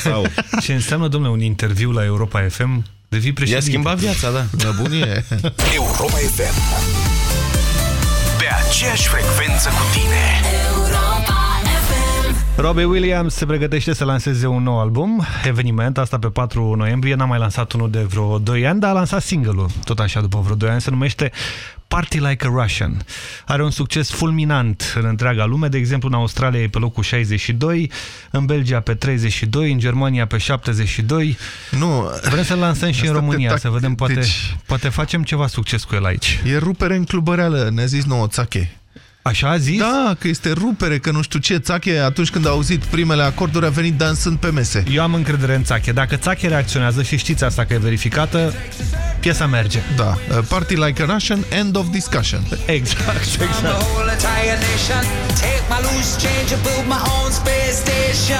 Sau... Ce înseamnă, domnule, un interviu la Europa FM? Devii președinte. I-a schimbat viața, da. Nebunie. Europa FM. Pe aceeași frecvență cu tine. Robbie Williams se pregătește să lanseze un nou album, eveniment, asta pe 4 noiembrie, n-a mai lansat unul de vreo 2 ani, dar a lansat single-ul, tot așa după vreo 2 ani, se numește Party Like a Russian. Are un succes fulminant în întreaga lume, de exemplu în Australia e pe locul 62, în Belgia pe 32, în Germania pe 72. Nu. Vrem să-l lansăm și în România, să vedem, poate, deci... poate facem ceva succes cu el aici. E rupere în clubăreală, ne-a zis nouă Țache. Așa a zis? Da, că este rupere, că nu știu ce. Țache, atunci când a auzit primele acorduri, a venit dansând pe mese. Eu am încredere în Țache. Dacă Țache reacționează și știți asta că e verificată, piesa merge. Da. Party like a Russian, end of discussion. Exact, exact. Take my loose change and build my own space station.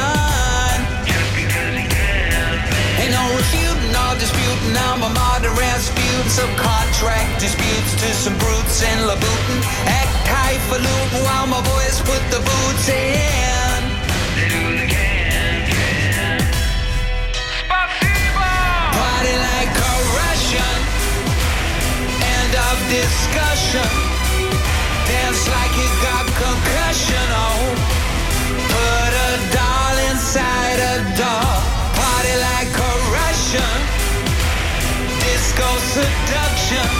Ain't no refuting or disputing. I'm a modern Rasputin. Some contract disputes to some brutes in Labutin. Act highfalutin while my boys put the boots in. They do the can, can. Party like a Russian. End of discussion. Dance like you got concussion. Oh, Disco seduction.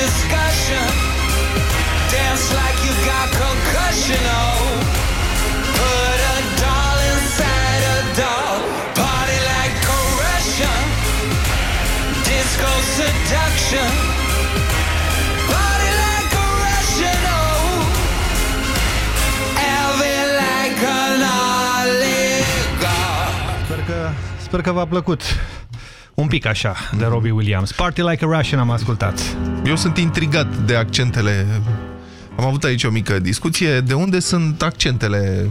discussion. Dance like you got concussion. Oh, put a doll inside a doll. Party like a Russian. Disco seduction. Party like a Russian. Oh, have it like an oligarch. Sper că, sper că v-a plăcut. Un pic așa, de Robbie Williams. Party Like a Russian am ascultat. Eu sunt intrigat de accentele... Am avut aici o mică discuție. De unde sunt accentele?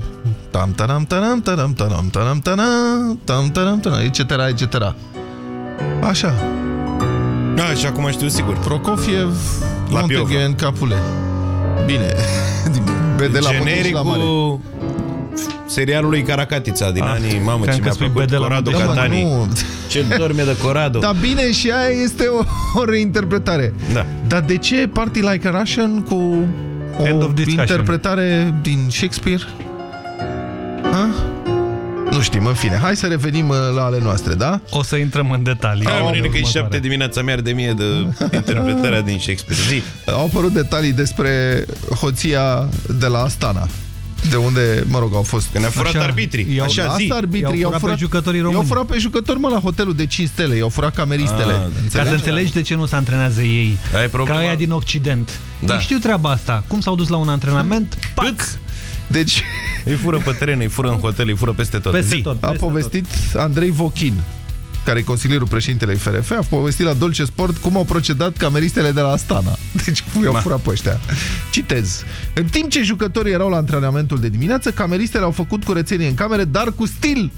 Tam taram taram taram taram taram taram tam taram taram etc. etc. Așa. Da, și acum știu sigur. Prokofiev, La Monteghen, Piova. Capule. Bine. De la Monteghen și la Mare. Genericul serialului Caracatița din Ah, anii, mamă, credeam ce că mi-a spui plăcut Bede la Corrado Monteghen. Da, mă, Catani. nu. Ce dorme de Corrado. Dar bine, și aia este o, o reinterpretare. Da. Dar de ce Party Like a Russian cu End o of discussion. interpretare din Shakespeare? Ha? Nu știm, în fine. Hai să revenim uh, la ale noastre, da? O să intrăm în detalii. Da, mă, În nene, că e următoarea. șapte dimineața mi de mie de interpretarea din Shakespeare. Zi. Au apărut detalii despre hoția de la Astana. De unde, mă rog, au fost... Că ne-a furat Așa, arbitrii. i-au- Așa, zi. Asta arbitrii I-au furat pe jucătorii români. I-au furat pe jucători, mă, la hotelul de 5 stele. I-au furat cameristele. Ah, da. Ca să Înțelegi? înțelegi de ce nu se antrenează ei. Ai problema? Ca aia din Occident. Da. Ei știu treaba asta. Cum s-au dus la un antrenament? Pac! Deci, Îi fură pe teren, îi fură în hotel, îi fură peste tot. Peste zi. tot. a peste povestit Andrei Vochin. Care e consilierul președintelui FRF, a povestit la Dolce Sport cum au procedat cameristele de la Astana. Deci cum i-au furat pe ăștia. Citez. În timp ce jucătorii erau la antrenamentul de dimineață, cameristele au făcut curățenie în camere, dar cu stil.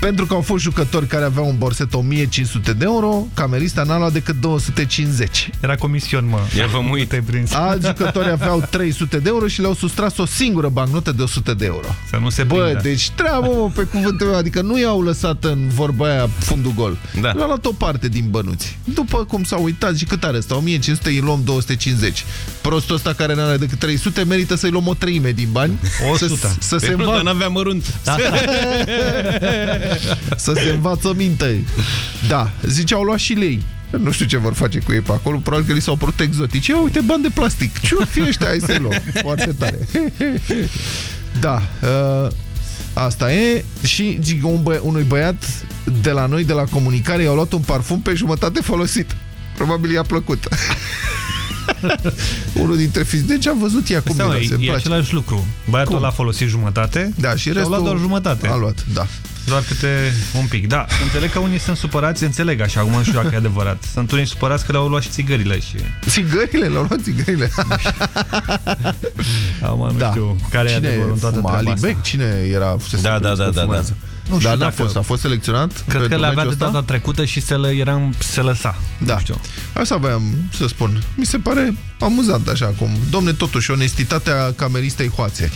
Pentru că au fost jucători care aveau un borset 1500 de euro, camerista n-a luat decât 250. Era comision, mă. Ia vă muit. Te-ai prins. Alți jucători aveau 300 de euro și le-au sustras o singură bancnotă de 100 de euro. Să nu se Bă, prindă. deci treabă, mă, pe cuvântul meu, adică nu i-au lăsat în vorba aia fundul gol. Da. Le-au luat o parte din bănuți. După cum s-au uitat și cât are ăsta, 1500, îi luăm 250. Prostul ăsta care n-are decât 300 merită să-i luăm o treime din bani. 100. Să, să, se, Pe nu, dar înva n-avea mărunt. Da. să se învață minte. Da, zice, au luat și lei. Nu știu ce vor face cu ei pe acolo, probabil că li s-au părut exotice. Ia uite, bani de plastic. Ce fi ăștia? Hai să-i luăm. Foarte tare. Da, uh, asta e. Și zic, un bă, unui băiat de la noi, de la comunicare, i-au luat un parfum pe jumătate folosit. Probabil i-a plăcut. Unul dintre fiți. Deci am văzut ea cum Seama, miroase, e, îmi e place. același lucru. Băiatul Cum? l-a folosit jumătate Da, și și-a restul luat doar jumătate. A luat, da. Doar câte un pic. Da, înțeleg că unii sunt supărați, înțeleg așa, acum nu știu dacă e adevărat. Sunt unii supărați că le-au luat și țigările și... Țigările, le-au luat țigările. Acum nu Da. știu care e Cine adevărul în toată fuma? treaba Ali asta. Beck? Cine era? Se Da, surprins da, că da, da, fumează? Nu Dar știu n-a dacă- fost, a fost selecționat? Cred pentru că le avea meciul de ăsta? data trecută și se, le, eram, se lăsa. Da. Nu știu. Asta voiam să spun. Mi se pare amuzant așa cum. Domne, totuși, onestitatea cameristei hoațe.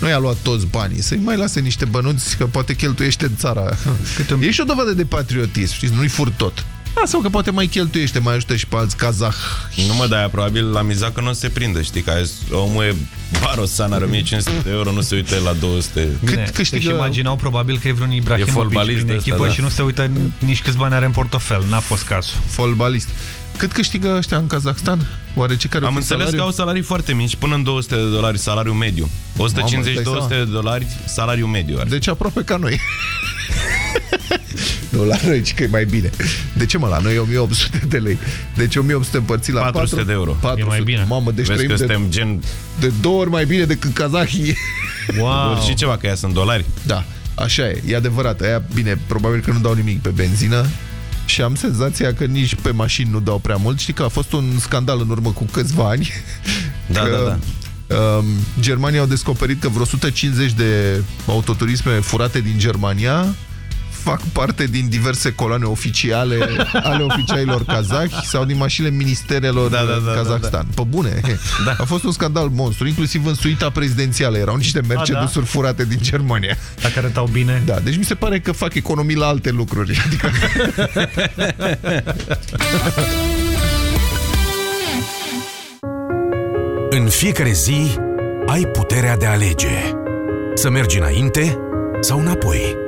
Nu i-a luat toți banii, să-i mai lase niște bănuți, că poate cheltuiește în țara. Câte un- E și o dovadă de patriotism, știți, nu-i fur tot. Da, sau că poate mai cheltuiește, mai ajută și pe alți kazah. Nu mă, dar aia probabil la miza că nu o să se prindă, știi, că aia, omul e baros sana, 1500 de euro, nu se uite la 200. Bine, Cât câștigă- Își imaginau probabil că e vreun E Ibrahimovic fotbalist prin ăsta, echipă da. și nu se uită nici câți bani are în portofel. N-a fost cazul. Fotbalist. Cât câștigă ăștia în Kazahstan? Oare ce care Am fi înțeles salariul? că au salarii foarte mici, până în 200 de dolari salariu mediu. Mamă, îți dai 150-200 de dolari salariu mediu. Ar. fi. Deci aproape ca noi. nu, la noi, ci că e mai bine. De ce, mă, la noi e 1800 de lei. Deci 1800 împărțit la 400 4, de euro. 400. E mai bine. Mamă, deci Vezi trăim că de, suntem gen... de două ori mai bine decât kazahii. Wow. Și ceva, că ea sunt dolari. Da, așa e, e adevărat. Aia, bine, probabil că nu dau nimic pe benzină și am senzația că nici pe mașini nu dau prea mult. Știi că a fost un scandal în urmă cu câțiva ani. Da, că, da, Um, Germania au descoperit că vreo 150 de autoturisme furate din Germania fac parte din diverse coloane oficiale ale oficialilor kazahi sau din mașinile ministerelor Da, da, da, da, Kazahstan. Pe bune. Da. A fost un scandal monstru, inclusiv în suita prezidențială. Erau niște Mercedes-uri furate din Germania. Dacă arătau bine. Da, deci mi se pare că fac economii la alte lucruri. Adică... În fiecare zi ai puterea de a alege. Să mergi înainte sau înapoi.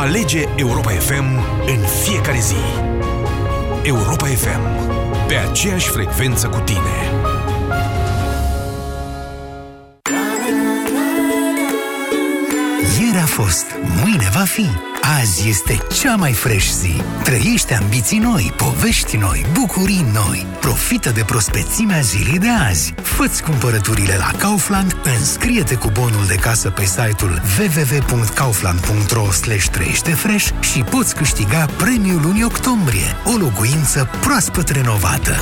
Alege Europa FM în fiecare zi. Europa FM. Pe aceeași frecvență cu tine. Ieri a fost, mâine va fi. Azi este cea mai fresh zi. Trăiește ambiții noi, povești noi, bucurii noi. Profită de prospețimea zilei de azi. Fă-ți cumpărăturile la Kaufland, înscrie-te cu bonul de casă pe site-ul www.kaufland.ro fresh și poți câștiga premiul lunii octombrie, o locuință proaspăt renovată.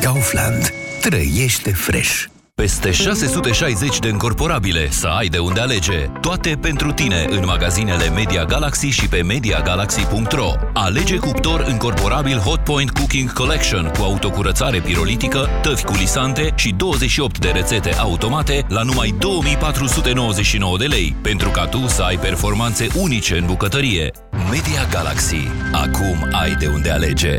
Kaufland. Trăiește fresh. Peste 660 de încorporabile să ai de unde alege. Toate pentru tine în magazinele Media Galaxy și pe MediaGalaxy.ro. Alege cuptor încorporabil Hotpoint Cooking Collection cu autocurățare pirolitică, tăvi culisante și 28 de rețete automate la numai 2499 de lei, pentru ca tu să ai performanțe unice în bucătărie. Media Galaxy. Acum ai de unde alege.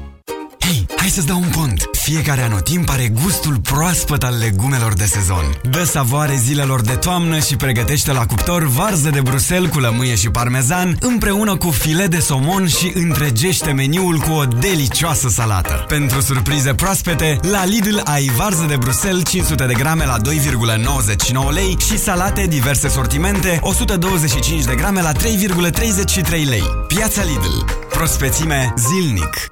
Hei, hai să-ți dau un pont! Fiecare anotimp are gustul proaspăt al legumelor de sezon. Dă savoare zilelor de toamnă și pregătește la cuptor varză de brusel cu lămâie și parmezan împreună cu filet de somon și întregește meniul cu o delicioasă salată. Pentru surprize proaspete, la Lidl ai varză de brusel 500 de grame la 2,99 lei și salate diverse sortimente 125 de grame la 3,33 lei. Piața Lidl. Prospețime zilnic.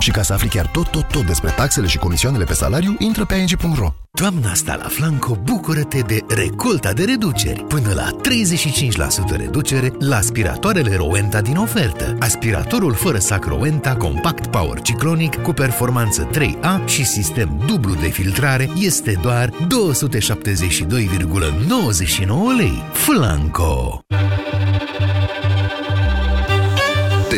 Și ca să afli chiar tot, tot, tot despre taxele și comisioanele pe salariu, intră pe ing.ro. Toamna asta la Flanco, bucură-te de recolta de reduceri. Până la 35% reducere la aspiratoarele Rowenta din ofertă. Aspiratorul fără sac Rowenta Compact Power Ciclonic cu performanță 3A și sistem dublu de filtrare este doar 272,99 lei. Flanco!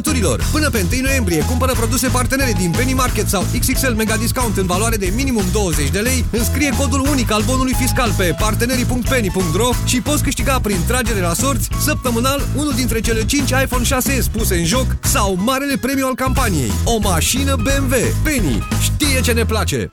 cumpărăturilor. Până pe 1 noiembrie cumpără produse partenere din Penny Market sau XXL Mega Discount în valoare de minimum 20 de lei, înscrie codul unic al bonului fiscal pe partenerii.penny.ro și poți câștiga prin tragere la sorți săptămânal unul dintre cele 5 iPhone 6 spuse în joc sau marele premiu al campaniei. O mașină BMW. Penny știe ce ne place.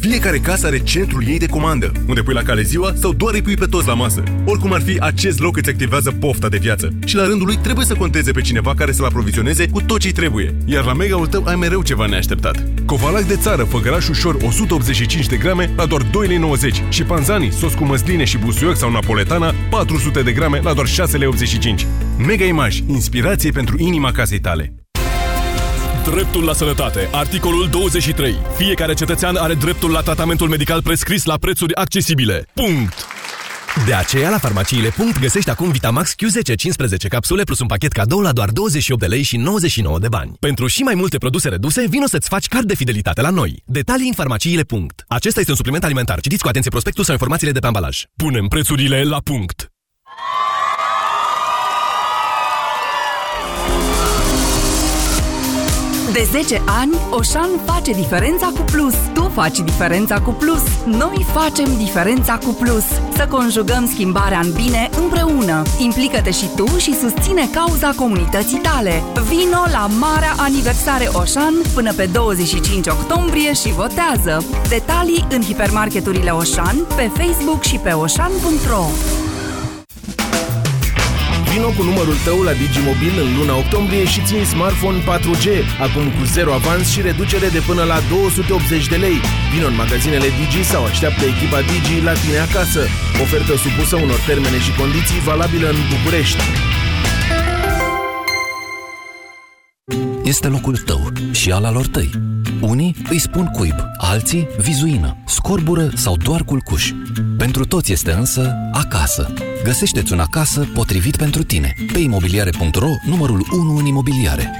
Fiecare casă are centrul ei de comandă, unde pui la cale ziua sau doar îi pui pe toți la masă. Oricum ar fi, acest loc îți activează pofta de viață. Și la rândul lui trebuie să conteze pe cineva care să-l aprovizioneze cu tot ce trebuie. Iar la mega-ul tău ai mereu ceva neașteptat. Covalac de țară, făgăraș ușor 185 de grame la doar 2,90 lei și panzani, sos cu măsline și busuioc sau napoletana 400 de grame la doar 6,85 lei. Mega Image, inspirație pentru inima casei tale. Dreptul la sănătate. Articolul 23. Fiecare cetățean are dreptul la tratamentul medical prescris la prețuri accesibile. Punct! De aceea, la farmaciile. Punct, găsești acum Vitamax Q10 15 capsule plus un pachet cadou la doar 28 de lei și 99 de bani. Pentru și mai multe produse reduse, vino să-ți faci card de fidelitate la noi. Detalii în farmaciile. Punct. Acesta este un supliment alimentar. Citiți cu atenție prospectul sau informațiile de pe ambalaj. Punem prețurile la punct! De 10 ani, Oșan face diferența cu plus. Tu faci diferența cu plus. Noi facem diferența cu plus. Să conjugăm schimbarea în bine împreună. Implică-te și tu și susține cauza comunității tale. Vino la Marea Aniversare Oșan până pe 25 octombrie și votează. Detalii în hipermarketurile Oșan, pe Facebook și pe oșan.ro Vino cu numărul tău la Digimobil în luna octombrie și țin smartphone 4G, acum cu zero avans și reducere de până la 280 de lei. Vino în magazinele Digi sau așteaptă echipa Digi la tine acasă. Ofertă supusă unor termene și condiții valabilă în București. Este locul tău și al alor tăi. Unii îi spun cuib, alții vizuină, scorbură sau doar culcuș. Pentru toți este însă acasă. Găsește-ți un acasă potrivit pentru tine. Pe imobiliare.ro, numărul 1 în imobiliare.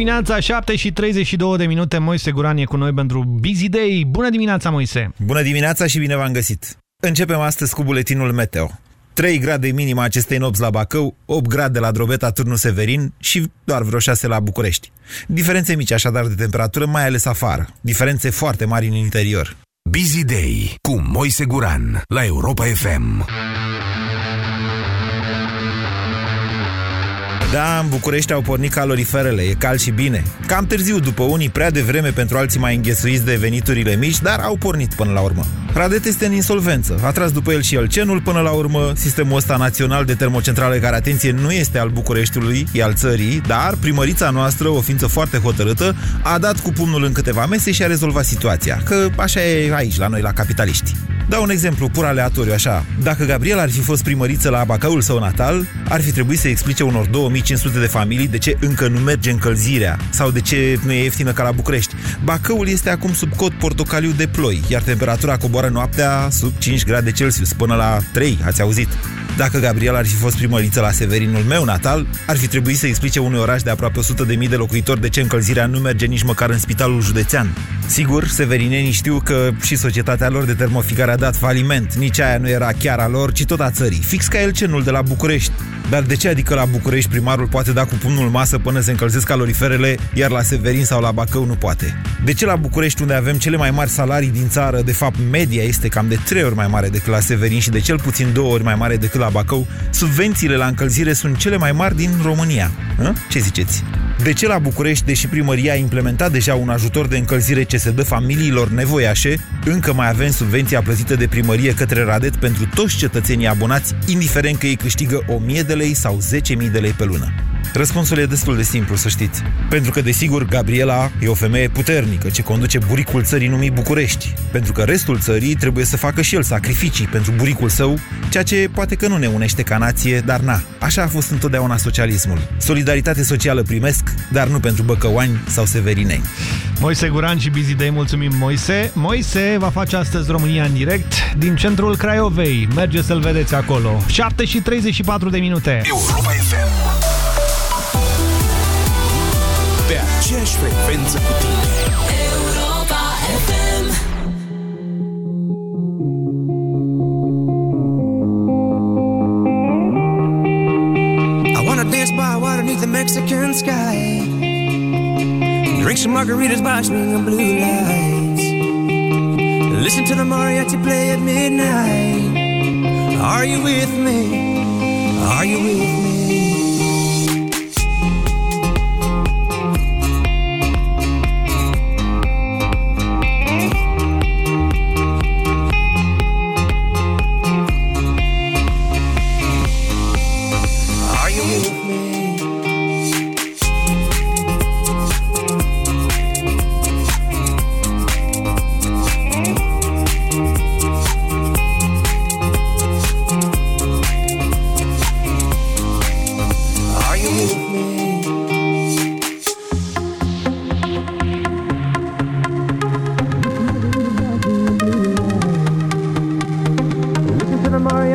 Dimineața, 7 și 32 de minute, Moise Guran e cu noi pentru Busy Day. Bună dimineața, Moise! Bună dimineața și bine v-am găsit! Începem astăzi cu buletinul Meteo. 3 grade minima acestei nopți la Bacău, 8 grade la Drobeta, Turnul Severin și doar vreo 6 la București. Diferențe mici așadar de temperatură, mai ales afară. Diferențe foarte mari în interior. Busy Day cu Moise Guran la Europa FM. Da, în București au pornit caloriferele, e cald și bine. Cam târziu după unii, prea devreme pentru alții mai înghesuiți de veniturile mici, dar au pornit până la urmă. Radet este în insolvență, a tras după el și el cenul până la urmă. Sistemul ăsta național de termocentrale, care, atenție, nu este al Bucureștiului, e al țării, dar primărița noastră, o ființă foarte hotărâtă, a dat cu pumnul în câteva mese și a rezolvat situația, că așa e aici, la noi, la capitaliști. Dau un exemplu pur aleatoriu, așa. Dacă Gabriel ar fi fost primăriță la Bacăul său natal, ar fi trebuit să explice unor 2500 de familii de ce încă nu merge încălzirea sau de ce nu e ieftină ca la București. Bacăul este acum sub cod portocaliu de ploi, iar temperatura coboară noaptea sub 5 grade Celsius, până la 3, ați auzit. Dacă Gabriel ar fi fost primăriță la Severinul meu natal, ar fi trebuit să explice unui oraș de aproape 100.000 de, de locuitori de ce încălzirea nu merge nici măcar în spitalul județean. Sigur, severinenii știu că și societatea lor de termoficare a dat faliment. Nici aia nu era chiar a lor, ci tot a țării. Fix ca el cenul de la București. Dar de ce adică la București primarul poate da cu pumnul în masă până se încălzesc caloriferele, iar la Severin sau la Bacău nu poate? De ce la București, unde avem cele mai mari salarii din țară, de fapt media este cam de 3 ori mai mare decât la Severin și de cel puțin 2 ori mai mare decât la Bacău, subvențiile la încălzire sunt cele mai mari din România? Hă? Ce ziceți? De ce la București, deși primăria a implementat deja un ajutor de încălzire ce se dă familiilor nevoiașe, încă mai avem subvenția plătită de primărie către Radet pentru toți cetățenii abonați, indiferent că ei câștigă 1000 de lei sau 10.000 de lei pe lună? Răspunsul e destul de simplu, să știți. Pentru că, desigur, Gabriela e o femeie puternică ce conduce buricul țării numit București. Pentru că restul țării trebuie să facă și el sacrificii pentru buricul său, ceea ce poate că nu ne unește ca nație, dar na. Așa a fost întotdeauna socialismul. Solidaritate socială primesc, dar nu pentru băcăoani sau severineni. Moise Guran și Busy Day, mulțumim Moise. Moise va face astăzi România în direct din centrul Craiovei. Merge să-l vedeți acolo. 7 și 34 de minute. Europa FM. Aceeași frecvență cu tine. Europa FM I wanna dance by water beneath the Mexican sky. Drink some margaritas by swinging blue lights. Listen to the mariachi play at midnight. Are you with me? Are you with me?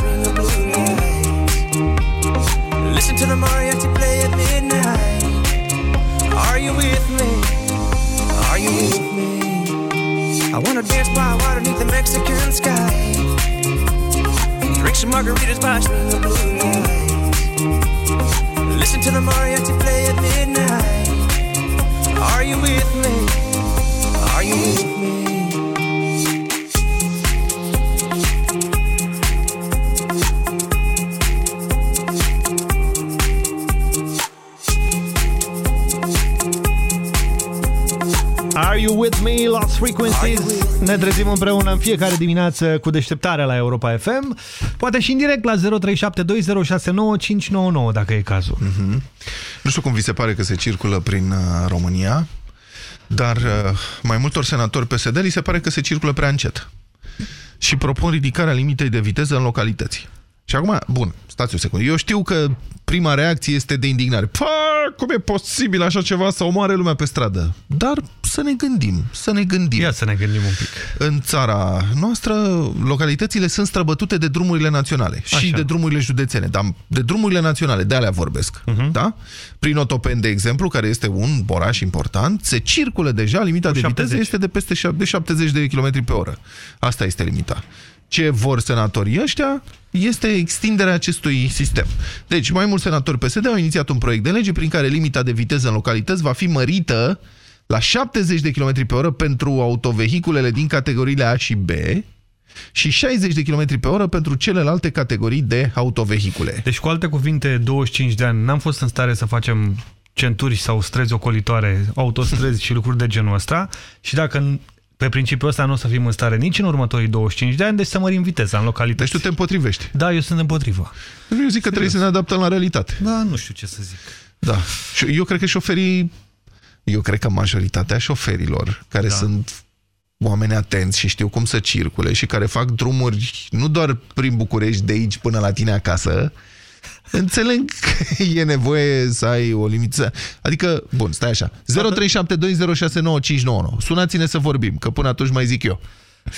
Blue lights. Listen to the mariachi play at midnight. Are you with me? Are you with me? I wanna dance by water beneath the Mexican sky. Drink some margaritas by swinging blue lights. Listen to the mariachi play at midnight. Are you with me? Are you Frequencies. Ne trezim împreună în fiecare dimineață cu deșteptarea la Europa FM. Poate și în direct la 0372069599 dacă e cazul. Mhm. Nu știu cum vi se pare că se circulă prin uh, România, dar uh, mai multor senatori PSD li se pare că se circulă prea încet. Și propun ridicarea limitei de viteză în localități. Și acum, bun, stați o secundă. Eu știu că prima reacție este de indignare. Pă, cum e posibil așa ceva să omoare lumea pe stradă? Dar să ne gândim, să ne gândim. Ia să ne gândim un pic. În țara noastră, localitățile sunt străbătute de drumurile naționale și Așa. de drumurile județene, dar de drumurile naționale, de alea vorbesc. Mhm. Da? Prin Otopen, de exemplu, care este un oraș important, se circulă deja, limita de 70. viteză este de peste șap- de 70 de km pe oră. Asta este limita. Ce vor senatorii ăștia este extinderea acestui sistem. Deci, mai mulți senatori PSD au inițiat un proiect de lege prin care limita de viteză în localități va fi mărită la 70 de km pe oră pentru autovehiculele din categoriile A și B și 60 de km pe oră pentru celelalte categorii de autovehicule. Deci, cu alte cuvinte, 25 de ani n-am fost în stare să facem centuri sau străzi ocolitoare, autostrăzi și lucruri de genul ăsta și dacă în- pe principiul ăsta nu o să fim în stare nici în următorii 25 de ani, deci să mărim viteza în localități. Deci tu te împotrivești. Da, eu sunt împotriva. Eu zic că trebuie să ne adaptăm la realitate. Da, nu știu ce să zic. Da. Și eu cred că șoferii, eu cred că majoritatea șoferilor care Da. sunt oameni atenți și știu cum să circule și care fac drumuri nu doar prin București de aici până la tine acasă, înțeleg că e nevoie să ai o limită. Adică, bun, stai așa. 0372069599. Sunați-ne să vorbim, că până atunci mai zic eu.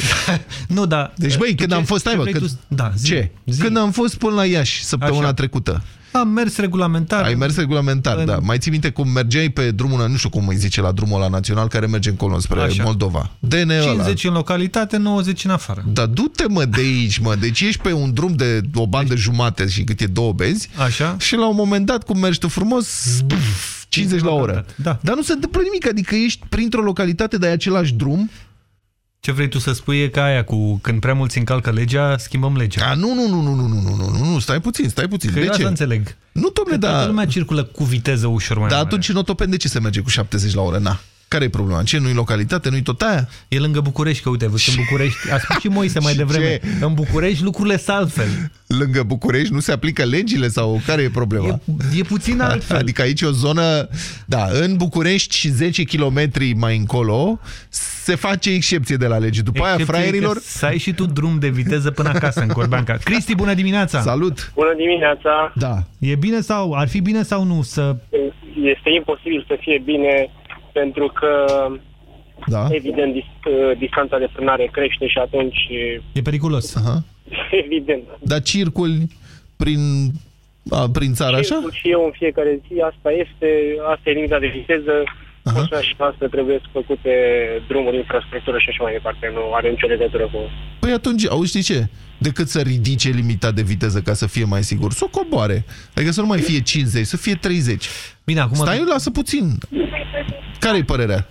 Nu, da. Deci, băi, Tu când ce- am fost, stai ce mă, vrei când, tu- Da, zi, ce? zi. Când am fost până la Iași săptămâna Așa. trecută. Am mers regulamentar. Ai mers regulamentar, În- da. Mai ții minte cum mergeai pe drumul, nu știu cum îi zice la drumul la național, care merge încolo spre Așa. Moldova. DN ăla. 50 în localitate, 90 în afară. Dar du-te mă de aici, mă. Deci ești pe un drum de o bandă jumate și cât e două benzi. Așa. Și la un moment dat, cum mergi tu frumos, pf, 50 la oră. Da. Dar nu se întâmplă nimic, adică ești printr-o localitate, dar e același drum. Ce vrei tu să spui e că aia cu când prea mulți încalcă legea, schimbăm legea. A, nu, nu, nu, nu, nu, nu, nu, nu, nu, stai puțin, stai puțin. Că de eu ce? asta înțeleg. Nu, domnule, Că toată da. lumea circulă cu viteză ușor mai Dar mare. atunci în Otopen de ce se merge cu 70 la oră? Na. Care e problema? Ce, nu-i localitate? Nu-i tot aia? E lângă București, că uite, văzut în București, a spus și Moise mai Și devreme, ce? în București lucrurile sunt altfel. Lângă București nu se aplică legile sau care e problema? E, e puțin altfel. Adică aici e o zonă, da, în București și 10 km mai încolo se face excepție de la lege. După aia, Excepție fraierilor... că Să ai și tu drum de viteză până acasă în Corbeanca. Cristi, bună dimineața! Salut! Bună dimineața! Da. E bine sau, ar fi bine sau nu să... Este imposibil să fie bine pentru că, da. evident, dis, distanța de frânare crește și atunci, E periculos. Aha. evident. Dar circuli prin, a, prin țară, așa? Circul și eu în fiecare zi, asta este, asta e limita de viteză. Așa și asta trebuie făcute drumuri, infrastructură și așa mai departe. Nu are nicio legătură cu... Păi atunci, auzi, știi ce? Decât să ridice limita de viteză ca să fie mai sigur, să o coboare. Adică să nu mai fie 50, să fie 30. Bine, acum... Stai, lasă puțin. Care e părerea?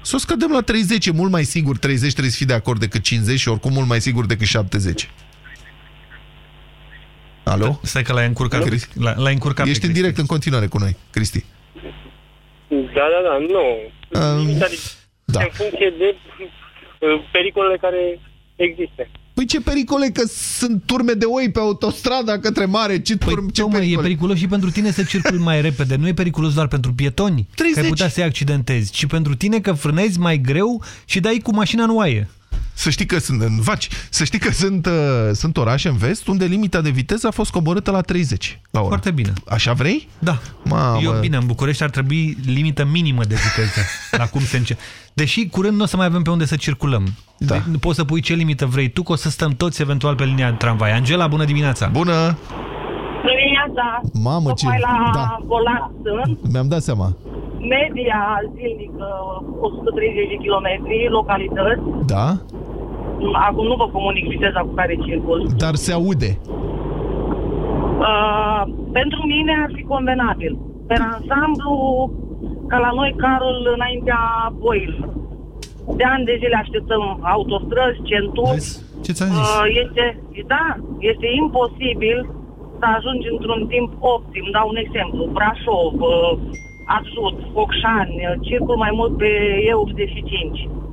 Să o scădem la 30, e mult mai sigur 30 trebuie să fii de acord decât 50 și oricum mult mai sigur decât 70. Alo? Stai că l-ai încurcat. L-ai încurcat Ești în direct în continuare cu noi, Cristi. Da, da, da, nu. Um, Limita de... da. în funcție de uh, pericolele care există. Păi ce pericole că sunt turme de oi pe autostrada către mare, ce, Păi, turme, ce tocmai, e pericole? periculos și pentru tine să circuli mai repede. Nu e periculos doar pentru pietoni, 30. că ai putea să-i accidentezi, ci pentru tine că frânezi mai greu și dai cu mașina în oaie. Să știi că sunt în vaci, să știi că sunt, uh, sunt orașe în vest unde limita de viteză a fost coborâtă la 30 la oră. Foarte bine. Așa vrei? Da. Mamă. Eu, bine, în București ar trebui limită minimă de viteză la cum se înce... Deși curând nu o să mai avem pe unde să circulăm. Da. Nu poți să pui ce limită vrei tu, că o să stăm toți eventual pe linia de tramvai. Angela, bună dimineața! Bună! Bună dimineața! Mamă, ce... Tocmai la Da. volan sunt. Mi-am dat seama. Media zilnică 130 de kilometri, localități. Da? Acum nu vă comunic viteza cu care circul. Dar se aude. Uh, pentru mine ar fi convenabil. Per ansamblu, ca la noi carul înaintea boilor. De ani de zile așteptăm autostrăzi, centuri. Ce ți-am zis? Uh, este, da, este imposibil să ajungi într-un timp optim. Dau un exemplu. Brașov, uh, Arsut, Focșani, uh, circul mai mult pe E85,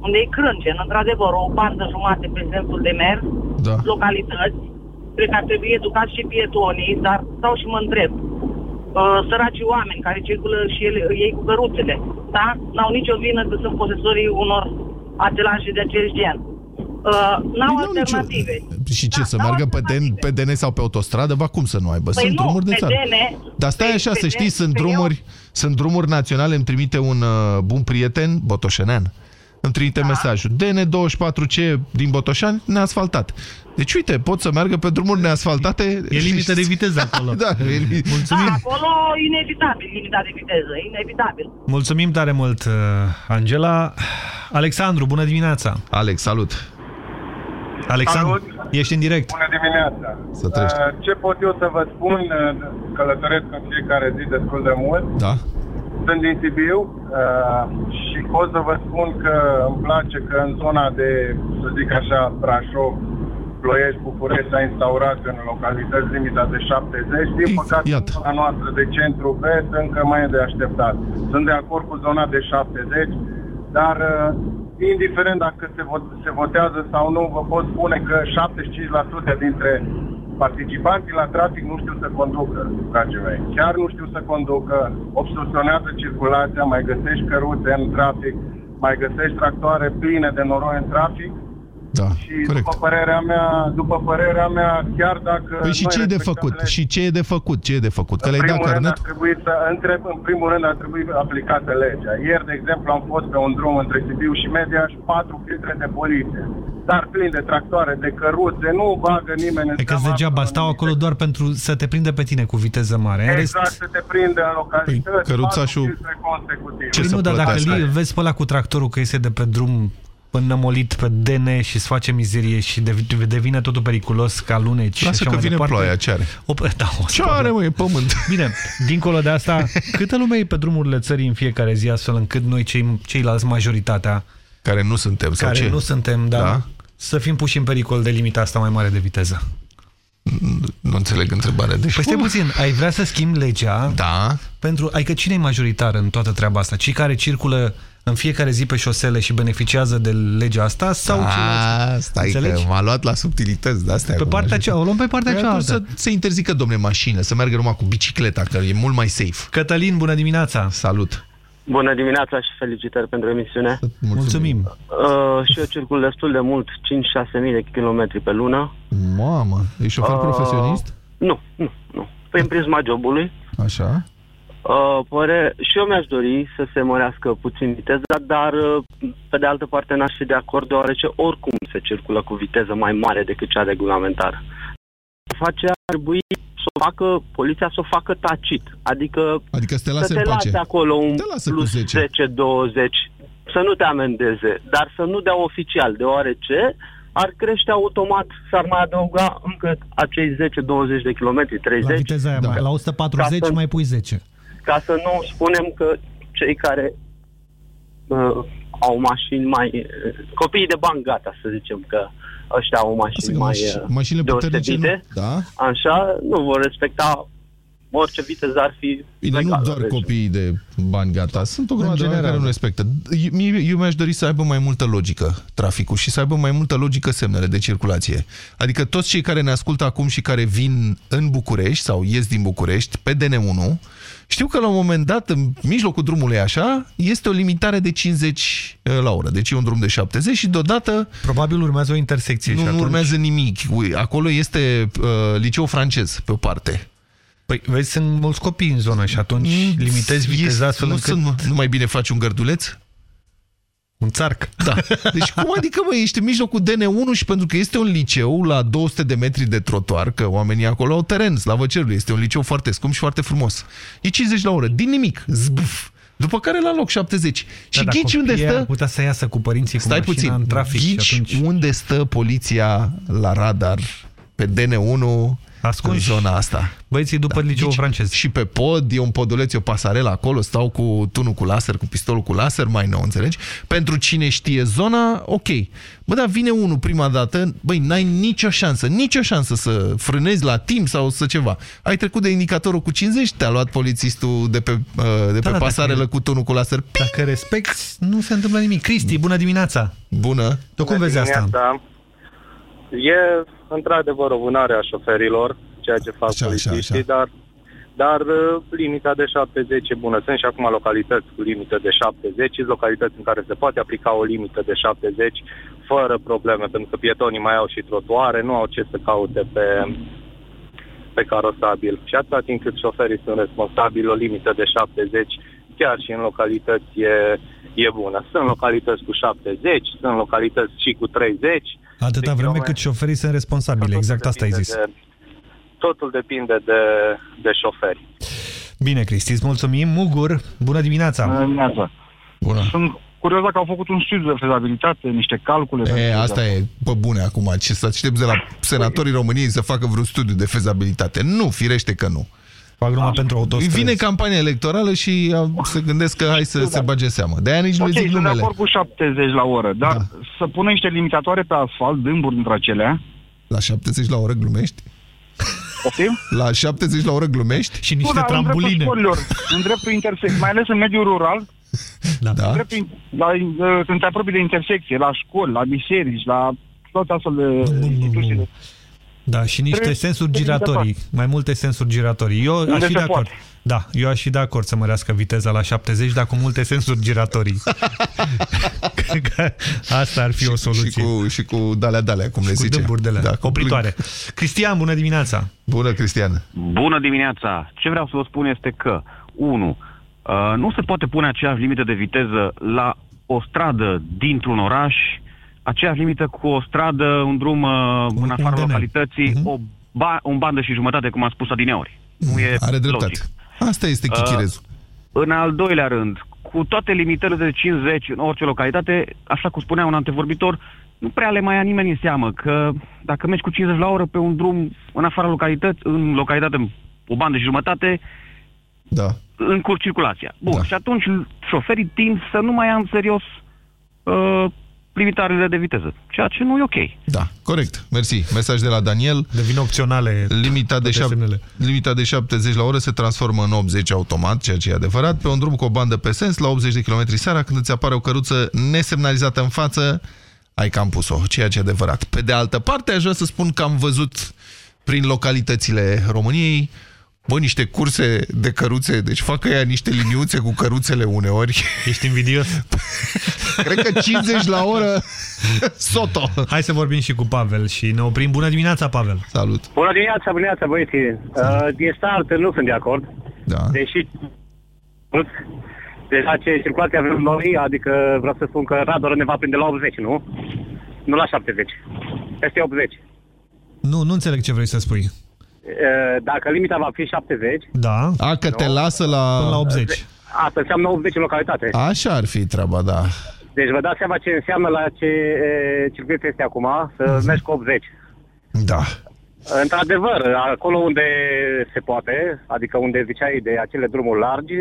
unde e crâncen, într-adevăr, o bandă jumate, pe exemplu, de mers, da. localități. Cred că ar trebui educați și pietonii, dar stau și mă întreb. Uh, săracii oameni care circulă și ele, ei cu căruțele, da? N-au nicio vină că sunt posesorii unor atelaje de acest gen. Uh, n-au Păi alternative. Și ce, să meargă pe DN, pe DN sau pe autostradă? Ba cum să nu aibă? Păi sunt nu, drumuri de pe țară. DN, Dar stai pe- așa, pe să știi, DN, sunt pe drumuri, sunt drumuri naționale, îmi trimite un uh, bun prieten, Botoșenean, îmi trimite Da. mesajul. DN24C din Botoșani, neasfaltat. Deci uite, pot să meargă pe drumuri neasfaltate. E limită de viteză acolo. da, e li- Mulțumim. Da, acolo inevitabil, limita de viteză, inevitabil. Mulțumim tare mult, uh, Angela. Alexandru, bună dimineața! Alex, salut! Alexandru, Salut. ești în direct. Bună dimineața! Să trăiești. Uh, Ce pot eu să vă spun? uh, Călătoresc în fiecare zi destul de mult. Da. Sunt din Sibiu uh, și pot să vă spun că îmi place că în zona de, să zic așa, Brașov, Ploiești, București s-a instaurat în localități limita de 70. Din păcate, în zona noastră de centru-vest încă mai e de așteptat. Sunt de acord cu zona de 70, dar uh, indiferent dacă se, vo- se votează sau nu, vă pot spune că 75% dintre participanții la trafic nu știu să conducă, dragii mei. Chiar nu știu să conducă, obstrucționează circulația, mai găsești căruțe în trafic, mai găsești tractoare pline de noroi în trafic. Da, și după părerea mea, după părerea mea, chiar dacă Păi și noi ce e de respectăm făcut? legea, Și ce e de făcut? Ce e de făcut? Că în le-ai dat primul rând carnet? ar trebui să întreb, în primul rând ar trebui aplicată legea. Ieri, de exemplu, am fost pe un drum între Sibiu și Media și patru filtre de poliție. Dar plin de tractoare, de căruțe, nu bagă nimeni în E că degeaba stau acolo doar pentru să te prindă pe tine cu viteză mare. În rest, Exact, să te prindă în localități, Păi, căruțașul- patru filtre consecutive. Păi nu, dar dacă îl vezi pe ăla cu tractorul că este de pe drum înnămolit pe DN și îți face mizerie și dev- devine totul periculos ca luneci și Lasă așa că mai vine departe. ploaia, ce are? O, da, o Ce are, mă, e pământ. Bine, dincolo de asta, câtă lume e pe drumurile țării în fiecare zi, astfel încât noi, cei, ceilalți, majoritatea, Care nu suntem, sau care ce? nu suntem, da, Da. să fim puși în pericol de limita asta mai mare de viteză. Nu înțeleg întrebarea. Deci, Păi stai puțin, ai vrea să schimbi legea? Da. Pentru, adică cine e majoritar în toată treaba asta? Cei care circulă în fiecare zi pe șosele și beneficiază de legea asta sau A, ceilalți? stai Înțelegi? că m-a luat la subtilități de astea. Pe acum, partea așa. cea, o luăm pe partea Păi atunci cealaltă. Să se interzică, domne, mașină, să meargă numai cu bicicleta, că e mult mai safe. Cătălin, bună dimineața! Salut! Bună dimineața și felicitări pentru emisiune. Mulțumim! Uh, și eu circul destul de mult, 5-6 mii de kilometri pe lună. Mamă, e șofer Uh, profesionist? Nu, nu, nu. Prin prisma jobului. Așa. Uh, pare, și eu mi-aș dori să se mărească puțin viteza, dar uh, pe de altă parte n-aș fi de acord, deoarece oricum se circulă cu viteză mai mare decât cea regulamentară. Face ar trebui să o facă, poliția să o facă tacit, adică, adică să te lase să te în pace. lase acolo un Te lasă cu plus 10. 10-20, să nu te amendeze, dar să nu dea oficial, deoarece ar crește automat, s-ar mai adăuga încă acei 10-20 de kilometri, 30. La viteza aia, mai, la 140 Ca să- mai pui 10. Ca să nu spunem că cei care uh, au mașini mai... Uh, copiii de bani gata, să zicem că ăștia au mașini mai maș- uh, mașinile puternice, deosebite, nu? Da? așa, nu vor respecta orice viteză ar fi Bine, legală. nu doar Deci, copiii de bani gata, sunt o grămadă de oameni general. care nu respectă. Eu, eu mi-aș dori să aibă mai multă logică traficul și să aibă mai multă logică semnele de circulație. Adică toți cei care ne ascultă acum și care vin în București sau ies din București pe DN1, știu că la un moment dat, în mijlocul drumului așa, este o limitare de 50 la oră. Deci e un drum de 70 și deodată Probabil urmează o intersecție. nu, și nu atunci... urmează nimic. Ui, Acolo este uh, liceu francez pe o parte. Păi, vezi, sunt mulți copii în zonă și atunci limitezi viteza astfel nu, încât... sunt, nu mai bine faci un gărduleț? Un țarc. Da. Deci cum adică, mă, ești în mijlocul DN1 și pentru că este un liceu la 200 de metri de trotuar, că oamenii acolo au teren, slavă cerului, este un liceu foarte scump și foarte frumos. E 50 la oră, din nimic, zbuf. După care la loc 70. și dar ghici unde copiii stă... ar putea să iasă cu părinții cu Stai mașina puțin, în trafic ghici și atunci... unde stă poliția la radar pe DN1 Ascunși. în zona asta. Băieții după da. liceul francez. Și pe pod, e un poduleț, e o pasarelă acolo, stau cu tunul cu laser, cu pistolul cu laser, mai nou, înțelegi? Pentru cine știe zona, ok. Bă, dar vine unul prima dată, băi, n-ai nicio șansă, nicio șansă să frânezi la timp sau să ceva. Ai trecut de indicatorul cu 50, te-a luat polițistul de pe, uh, de pe da, pasarelă dacă- cu tunul cu laser. Dacă respecti, nu se întâmplă nimic. Cristi, bună dimineața! Bună! Tu cum vezi asta? Dimineața. E într-adevăr o vânare a șoferilor, ceea ce fac Așa, așa, polițiștii, așa. dar dar uh, limita de 70 e bună. Sunt și acum localități cu limită de 70, sunt localități în care se poate aplica o limită de 70 fără probleme, pentru că pietonii mai au și trotuare, nu au ce să caute pe, pe carosabil. Și atâta timp cât șoferii sunt responsabili, o limită de 70, chiar și în localități e, e bună. Sunt localități cu 70, sunt localități și cu 30. Atâta vreme cât șoferii sunt responsabili, exact asta ai zis. De, totul depinde de, de șoferi. Bine, Cristi, îți mulțumim. Mugur, bună dimineața! Bună dimineața! Bună! Sunt curios dacă au făcut un studiu de fezabilitate, niște calcule. E, asta e, pe bune acum, ce să aștepți de la senatorii României să facă vreun studiu de fezabilitate. Nu, firește că nu. Fac numai pentru autostrăzi. Vine campania electorală și a, se gândesc că hai să se bage seamă. De-aia nici ok, nu le zic sunt de numele. acord cu 70 la oră, dar da. să pună niște limitatoare pe asfalt, dâmburi dintre acelea. La 70 la oră glumești? Poftim? La 70 la oră glumești? Și nu, dar în dreptul școlilor, în dreptul intersect, mai ales în mediul rural, da. în dreptul, la, uh, când te apropii de intersecție, la școli, la biserici, la toate astfel de instituții. Da, și niște Trebuie- sensuri trebuie giratorii, mai multe sensuri giratorii. Eu Unde aș fi se de acord. poate. Da, eu aș fi de acord să mărească viteza la 70, dar cu multe sensuri giratorii. Cred că asta ar fi o soluție. Și cu, și cu dalea-dalea, cum le cu zice. dâmburi de alea, Da, cu opritoare. Cristian, bună dimineața! Bună, Cristian! Bună dimineața! Ce vreau să vă spun este că, unu, uh, nu se poate pune aceeași limită de viteză la o stradă dintr-un oraș, aceeași limită cu o stradă, un drum uh, în afara localității, o ba, un bandă și jumătate, cum am spus adineori. Nu e Are dreptate. logic. Asta este chichirezul. Uh, în al doilea rând, cu toate limitările de 50 în orice localitate, așa cum spunea un antevorbitor, nu prea le mai ia nimeni în seamă, că dacă mergi cu 50 la oră pe un drum în afara localități, în localitate, o bandă și jumătate, da. încurc circulația. Bun, da. și atunci șoferii tind să nu mai ia în serios uh, limitările de viteză, ceea ce nu e ok. Da, corect. Mersi. Mesaj de la Daniel. Devin opționale Limita de, șap limita de 70 la oră se transformă în 80 automat, ceea ce e adevărat. Pe un drum cu o bandă pe sens, la 80 de km seara, când îți apare o căruță nesemnalizată în față, ai cam pus-o, ceea ce e adevărat. Pe de altă parte, aș vrea să spun că am văzut prin localitățile României Bă, niște curse de căruțe, deci facă ea niște liniuțe cu căruțele uneori. Ești invidios? Cred că 50 la oră soto. Hai să vorbim și cu Pavel și ne oprim. Bună dimineața, Pavel! Salut! Bună dimineața, bună dimineața, băieții. Uh, din start nu sunt de acord. Da. Deși deja ce circulație avem noi, adică vreau să spun că radar ne va prinde la 80, nu? Nu la 70. Peste 80. Nu, nu înțeleg ce vrei să spui. Uh, Dacă limita va fi 70, Da. A, că te lasă la... Până la 80. asta înseamnă 80 în localitate. Așa ar fi treaba, da. Deci vă dați seama ce înseamnă la ce e, circuit este acum, să mergi cu 80. Da. Într-adevăr, acolo unde se poate, adică unde ziceai de acele drumuri largi,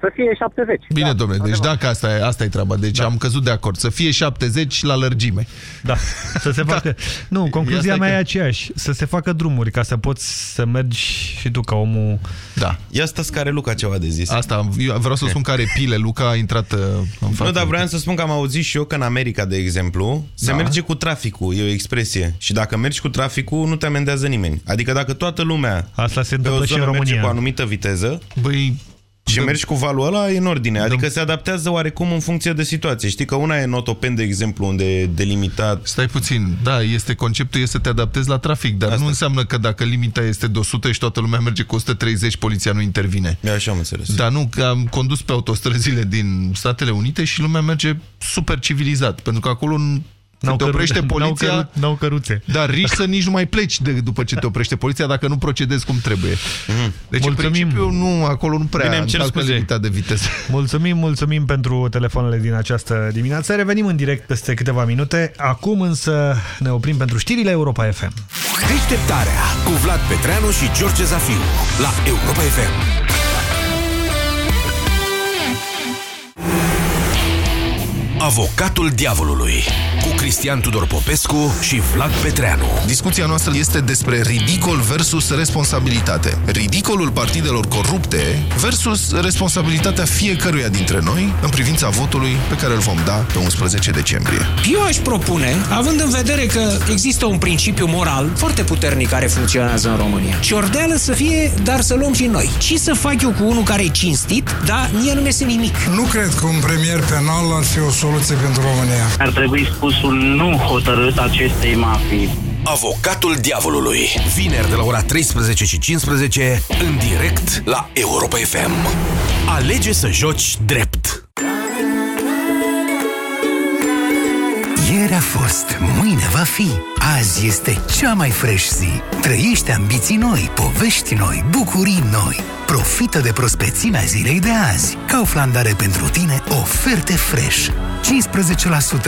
să fie 70. Bine, da, domnule, deci dacă asta e, asta e treaba, deci da. am căzut de acord. Să fie 70 la lărgime. Da, să se facă... Nu, concluzia Asta mea e e că- aceeași. Să se facă drumuri ca să poți să mergi și tu ca omul... Da. Ia stați care Luca ceva de zis. Asta, eu vreau să spun care pile. Luca a intrat uh, în față. Nu, dar vreau să spun că am auzit și eu că în America, de exemplu, se Da. merge cu traficul, e o expresie. Și dacă mergi cu traficul, nu te amendează nimeni. Adică dacă toată lumea Asta se pe o întâmplă și în zonă merge România. cu o anumită viteză Băi, și mergi cu valul ăla, e în ordine. Adică se adaptează oarecum în funcție de situație. Știi că una e în Otopen, de exemplu, unde e delimitat... Stai puțin, da, este conceptul este să te adaptezi la trafic, dar Asta. nu înseamnă că dacă limita este de 100 și toată lumea merge cu 130, poliția nu intervine. E așa am înțeles. Dar nu, că am condus pe autostrăzile din Statele Unite și lumea merge super civilizat, pentru că acolo n- când te căru- oprește n-au poliția... căru- N-au căruțe. Dar riști să nici nu mai pleci de, după ce te oprește poliția dacă nu procedezi cum trebuie. Deci, în principiu, nu, acolo nu prea Bine, îmi cer încalcă scuze. limita de viteză. Mulțumim, mulțumim pentru telefoanele din această dimineață. Revenim în direct peste câteva minute. Acum însă ne oprim pentru știrile Europa FM. Deșteptarea cu Vlad Petreanu și George Zafiu la Europa FM. Avocatul diavolului cu Cristian Tudor Popescu și Vlad Petreanu. Discuția noastră este despre ridicol versus responsabilitate. Ridicolul partidelor corupte versus responsabilitatea fiecăruia dintre noi în privința votului pe care îl vom da pe 11 decembrie. Eu aș propune, având în vedere că există un principiu moral foarte puternic care funcționează în România, ciordeală să fie, dar să luăm și noi. Ce să fac eu cu unul care e cinstit, dar mie nu mi nimic? Nu cred că un premier penal ar fi o soluție pentru România. Ar trebui spus un nu hotărât acestei mafii. Avocatul diavolului. Vineri de la ora 13 și 15 în direct la Europa FM. Alege să joci drept. Ieri a fost, mâine va fi. Azi este cea mai fresh zi. Trăiește ambiții noi, povești noi, bucurii noi. Profită de prospețimea zilei de azi. Kaufland are pentru tine oferte fresh.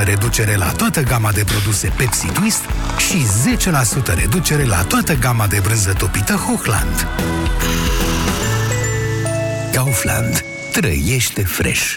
15% reducere la toată gama de produse Pepsi Twist și 10% reducere la toată gama de brânză topită Hochland. Kaufland. Trăiește fresh.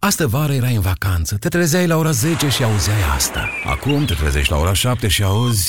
Astă vară erai în vacanță, te trezeai la ora 10 și auzeai asta. Acum te trezești la ora 7 și auzi...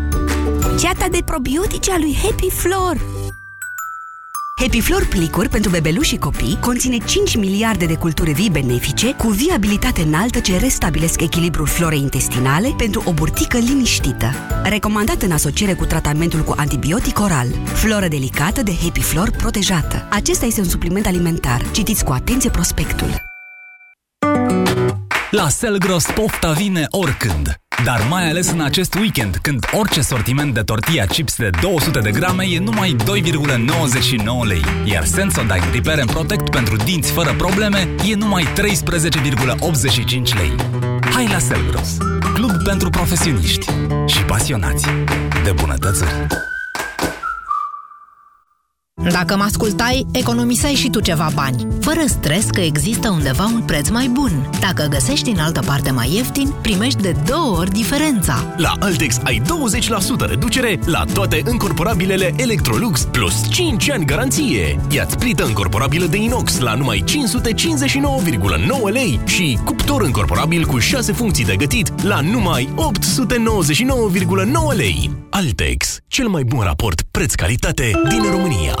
Ceata de probiotice a lui Happy Flor Happy Flor plicuri pentru bebeluși și copii conține 5 miliarde de culturi vii benefice cu viabilitate înaltă ce restabilesc echilibrul florei intestinale pentru o burtică liniștită. Recomandat în asociere cu tratamentul cu antibiotic oral. Floră delicată de Happy Flor protejată. Acesta este un supliment alimentar. Citiți cu atenție prospectul. La Selgros pofta vine oricând. Dar mai ales în acest weekend, când orice sortiment de tortilla chips de 200 de grame e numai 2,99 lei. Iar Sensodyne Repair and Protect pentru dinți fără probleme e numai 13,85 lei. Hai la Selgros, club pentru profesioniști și pasionați de bunătățuri. Dacă mă ascultai, economiseai și tu ceva bani, fără stres că există undeva un preț mai bun. Dacă găsești în altă parte mai ieftin, primești de două ori diferența. La Altex ai 20% reducere la toate încorporabilele Electrolux plus 5 ani garanție. Ia-ți plită încorporabilă de inox la numai 559,9 lei și cuptor încorporabil cu 6 funcții de gătit la numai 899,9 lei. Altex, cel mai bun raport preț-calitate din România.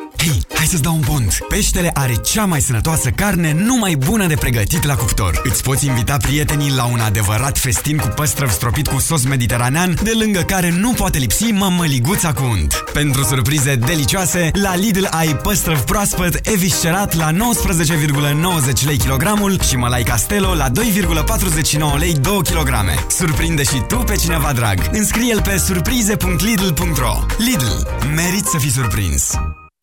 Hei, hai să-ți dau un pont! Peștele are cea mai sănătoasă carne, numai bună de pregătit la cuptor. Îți poți invita prietenii la un adevărat festin cu păstrăv stropit cu sos mediteranean, de lângă care nu poate lipsi mămăliguța cu unt. Pentru surprize delicioase, la Lidl ai păstrăv proaspăt eviscerat la 19,90 lei kilogramul și mălai Castello la 2,49 lei 2 kg. Surprinde și tu pe cineva drag. Înscrie-l pe surprize.lidl.ro Lidl. Merit să fii surprins!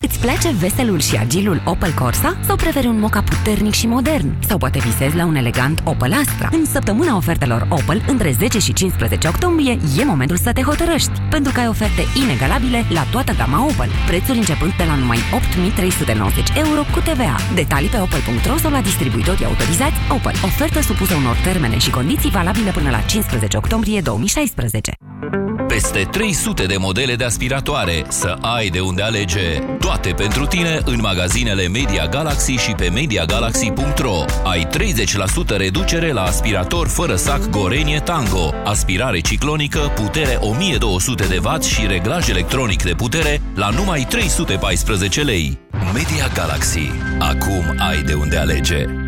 Îți place veselul și agilul Opel Corsa? Sau preferi un moca puternic și modern? Sau poate visezi la un elegant Opel Astra? În săptămâna ofertelor Opel, între 10 și 15 octombrie, e momentul să te hotărăști, pentru că ai oferte inegalabile la toată gama Opel. Prețuri începând de la numai 8.390 euro cu TVA. Detalii pe opel.ro sau la distribuitorii autorizați Opel. Ofertă supusă unor termene și condiții valabile până la 15 octombrie 2016. Peste 300 de modele de aspiratoare, să ai de unde alege. Toate pentru tine în magazinele Media Galaxy și pe MediaGalaxy.ro. Ai 30% reducere la aspirator fără sac Gorenie Tango, aspirare ciclonică, putere 1200 de W și reglaj electronic de putere la numai 314 lei. Media Galaxy. Acum ai de unde alege.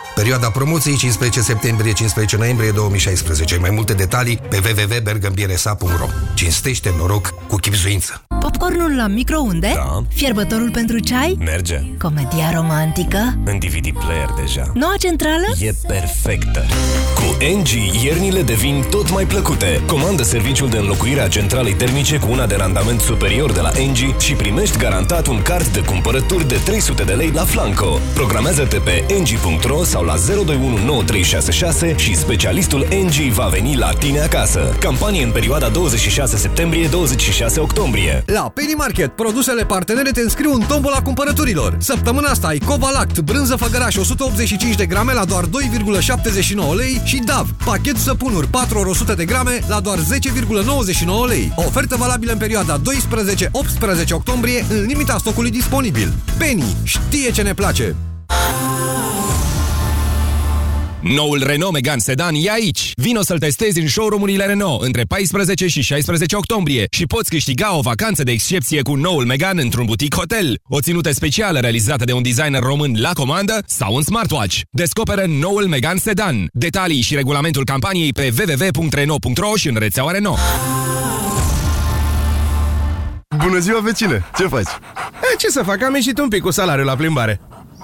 Perioada promoției 15 septembrie-15 noiembrie 2016. Mai multe detalii pe www.bergambiresa.ro Cinstește noroc cu chipzuință. Popcornul la microunde? Da. Fierbătorul pentru ceai? Merge. Comedia romantică? În DVD player deja. Noua centrală? E perfectă. Cu NG, iernile devin tot mai plăcute. Comandă serviciul de înlocuire a centralei termice cu una de randament superior de la NG și primești garantat un card de cumpărături de 300 de lei la Flanco. Programează-te pe ng.ro sau la 021936 și specialistul NG va veni la tine acasă. Campanie în perioada 26 septembrie-26 octombrie. La Penny Market, produsele partenere te înscriu în tombola cumpărăturilor. Săptămâna asta ai Covalact, brânză făgăraș 185 de grame la doar 2,79 lei și DAV, pachet săpunuri 4 ori 100 de grame la doar 10,99 lei. Ofertă valabilă în perioada 12-18 octombrie în limita stocului disponibil. Penny știe ce ne place! Noul Renault Megane Sedan e aici! Vino să-l testezi în showroom-urile Renault între 14 și 16 octombrie și poți câștiga o vacanță de excepție cu noul Megane într-un butic hotel, o ținută specială realizată de un designer român la comandă sau un smartwatch. Descoperă noul Megane Sedan. Detalii și regulamentul campaniei pe www.renault.ro și în rețeaua Renault. Bună ziua, vecine! Ce faci? E, ce să fac? Am ieșit un pic cu salariul la plimbare.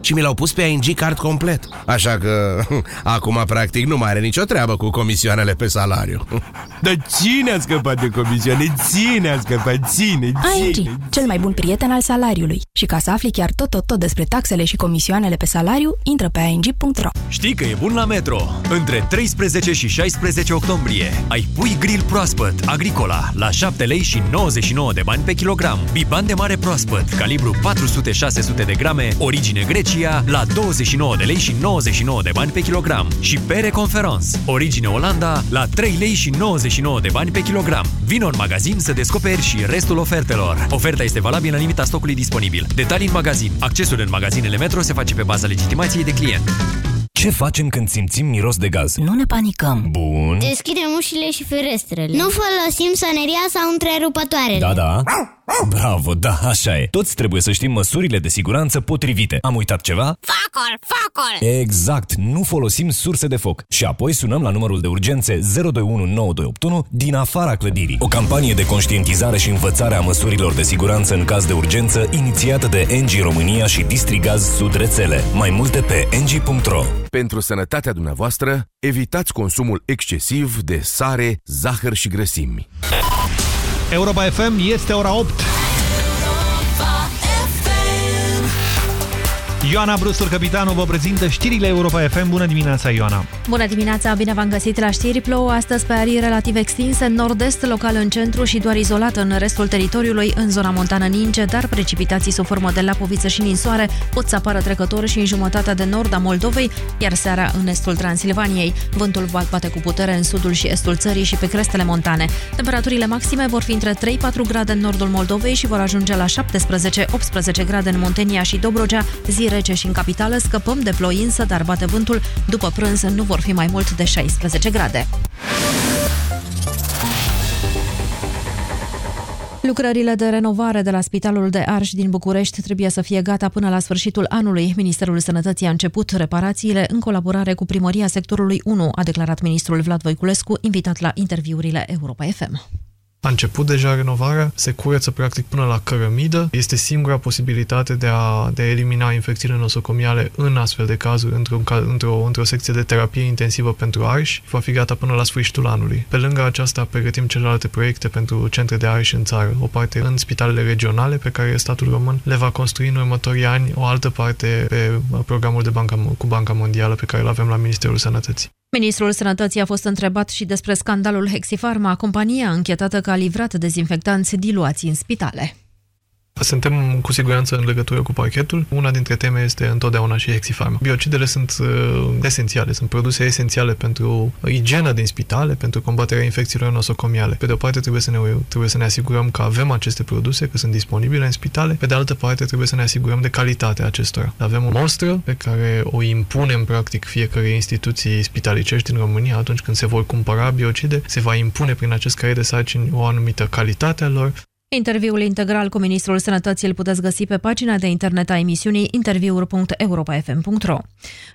Și mi l-au pus pe ING card complet. Așa că acum practic nu mai are nicio treabă cu comisioanele pe salariu. Dar cine a scăpat de comisioane? Cine a scăpat? Ține, ING, ține. cel mai bun prieten al salariului. Și ca să afli chiar tot, tot, tot despre taxele și comisioanele pe salariu, intră pe ing.ro. Știi că e bun la Metro. Între 13 și 16 octombrie ai pui grill proaspăt Agricola la 7 lei și 99 de bani pe kilogram. Biban de mare proaspăt, calibru 400-600 de grame, origine Grecia, la 29 de lei și 99 de bani pe kilogram. Și pere Conference, origine Olanda, la 3 lei și 99 de bani pe kilogram. Vino în magazin să descoperi și restul ofertelor. Oferta este valabilă în limita stocului disponibil. Detalii în magazin. Accesul în magazinele Metro se face pe baza legitimației de client. Ce facem când simțim miros de gaz? Nu ne panicăm. Bun. Deschidem ușile și ferestrele. Nu folosim soneria sau întrerupătoarele. Da, da. Bravo, da, așa e. Toți trebuie să știm măsurile de siguranță potrivite. Am uitat ceva? Focul, focul! Exact, nu folosim surse de foc. Și apoi sunăm la numărul de urgențe 0219281 din afara clădirii. O campanie de conștientizare și învățare a măsurilor de siguranță în caz de urgență inițiată de NG România și Distrigaz Sud Rețele. Mai multe pe ng.ro Pentru sănătatea dumneavoastră, evitați consumul excesiv de sare, zahăr și grăsimi. Europa FM este ora 8. Ioana Brustur, capitanul, vă prezintă știrile Europa FM. Bună dimineața, Ioana! Bună dimineața, bine v-am găsit la știri. Plouă astăzi pe arii relativ extinse, în nord-est, local în centru și doar izolat în restul teritoriului, în zona montană ninge, dar precipitații sub formă de lapoviță și ninsoare pot să apară trecător și în jumătatea de nord a Moldovei, iar seara în estul Transilvaniei. Vântul bate cu putere în sudul și estul țării și pe crestele montane. Temperaturile maxime vor fi între 3-4 grade în nordul Moldovei și vor ajunge la 17-18 grade în Muntenia și Dobrogea, zi rece și în capitală, scăpăm de ploi însă, dar bate vântul. După prânz nu vor fi mai mult de 16 grade. Lucrările de renovare de la Spitalul de Arș din București trebuie să fie gata până la sfârșitul anului. Ministerul Sănătății a început reparațiile în colaborare cu primăria sectorului 1, a declarat ministrul Vlad Voiculescu, invitat la interviurile Europa FM. A început deja renovarea, se curăță practic până la cărămidă. Este singura posibilitate de a, de a elimina infecțiile nosocomiale în astfel de cazuri într-o, într-o, într-o secție de terapie intensivă pentru arși. Va fi gata până la sfârșitul anului. Pe lângă aceasta pregătim celelalte proiecte pentru centre de arși în țară. O parte în spitalele regionale pe care statul român le va construi în următorii ani, o altă parte pe programul de banca, cu Banca Mondială pe care îl avem la Ministerul Sănătății. Ministrul Sănătății a fost întrebat și despre scandalul Hexifarma, compania închetată că a livrat dezinfectanți diluați în spitale. Suntem cu siguranță în legătură cu parchetul. Una dintre teme este întotdeauna și Hexifarma. Biocidele sunt uh, esențiale, sunt produse esențiale pentru igiena din spitale, pentru combaterea infecțiilor nosocomiale. Pe de o parte trebuie să ne, trebuie să ne asigurăm că avem aceste produse, că sunt disponibile în spitale. Pe de altă parte trebuie să ne asigurăm de calitatea acestora. Avem o mostră pe care o impunem practic fiecare instituții spitalicești în România atunci când se vor cumpăra biocide, se va impune prin acest caiet de sarcini o anumită calitate a lor, Interviul integral cu Ministrul Sănătății îl puteți găsi pe pagina de internet a emisiunii interviuri.europafm.ro.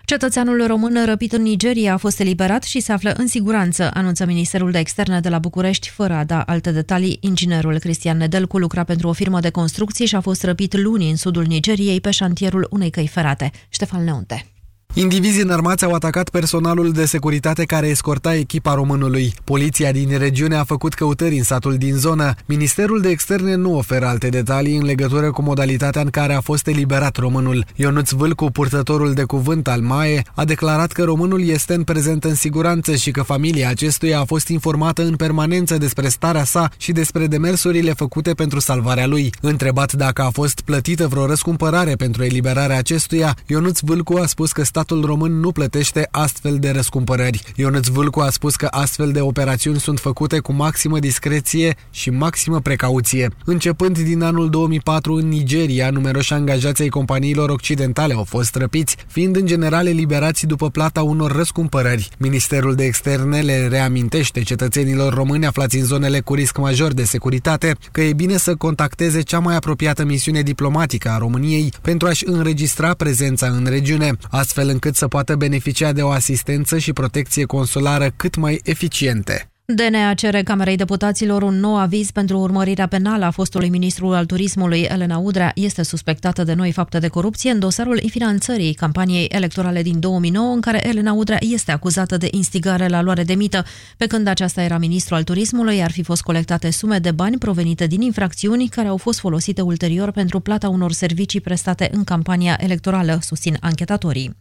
Cetățeanul român răpit în Nigeria a fost eliberat și se află în siguranță, anunță Ministerul de Externe de la București, fără a da alte detalii. Inginerul Cristian Nedelcu lucra pentru o firmă de construcții și a fost răpit luni în sudul Nigeriei pe șantierul unei căi ferate. Ștefan Leonte. Indivizii înarmați au atacat personalul de securitate care escorta echipa românului. Poliția din regiune a făcut căutări în satul din zonă. Ministerul de Externe nu oferă alte detalii în legătură cu modalitatea în care a fost eliberat românul. Ionuț Vâlcu, purtătorul de cuvânt al MAE, a declarat că românul este în prezent în siguranță și că familia acestuia a fost informată în permanență despre starea sa și despre demersurile făcute pentru salvarea lui. Întrebat dacă a fost plătită vreo răscumpărare pentru eliberarea acestuia, Ionuț Vâlcu a spus că statul român nu plătește astfel de răscumpărări. Ionuț Vâlcu a spus că astfel de operațiuni sunt făcute cu maximă discreție și maximă precauție. Începând din anul 2004 în Nigeria, numeroși angajați ai companiilor occidentale au fost răpiți, fiind în general eliberați după plata unor răscumpărări. Ministerul de Externe le reamintește cetățenilor români aflați în zonele cu risc major de securitate că e bine să contacteze cea mai apropiată misiune diplomatică a României pentru a-și înregistra prezența în regiune, astfel încât să poată beneficia de o asistență și protecție consulară cât mai eficiente. DNA cere Camerei Deputaților un nou aviz pentru urmărirea penală a fostului ministru al turismului Elena Udrea. Este suspectată de noi fapte de corupție în dosarul finanțării campaniei electorale din 2009, în care Elena Udrea este acuzată de instigare la luare de mită. Pe când aceasta era ministru al turismului, ar fi fost colectate sume de bani provenite din infracțiuni care au fost folosite ulterior pentru plata unor servicii prestate în campania electorală, susțin anchetatorii.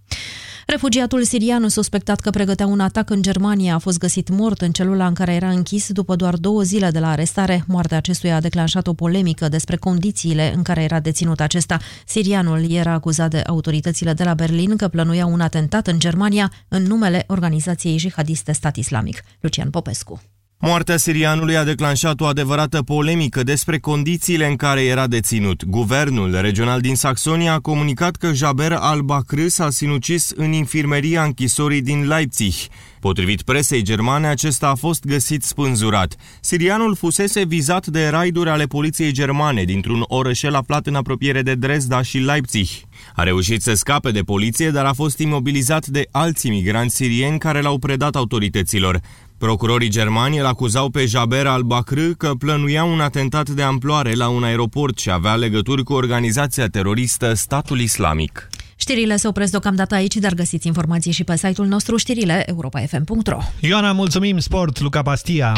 Refugiatul sirian suspectat că pregătea un atac în Germania a fost găsit mort în celula în care era închis după doar două zile de la arestare. Moartea acestuia a declanșat o polemică despre condițiile în care era deținut acesta. Sirianul era acuzat de autoritățile de la Berlin că plănuia un atentat în Germania în numele organizației jihadiste Stat Islamic. Lucian Popescu. Moartea sirianului a declanșat o adevărată polemică despre condițiile în care era deținut. Guvernul regional din Saxonia a comunicat că Jaber al-Bakr s-a sinucis în infirmeria închisorii din Leipzig. Potrivit presei germane, acesta a fost găsit spânzurat. Sirianul fusese vizat de raiduri ale poliției germane dintr-un orășel aflat în apropiere de Dresda și Leipzig. A reușit să scape de poliție, dar a fost imobilizat de alți migranți sirieni care l-au predat autorităților. Procurorii germani îl acuzau pe Jaber al-Bakr că plănuia un atentat de amploare la un aeroport și avea legături cu organizația teroristă Statul Islamic. Știrile se opresc deocamdată aici, dar găsiți informații și pe site-ul nostru știrile europa.fm.ro Ioana, mulțumim, sport, Luca Pastia!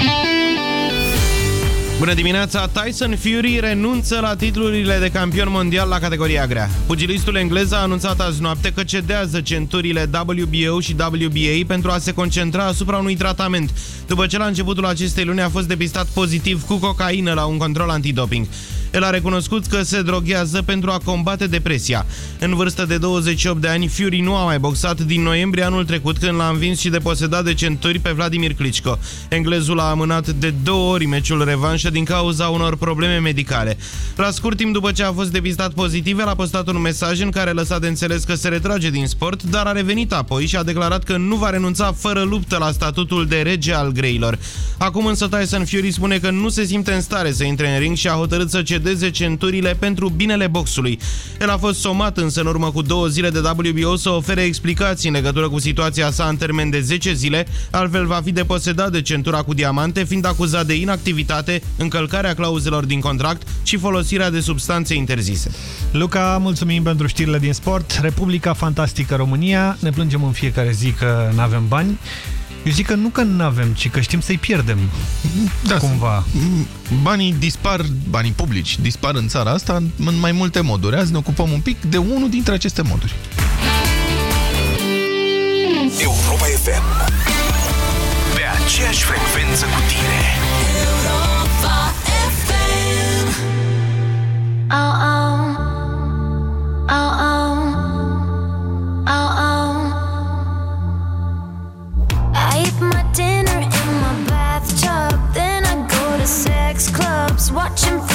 Bună dimineața! Tyson Fury renunță la titlurile de campion mondial la categoria grea. Pugilistul englez a anunțat azi noapte că cedează centurile WBO și WBA pentru a se concentra asupra unui tratament, după ce la începutul acestei luni a fost depistat pozitiv cu cocaină la un control antidoping. El a recunoscut că se droghează pentru a combate depresia. În vârstă de 28 de ani, Fury nu a mai boxat din noiembrie anul trecut când l-a învins și deposedat de centuri pe Vladimir Klitschko. Englezul a amânat de două ori meciul revanșă din cauza unor probleme medicale. La scurt timp după ce a fost depistat pozitiv, el a postat un mesaj în care lăsa de înțeles că se retrage din sport, dar a revenit apoi și a declarat că nu va renunța fără luptă la statutul de rege al greilor. Acum însă Tyson Fury spune că nu se simte în stare să intre în ring și a hotărât să cedeze centurile pentru binele boxului. El a fost somat însă în urmă cu două zile de WBO să ofere explicații în legătură cu situația sa în termen de 10 zile, altfel va fi deposedat de centura cu diamante, fiind acuzat de inactivitate, încălcarea clauzelor din contract și folosirea de substanțe interzise. Luca, mulțumim pentru știrile din sport. Republica Fantastică România. Ne plângem în fiecare zi că nu avem bani. Eu zic că nu că nu avem, ci că știm să-i pierdem. Da, cumva. Banii dispar, banii publici dispar în țara asta în mai multe moduri. Azi ne ocupăm un pic de unul dintre aceste moduri. Europa FM Pe aceeași frecvență cu tine Europa FM Oh, oh. Oh, watching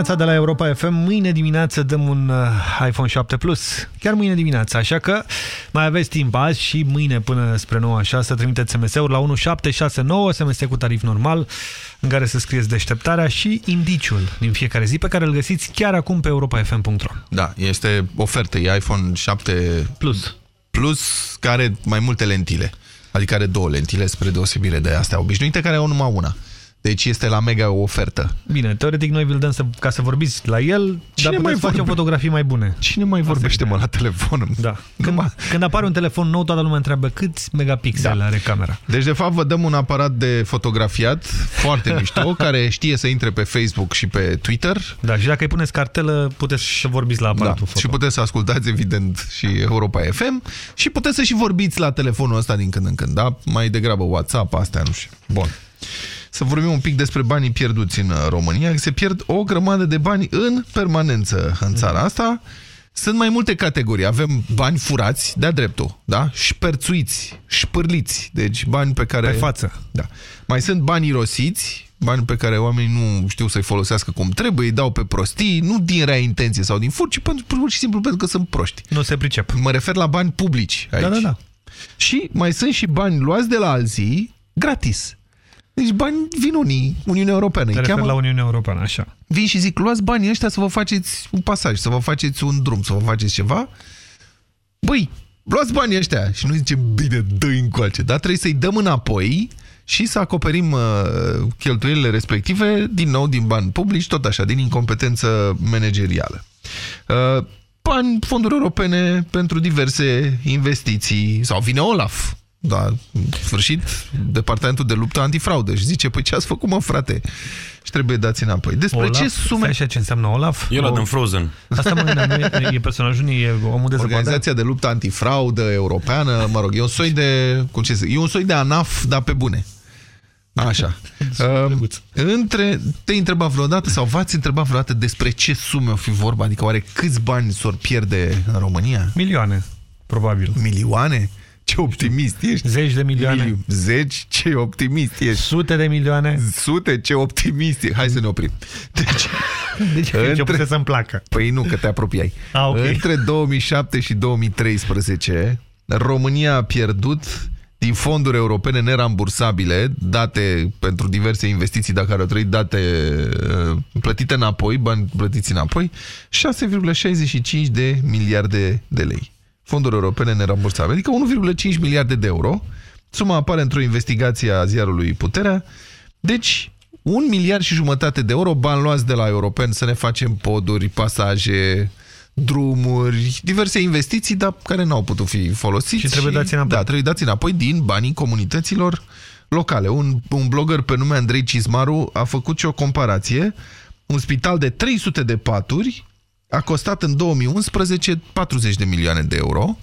dimineața de la Europa FM. Mâine dimineață dăm un uh, iPhone 7 Plus. Chiar mâine dimineața, așa că mai aveți timp azi și mâine până spre 9 așa să trimiteți SMS-uri la 1769, SMS cu tarif normal, în care să scrieți deșteptarea și indiciul din fiecare zi pe care îl găsiți chiar acum pe europafm.ro. Da, este ofertă, e iPhone 7 Plus. Plus, care are mai multe lentile. Adică are două lentile spre deosebire de astea obișnuite, care au numai una. Deci este la mega ofertă. Bine, teoretic noi vi-l dăm să, ca să vorbiți la el, Cine dar mai puteți face vorbe- fotografii mai bune. Cine mai vorbește, mă, la telefon? Da. Când, când apare un telefon nou, toată lumea întreabă câți megapixeli da. are camera. Deci, de fapt, vă dăm un aparat de fotografiat foarte mișto, care știe să intre pe Facebook și pe Twitter. Da, și dacă îi puneți cartelă, puteți să vorbiți la aparatul Da, și puteți să ascultați, evident, și Europa FM și puteți să și vorbiți la telefonul ăsta din când în când, da? Mai degrabă WhatsApp, astea, nu știu. Bun. Să vorbim un pic despre banii pierduți în uh, România. Se pierd o grămadă de bani în permanență în țara asta. Sunt mai multe categorii. Avem bani furați, de-a dreptul, da? Șperțuiți, șpârliți, deci bani pe care... Pe față. Da. Mai sunt bani irosiți, bani pe care oamenii nu știu să-i folosească cum trebuie, îi dau pe prostii, nu din rea intenție sau din furt, ci pentru, pur și simplu pentru că sunt proști. Nu se pricep. Mă refer la bani publici aici. Da, da, da. Și mai sunt și bani luați de la alții gratis. Deci bani vin unii, Uniunea Europeană. Te îi refer cheamă, la Uniunea Europeană, așa. vin și zic, luați banii ăștia să vă faceți un pasaj, să vă faceți un drum, să vă faceți ceva. Băi, luați banii ăștia. Și noi zicem, bine, dă-i încoace. Dar trebuie să-i dăm înapoi și să acoperim uh, cheltuielile respective, din nou, din bani publici, tot așa, din incompetență managerială. Uh, bani, fonduri europene pentru diverse investiții, sau vine Olaf, da, în sfârșit, Departamentul de Luptă Antifraudă și zice, păi ce ați făcut, mă, frate? Și trebuie dați înapoi. Despre Olaf? ce sume... Stai așa ce înseamnă Olaf? E ăla O- din Frozen. Asta mă gândeam, nu e, e personajul, nu e omul de zăpadă? Organizația de luptă antifraudă europeană, mă rog, e un soi de, cum ce zic, e un soi de ANAF, dar pe bune. Așa. Uh, între, te-ai întrebat vreodată sau v-ați întrebat vreodată despre ce sume o fi vorba? Adică oare câți bani s-or pierde în România? Milioane, probabil. Milioane? Ce optimist ești. Zeci de milioane. Miliu. Zeci? Ce optimist ești. Sute de milioane. Sute? Ce optimist ești. Hai să ne oprim. Deci, deci între... să-mi placă. Păi nu, că te apropiai. Ah, ok. Între 2007 și 2013, România a pierdut din fonduri europene nerambursabile, date pentru diverse investiții, dacă au trăit date uh, plătite înapoi, bani plătiți înapoi, 6,65 de miliarde de lei. Fonduri europene nerambursabile, adică 1,5 miliarde de euro. Suma apare într-o investigație a ziarului Puterea. Deci, un miliard și jumătate de euro bani luați de la europeni să ne facem poduri, pasaje, drumuri, diverse investiții, dar care n-au putut fi folosiți. Și trebuie dați înapoi. Da, trebuie dați înapoi din banii comunităților locale. Un, un blogger pe nume Andrei Cizmaru a făcut și o comparație. Un spital de 300 de paturi a costat în 2011 40 de milioane de euro.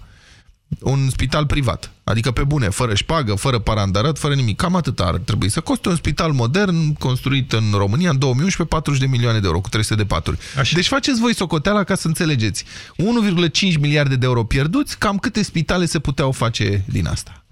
Un spital privat, adică pe bune, fără șpagă, fără parandarăt, fără nimic. Cam atât ar trebui să coste un spital modern construit în România în 2011 40 de milioane de euro cu 300 de paturi. Așa. Deci faceți voi socoteala ca să înțelegeți. 1,5 miliarde de euro pierduți, cam câte spitale se puteau face din asta.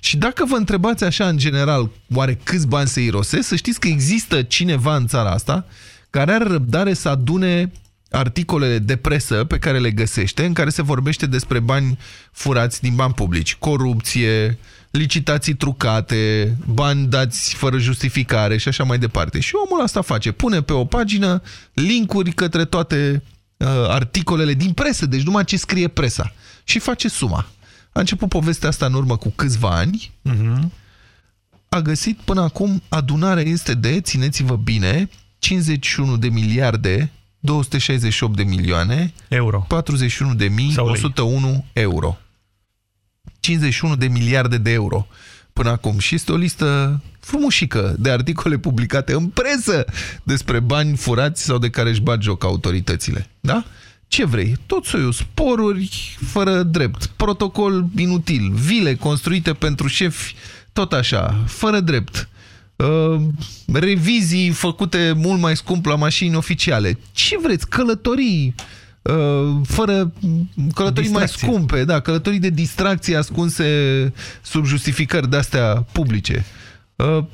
Și dacă vă întrebați așa în general, oare câți bani se irosesc, să știți că există cineva în țara asta care are răbdare să adune articolele de presă pe care le găsește, în care se vorbește despre bani furați din bani publici, corupție, licitații trucate, bani dați fără justificare și așa mai departe. Și omul asta face, pune pe o pagină linkuri către toate uh, articolele din presă, deci numai ce scrie presa. Și face suma. A început povestea asta în urmă cu câțiva ani, Mhm. a găsit până acum, adunarea este de, țineți-vă bine, 51 de miliarde 268 de milioane euro. 41 de mii 101 euro. 51 de miliarde de euro până acum. Și este o listă frumușică de articole publicate în presă despre bani furați sau de care își bat joc autoritățile. Da? Ce vrei? Tot soiul sporuri fără drept, protocol inutil, vile construite pentru șefi, tot așa, fără drept, uh, revizii făcute mult mai scump la mașini oficiale. Ce vreți? Călătorii uh, fără călătorii mai Distracție. scumpe, da, călătorii de distracție ascunse sub justificări de-astea publice. Uh,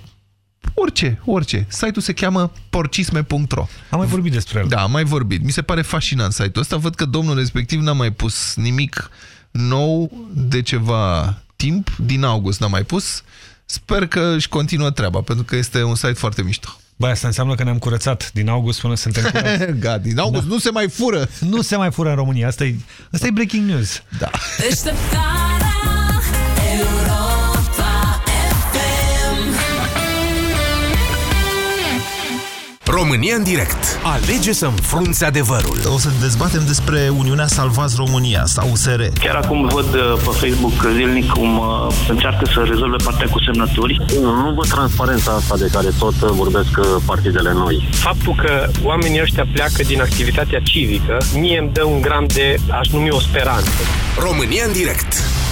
Orice, orice. Site-ul se cheamă porcisme.ro. Am mai vorbit despre el. Da, am mai vorbit. Mi se pare fascinant site-ul ăsta. Văd că domnul respectiv n-a mai pus nimic nou de ceva timp. Din august n-a mai pus. Sper că își continuă treaba, pentru că este un site foarte mișto. Bă, asta înseamnă că ne-am curățat din august până suntem curați. Gata, din august da. nu se mai fură. Nu se mai fură în România. Asta e, asta e breaking news. Da. România în direct. Alege să înfrunți adevărul. O să dezbatem despre Uniunea Salvați România sau USR. Chiar acum văd uh, pe Facebook zilnic cum uh, încearcă să rezolve partea cu semnături. Nu văd transparența asta de care tot uh, vorbesc partidele noi. Faptul că oamenii ăștia pleacă din activitatea civică, mie îmi dă un gram de, aș numi o speranță. România în direct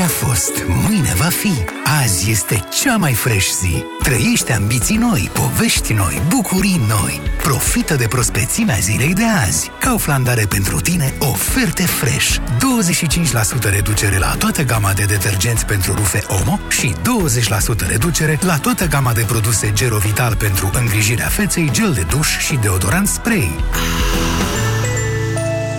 Ieri a fost, mâine va fi. Azi este cea mai fresh zi. Trăiește ambiții noi, povești noi, bucurii noi. Profită de prospețimea zilei de azi. Kaufland are pentru tine oferte fresh. 25% reducere la toată gama de detergenți pentru rufe Omo și 20% reducere la toată gama de produse Gero Vital pentru îngrijirea feței, gel de duș și deodorant spray.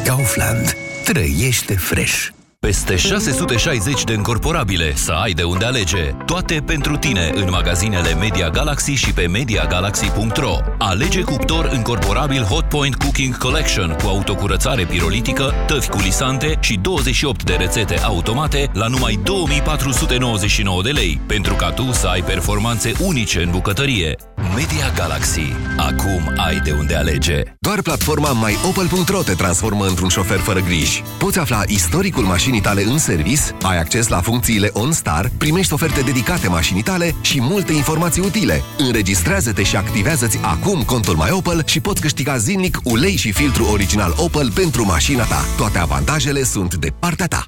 Kaufland. Trăiește fresh. Peste 660 de încorporabile să ai de unde alege. Toate pentru tine în magazinele Media Galaxy și pe MediaGalaxy.ro. Alege cuptor încorporabil Hotpoint Cooking Collection cu autocurățare pirolitică, tăvi culisante și 28 de rețete automate la numai 2499 de lei, pentru ca tu să ai performanțe unice în bucătărie. Media Galaxy. Acum ai de unde alege. Doar platforma myopel.ro te transformă într-un șofer fără griji. Poți afla istoricul mașinii tale în servis, ai acces la funcțiile OnStar, primești oferte dedicate mașinii tale și multe informații utile. Înregistrează-te și activează-ți acum contul MyOpel și poți câștiga zilnic ulei și filtru original Opel pentru mașina ta. Toate avantajele sunt de partea ta.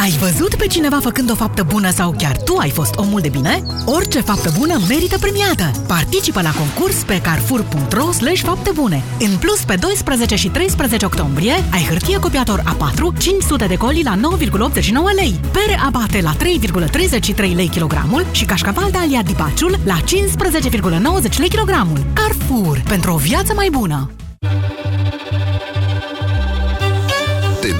Ai văzut pe cineva făcând o faptă bună sau chiar tu ai fost omul de bine? Orice faptă bună merită premiată. Participă la concurs pe carrefour.ro slash fapte bune. În plus, pe 12 și 13 octombrie ai hârtie copiator A4, 500 de coli la 9,89 lei, pere abate la 3,33 lei kilogramul și cașcaval de alia dipaciul la 15,90 lei kilogramul. Carrefour. Pentru o viață mai bună.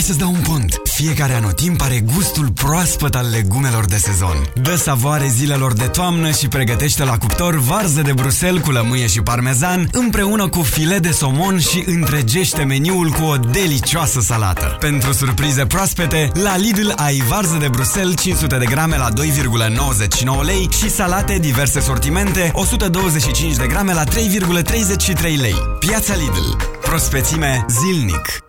hai să-ți dau un pont! Fiecare anotimp are gustul proaspăt al legumelor de sezon. Dă savoare zilelor de toamnă și pregătește la cuptor varză de brusel cu lămâie și parmezan împreună cu filet de somon și întregește meniul cu o delicioasă salată. Pentru surprize proaspete, la Lidl ai varză de brusel 500 de grame la 2,99 lei și salate diverse sortimente 125 de grame la 3,33 lei. Piața Lidl. Prospețime zilnic.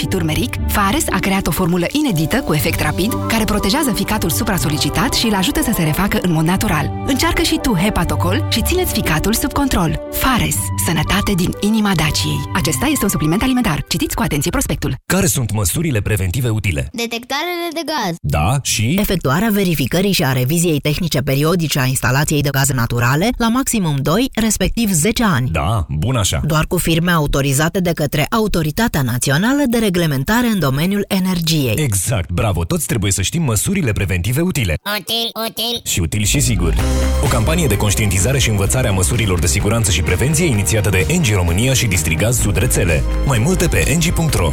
și turmeric, Fares a creat o formulă inedită cu efect rapid care protejează ficatul supra-solicitat și îl ajută să se refacă în mod natural. Încearcă și tu Hepatocol și țineți ficatul sub control. Fares. Sănătate din inima Daciei. Acesta este un supliment alimentar. Citiți cu atenție prospectul. Care sunt măsurile preventive utile? Detectarele de gaz. Da, și? Efectuarea verificării și a reviziei tehnice periodice a instalației de gaze naturale la maximum 2, respectiv 10 ani. Da, bun așa. Doar cu firme autorizate de către Autoritatea Națională de Reglementare în domeniul energiei. Exact, bravo, toți trebuie să știm măsurile preventive utile. Util, util. Și util și sigur. O campanie de conștientizare și învățare a măsurilor de siguranță și prevenție inițiată de Engie România și Distrigaz Sud Rețele. Mai multe pe engie.ro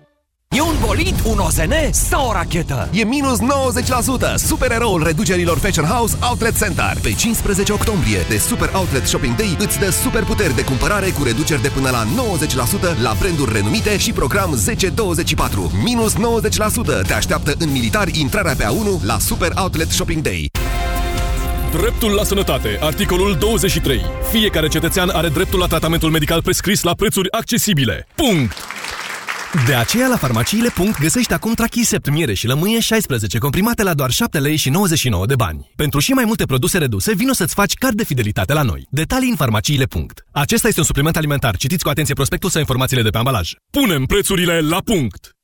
E un bolid, un OZN sau o rachetă? E minus 90%! Supereroul reducerilor Fashion House Outlet Center. Pe 15 octombrie, de Super Outlet Shopping Day, îți dă super puteri de cumpărare cu reduceri de până la 90% la branduri renumite și program 1024. Minus 90% te așteaptă în militari intrarea pe A1 la Super Outlet Shopping Day. Dreptul la sănătate. Articolul 23. Fiecare cetățean are dreptul la tratamentul medical prescris la prețuri accesibile. Punct! De aceea la farmaciile. găsești acum Trachisept miere și lămâie 16 comprimate la doar 7 lei și 99 de bani. Pentru și mai multe produse reduse, vino să-ți faci card de fidelitate la noi. Detalii în farmaciile. Acesta este un supliment alimentar. Citiți cu atenție prospectul sau informațiile de pe ambalaj. Punem prețurile la punct!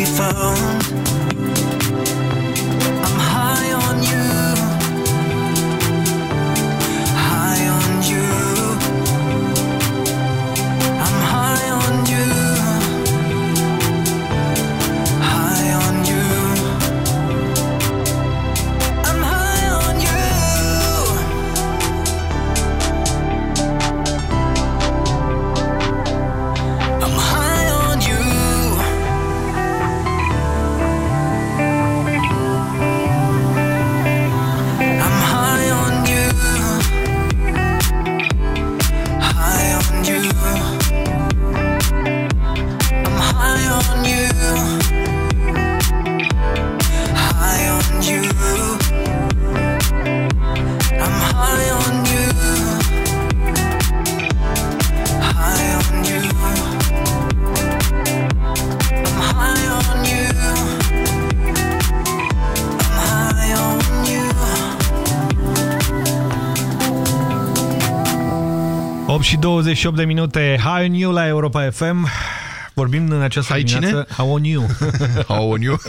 we found 28 de minute, High on You la Europa FM. Vorbim în această Hai, cine? dimineață How on You. How on you?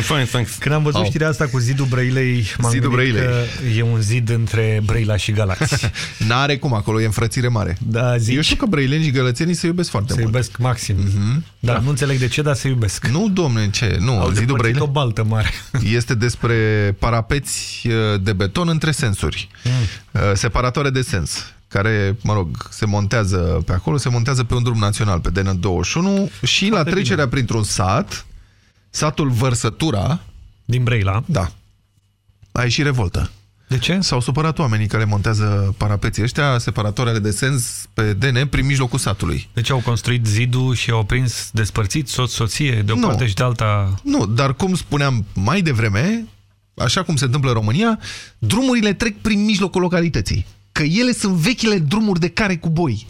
Fine, thanks. Când am văzut How? știrea asta cu zidul Brăilei, m-am Zidul gândit Brăilei. că e un zid între Brăila și Galați. N-are cum, acolo e înfrățire mare. Da, zici? Eu știu că brăileni și gălățenii se iubesc foarte Se mult. iubesc maxim. Dar nu înțeleg de ce, dar se iubesc. Nu, domne, ce? Nu, Au zidul despărțit Brăilei o baltă mare. este despre parapeți uh, de beton între sensuri. Uh, Separatoare de sens care, mă rog, se montează pe acolo, se montează pe un drum național, pe DN21 și la trecerea printr-un sat, satul Vărsătura, Din Brăila. da, a ieșit revoltă. De ce? S-au supărat oamenii care montează parapeții ăștia, separatoarele de sens pe DN, prin mijlocul satului. Deci au construit zidul și au prins despărțit soț-soție de o Nu. parte și de alta. Nu, dar cum spuneam mai devreme, așa cum se întâmplă în România, drumurile trec prin mijlocul localității. Că ele sunt vechile drumuri de care cu boi.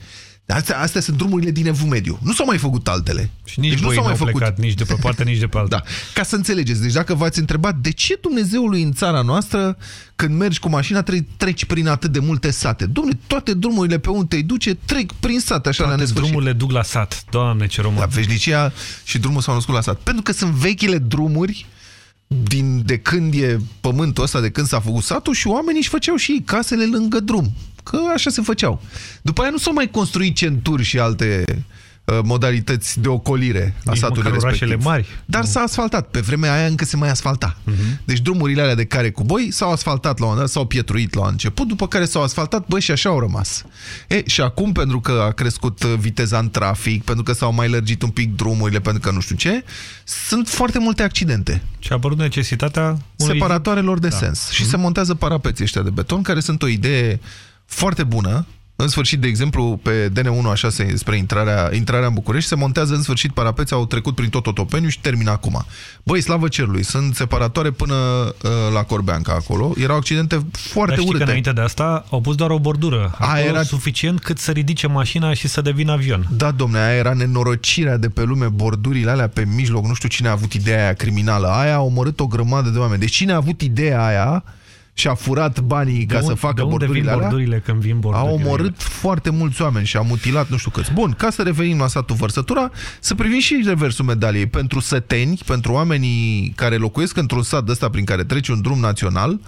Astea, astea sunt drumurile din Evul Mediu. Nu s-au mai făcut altele. Și nici Deci nu voi s-au n-au mai făcut. plecat nici de pe partea, nici de pe alta. Da. Ca să înțelegeți, deci dacă v-ați întrebat de ce Dumnezeului în țara noastră, când mergi cu mașina, tre treci prin atât de multe sate. Dom'le, toate drumurile pe unde te duce trec prin sate, așa la Toate nesfârșit. drumurile duc la sat. Doamne, ce român. La veșnicia și drumul s-au născut la sat. Pentru că sunt vechile drumuri din, de când e pământul ăsta, de când s-a făcut satul și oamenii își făceau și ei casele lângă drum. Că așa se făceau. După aia nu s-au mai construit centuri și alte uh, modalități de ocolire a Nici satului măcar respectiv. orașele mari. Dar s-a asfaltat. Pe vremea aia încă se mai asfalta. Deci drumurile alea de care cu boi s-au asfaltat la un dat, s-au pietruit la început, după care s-au asfaltat, băi, și așa au rămas. E, și acum, pentru că a crescut uh, viteza în trafic, pentru că s-au mai lărgit un pic drumurile, pentru că nu știu ce, sunt foarte multe accidente. Și a apărut necesitatea unui Separatoarelor de Da. sens. Și se montează parapeții ăștia de beton, care sunt o idee foarte bună, În sfârșit, de exemplu, pe DN1 așa se, spre intrarea, intrarea în București, se montează în sfârșit parapeți, au trecut prin tot Otopeniu și termină acum. Băi, slavă cerului, sunt separatoare până uh, la Corbeanca acolo. Erau accidente foarte Dar știi că urâte. înainte de asta au pus doar o bordură. A, Acolo era- suficient cât să ridice mașina și să devină avion. Da, domne, aia era nenorocirea de pe lume, bordurile alea pe mijloc, nu știu cine a avut ideea aia criminală. Aia a omorât o grămadă de oameni. Deci cine a avut ideea aia și a furat banii De ca un- să facă de unde bordurile vin alea, bordurile când vin a bordurile? omorât foarte mulți oameni și a mutilat nu știu câți. Bun, ca să revenim la satul Vărsătura, să privim și reversul medaliei. Pentru săteni, pentru oamenii care locuiesc într-un sat de ăsta prin care trece un drum național,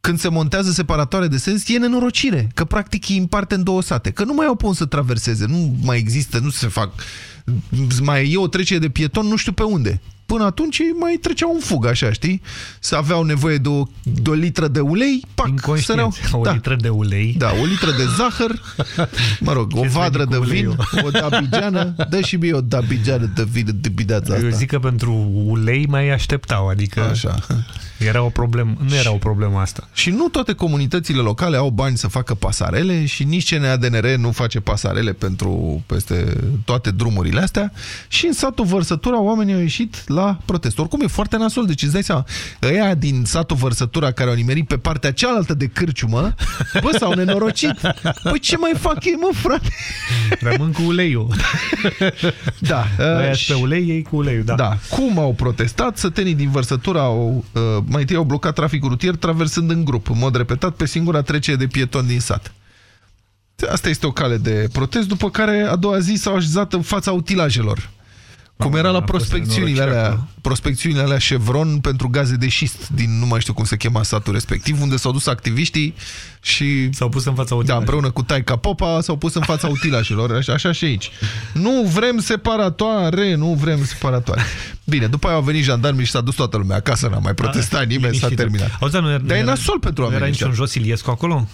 când se montează separatoare de sens, e nenorocire, că practic îi împarte în două sate, că nu mai au pe unde să traverseze, nu mai există, nu se fac, mai e o trecere de pieton, nu știu pe unde. Până atunci ei mai treceau în fugă, așa, știi? Să aveau nevoie de o, de o litră de ulei, pac, săreau. O da. litră de ulei. Da, o litră de zahăr, mă rog, o Ce vadră faci cu de vin, uleiul? o dabigeană, dă și mie o dabigeană de vin de bideața asta. Eu zic că pentru ulei mai așteptau, adică Așa. Era o problemă, nu era o problemă asta. Și nu toate comunitățile locale au bani să facă pasarele și nici CNADNR nu face pasarele pentru peste toate drumurile astea și în satul Vărsătura oamenii au ieșit la protest. Oricum e foarte nasol, deci îți dai seama, ăia din satul Vărsătura care au nimerit pe partea cealaltă de cârciumă, bă, s-au nenorocit. Păi ce mai fac ei, mă, frate? Rămân cu uleiul. Da. Aia și- pe ulei, ei cu uleiul, da. Da. Cum au protestat? Sătenii din Vărsătura au, uh, mai întâi au blocat traficul rutier traversând în grup, în mod repetat, pe singura trecere de pieton din sat. Asta este o cale de protest, după care a doua zi s-au așezat în fața utilajelor. Cum era la a fost prospecțiunile nenorocire alea, acolo. prospecțiunile alea Chevron pentru gaze de șist din nu mai știu cum se chema satul respectiv, unde s-au dus activiștii și s-au pus în fața Da, utilajelor. împreună cu Taica Popa s-au pus în fața utilajelor, așa, așa și aici. Nu vrem separatoare, nu vrem separatoare. Bine, după aia au venit jandarmii și s-a dus toată lumea acasă, n-a mai protestat nimeni, s-a liniștită. terminat. Auzi, dar nu, Dar e nasol pentru nu era oamenii niciun ăștia. Jos Iliescu acolo?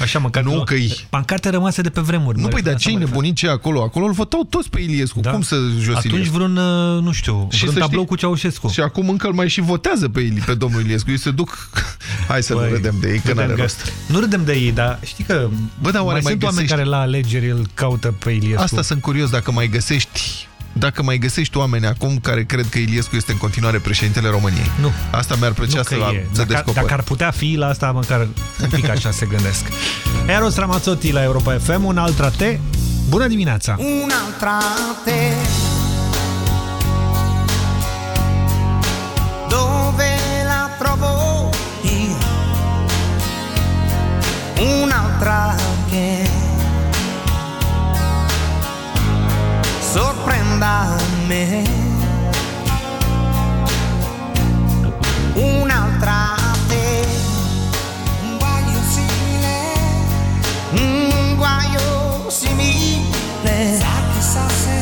Așa măcar Nu, că e- Pancarte rămase de pe vremuri. Nu, mă păi, refer, dar asta ce mă refer. nebunit ce e acolo? Acolo îl votau toți pe Iliescu. Da. Cum să jos Atunci Iliescu? vreun, uh, nu știu, Și vreun să tablou știi- cu Ceaușescu. Și acum încă îl mai și votează pe, Ili, pe domnul Iliescu. Ei se duc... Hai să nu Băi, râdem de ei, că râdem n-are că- rost. Nu râdem de ei, dar știi că Bă, dar oare mai mai sunt oameni găsești- care la alegeri îl caută pe Iliescu. Asta sunt curios dacă mai găsești dacă mai găsești oameni acum care cred că Iliescu este în continuare președintele României. Nu. Asta mi-ar plăcea nu să, că la, e. să Dacă, descoper. dacă ar putea fi, la asta măcar un pic așa se gândesc. Eros Ramazzotti la Europa FM, un alt rate. Bună dimineața! Un'altra te Dove Un'altra che Sorprenda me. Un'altra te. Un guaio simile un guaio simile. Chissà se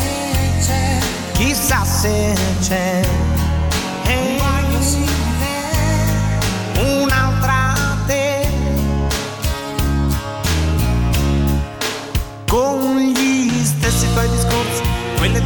c'è chissà se c'è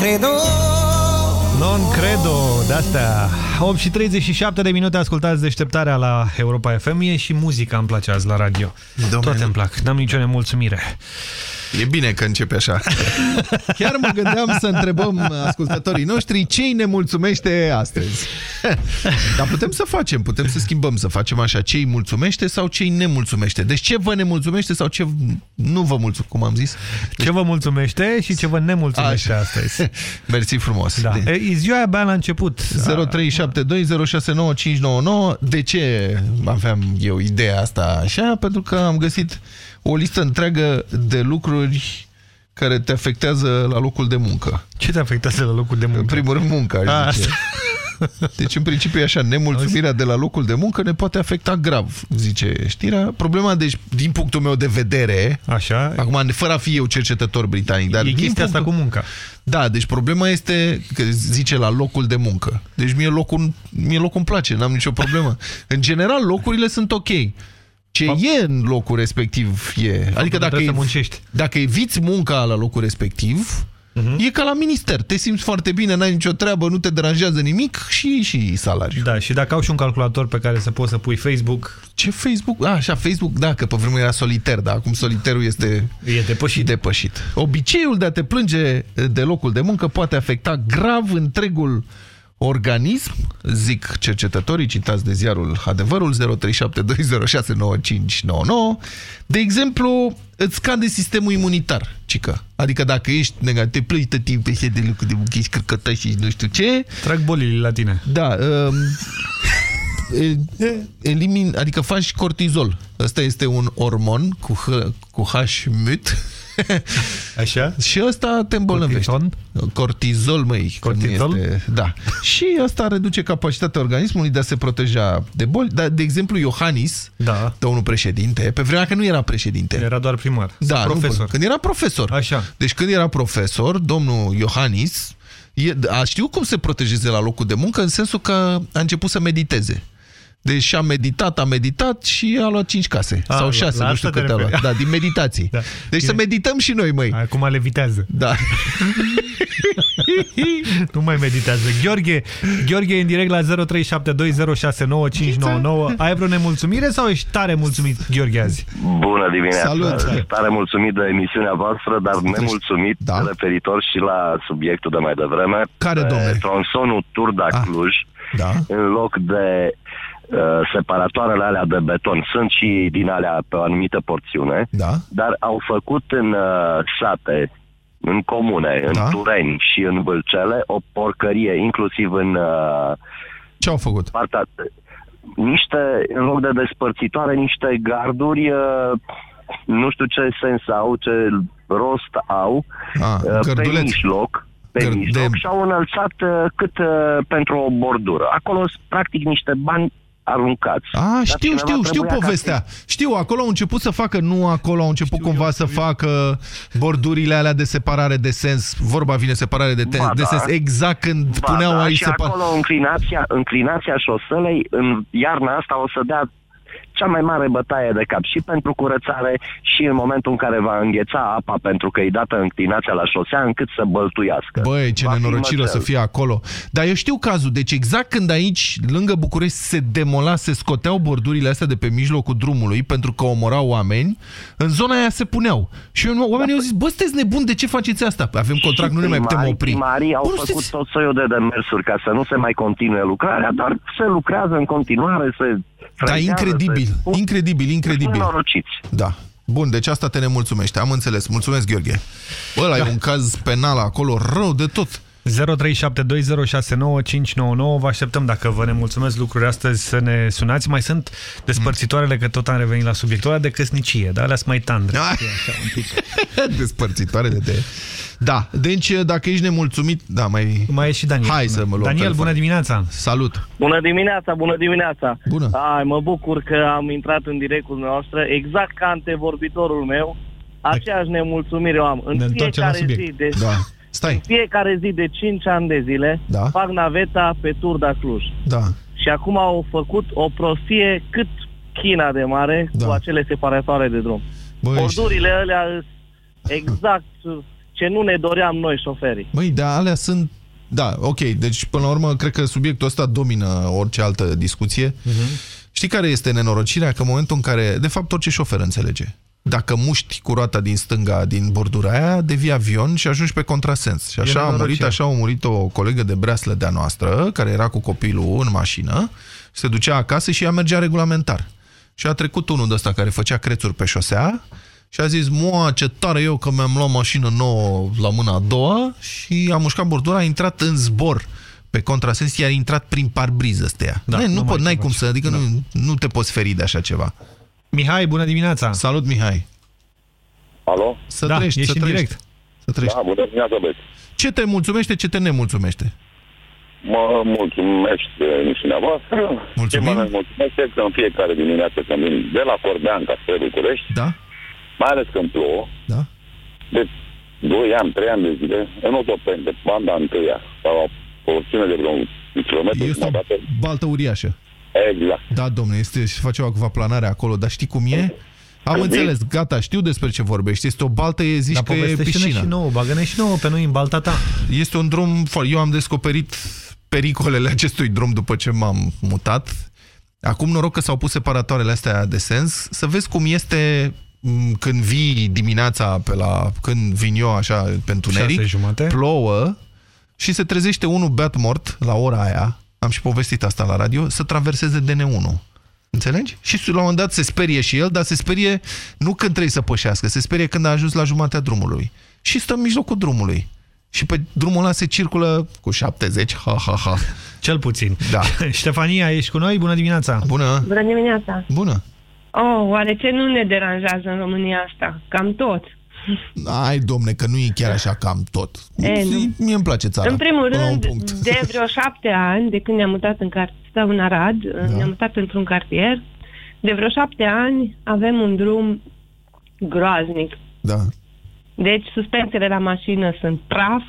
Credo Non credo, de-astea. 8 și 37 de minute ascultați deșteptarea la Europa FM E și muzica îmi place azi la radio. Domnule. Toate îmi plac, n-am nicio nemulțumire E bine că începe așa. Chiar mă gândeam să întrebăm ascultătorii noștri ce îi ne mulțumește astăzi. Dar putem să facem, putem să schimbăm, să facem așa, ce îi mulțumește sau ce îi nemulțumește. Deci ce vă nemulțumește sau ce nu vă mulțumește, cum am zis? Ce vă mulțumește și ce vă nemulțumește Așa. astăzi Mersi frumos. da. De- E, ziua abia la început 0372069599 De ce aveam eu ideea asta așa? Pentru că am găsit o listă întreagă de lucruri care te afectează la locul de muncă. Ce te afectează la locul de muncă? În primul rând munca, Aș, aș zice. Deci, în principiu, e așa, nemulțumirea de la locul de muncă ne poate afecta grav, zice știrea. Problema, deci, din punctul meu de vedere, Așa. acum, fără a fi eu cercetător britanic, dar E din chestia asta punctul- cu munca da, deci problema este că zice la locul de muncă. Deci mie locul, mie locul îmi place, n-am nicio problemă. În general, locurile sunt ok. Ce e în locul respectiv e. Adică dacă, trebuie să ev- muncești. dacă eviți munca la locul respectiv, e ca la minister. Te simți foarte bine, n-ai nicio treabă, nu te deranjează nimic și și salariu. Da, și dacă au și un calculator pe care să poți să pui Facebook Ce Facebook? A, așa, Facebook, da, că pe vremea era soliter, dar acum soliterul este E depășit depășit. Obiceiul de a te plânge de locul de muncă poate afecta grav întregul organism, zic cercetătorii, citați de ziarul Adevărul 0372069599. De exemplu, îți scade sistemul imunitar, cică. Adică dacă ești negativ, te plângi tot timpul așa de lucru de muncă, ești cărcătaș și nu știu ce, Trag bolile la tine da, um, e- elimin, adică faci cortizol. Ăsta este un hormon cu H, cu H mut. Așa? Și ăsta te îmbolnăvește. Cortizon? Cortizol, măi. că nu Cortizol? Este, da. Și ăsta reduce capacitatea organismului de a se proteja de boli. Dar, de exemplu, Iohannis, Da. domnul președinte, pe vremea că nu era președinte. Era doar primar Da, Sau nu, profesor când era profesor. Așa. Deci când era profesor, domnul Iohannis e, a știut cum se protejeze la locul de muncă în sensul că a început să mediteze. Deci a meditat, a meditat și a luat 5 case. A, sau la- 6, la nu asta știu te câte a luat. referi. Da, din meditații. Da. Deci să Bine. medităm și noi, măi. Acum levitează Da. Nu mai meditează. Gheorghe, Gheorghe e în direct la 0372069599. Ai vreo nemulțumire sau ești tare mulțumit, Gheorghe, azi? Bună dimineața! Salut! Tare mulțumit de emisiunea voastră, dar nemulțumit Da. referitor și la subiectul de mai devreme. Care, Pe domne? Tronsonul Turda-Cluj, Da. în loc de uh, separatoarele alea de beton, sunt și din alea pe o anumită porțiune, Da. dar au făcut în uh, sate, în comune, în Da. Tureni și în Vâlcele, o porcărie, inclusiv în uh, Ce au făcut? partea niște, în loc de despărțitoare, niște garduri, uh, nu știu ce sens au, ce rost au, A, uh, pe gărduleț. mijloc, pe Găr- mijloc de- și au înălțat uh, cât uh, pentru o bordură. Acolo sunt practic niște bani aruncați. A, Dar știu, cineva știu, știu trebuia ca povestea. Știu, acolo au început să facă, nu acolo au început Știu cumva eu, să știu eu. facă bordurile alea de separare de sens. Vorba vine separare de, te- Ba de da. sens. Exact când Ba puneau da, aici și separ... acolo înclinația, înclinația șoselei în iarna asta o să dea cea mai mare bătaie de cap și pentru curățare și în momentul în care va îngheța apa pentru că e dată înclinația la șosea încât să băltuiască. Băi, ce Va fi nenorocire o să mățel. fie acolo. Dar eu știu cazul. Deci exact când aici, lângă București, se demola, se scoteau bordurile astea de pe mijlocul drumului pentru că omorau oameni, în zona aia se puneau. Și eu, oamenii au zis, bă, sunteți nebuni, de ce faceți asta? Păi Avem contract, nu ne mai putem Primarii- opri. Primarii au Bă, nu făcut știți- tot soiul de demersuri ca să nu se mai continue lucrarea, dar se lucrează în continuare, se Da, frechează, incredibil, se... incredibil, incredibil. Nenorociți. Da. Bun, deci asta te nemulțumește. Am înțeles. Mulțumesc, Gheorghe. Bă, ăla da. e un caz penal acolo, rău de tot. 0372069599 Vă așteptăm dacă vă ne mulțumesc lucruri astăzi să ne sunați. Mai sunt despărțitoarele, că tot am revenit la subiectul ăla de căsnicie, dar alea sunt mai tandre. Ah. E așa, un pic. Despărțitoarele de... Da, deci dacă ești nemulțumit, da, mai... Mai e și Daniel. Hai să mă luăm Daniel, telefon. bună dimineața! Salut! Bună dimineața, bună dimineața! Bună! Ai, mă bucur că am intrat în directul nostru, exact ca antevorbitorul meu, aceeași nemulțumire o am. În Ne întoarcem la fiecare subiect. zi de, Da. Stai. în fiecare zi de 5 ani de zile Da. fac naveta pe Turda Cluj. Da. Și acum au făcut o prostie cât China de mare Da. cu acele separatoare de drum. Băi, Bordurile alea sunt exact ce nu ne doream noi șoferii. Măi, dar alea sunt... Da, ok, deci până la urmă cred că subiectul ăsta domină orice altă discuție. Știi care este nenorocirea? Că în momentul în care, de fapt, orice șofer înțelege. Dacă muști cu roata din stânga din bordura aia, devii avion și ajungi pe contrasens. Și așa a nenorocire. murit, așa a murit o colegă de breaslă de-a noastră, care era cu copilul în mașină, se ducea acasă și ea mergea regulamentar. Și a trecut unul de ăsta care făcea crețuri pe șosea și a zis, moa, ce tare eu că mi-am luat mașină nouă la mâna a doua și a mușcat bordura, a intrat în zbor pe contrasens, iar a intrat prin parbriză stea. Da, nu nu pot, mai n-ai se cum face. să, adică nu, nu te poți feri de așa ceva. Mihai, bună dimineața! Salut, Mihai! Alo? Să Da, trăiești, ești să în trăiești. direct. Să trăiești. Da, bună dimineața, băieți. Ce te mulțumește, ce te nemulțumește? Mă mulțumește niște dumneavoastră. Mulțumim. Ce mă mulțumește că în fiecare dimineață când vin de la Corbeanca spre București, da. mai ales când plouă, da. de 2 ani, 3 ani de zile, în autopen, de banda întâia, sau o porțiune de vreo un kilometru, Este o jumătate, baltă uriașă. Exact. Da, domnule, este, și face o acvaplanare acolo, dar știi cum e? Am Când înțeles, gata, știu despre ce vorbești. Este o baltă, e zici Dar că e povestește-ne piscină. și nouă, bagă-ne și nouă pe noi în balta ta. Este un drum, fo- eu am descoperit pericolele acestui drum după ce m-am mutat. Acum noroc că s-au pus separatoarele astea de sens. Să vezi cum este m, când vii dimineața pe la, când vin eu așa pe întuneric, Șase jumate. plouă și se trezește unul beat mort la ora aia, am și povestit asta la radio, să traverseze DN1. Înțelegi? Și la un moment dat se sperie și el, dar se sperie nu când trebuie să pășească, se sperie când a ajuns la jumatea drumului. Și stă în mijlocul drumului. Și pe drumul ăla se circulă cu 70, ha, ha, ha. Cel puțin. Da. Ștefania, ești cu noi? Bună dimineața! Bună! Bună dimineața! Bună! Oh, oare ce nu ne deranjează în România asta? Cam tot. Ai, domne, că nu e chiar așa cam tot. E, nu. Mie îmi place țara. în primul până la un rând, punct. de vreo șapte ani, de când ne-am mutat în cartier, stau în Arad, da. ne-am mutat într-un cartier, de vreo șapte ani avem un drum groaznic. Da. Deci suspensele la mașină sunt praf,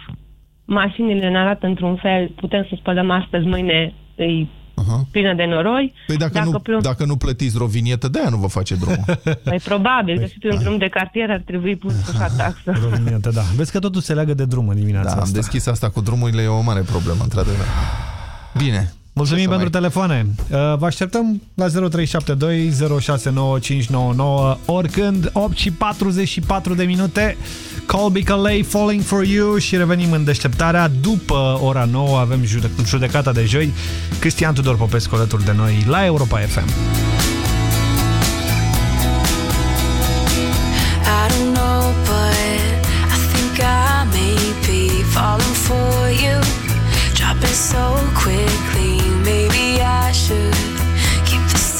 mașinile ne arată într-un fel, putem să spălăm astăzi, mâine îi Aha. plină de noroi. Păi dacă, Dacă nu, plâng- dacă nu plătiți o vinietă, de-aia nu vă face drumul. Păi probabil, că și pe un drum de cartier ar trebui pus așa taxă. România, da. Vezi că totul se leagă de drum în dimineața Da, am asta. deschis asta cu drumurile, e o mare problemă, într-adevăr. Bine. Mulțumim Ce să pentru mai- telefoane. Uh, Vă așteptăm la 0372 069599 oricând 8 și 44 de minute. Colby Calais Falling for You și revenim în deșteptarea. După ora 9 avem jude judecata de joi. Cristian Tudor Popescu alături de noi la Europa FM. I don't know, but I think I may be falling for you. Dropping so quickly,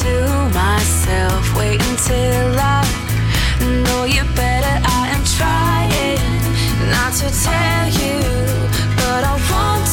to myself. Wait until I know you better. I am trying not to tell you, but I want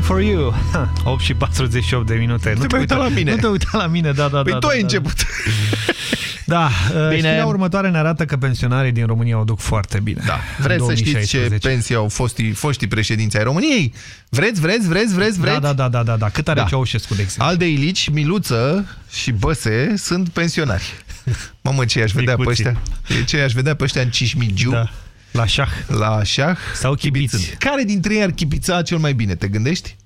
Falling for You. 8 și 48 de minute. Nu te uita la mine. Nu te uita la mine, da, da, Păi da. tu da, ai da. început. Da, Bine. Bine. știrea următoare ne arată că pensionarii din România o duc foarte bine. Da. în Vreți să știți ce 2016. pensii au foștii, foștii președinți ai României? Vreți, vreți, vreți, vreți, vreți? Da, da, da, da, da. Cât are Da. Ceaușescu, de exemplu? Alde Ilici, Miluță și Băse sunt pensionari. Mamă, ce i-aș vedea pe Micuții. ăștia? Ce i-aș vedea pe ăștia în Cismigiu? Da. La șah. La șah. Sau chibiți. Care dintre ei ar chipița cel mai bine, te gândești?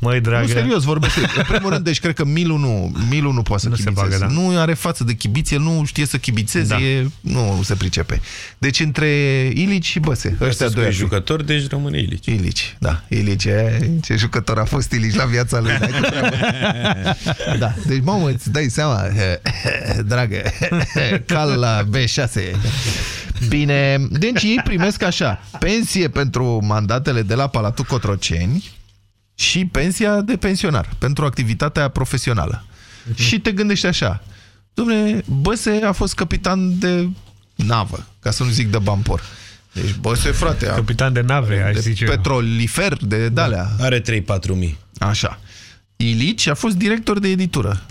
Măi, dragă. Nu, serios, vorbesc. În primul rând, deci cred că Milu nu, Milu nu poate să Nu se chibițeze. bagă, da. Nu are față de chibițe, nu știe să chibițeze, Da. e, nu se pricepe. Deci între Ilici și Băse, ăștia doi. e ar fi. jucător, deci rămâne Ilici. Ilici, da. Ilici, e, ce jucător a fost Ilici la viața lui. n-ai cu treabă. da. Deci, mamă, îți dai seama, dragă, cal la B6. Bine, deci ei primesc așa, pensie pentru mandatele de la Palatul Cotroceni și pensia de pensionar pentru activitatea profesională. Și te gândești așa, Dom'le, Băse a fost capitan de navă, ca să nu zic de bampor. Deci, Băse, frate, a Capitan de nave, aș de zice eu. petrolifer, de dalea. Are 3-4 mii. Așa. Ilici a fost director de editură.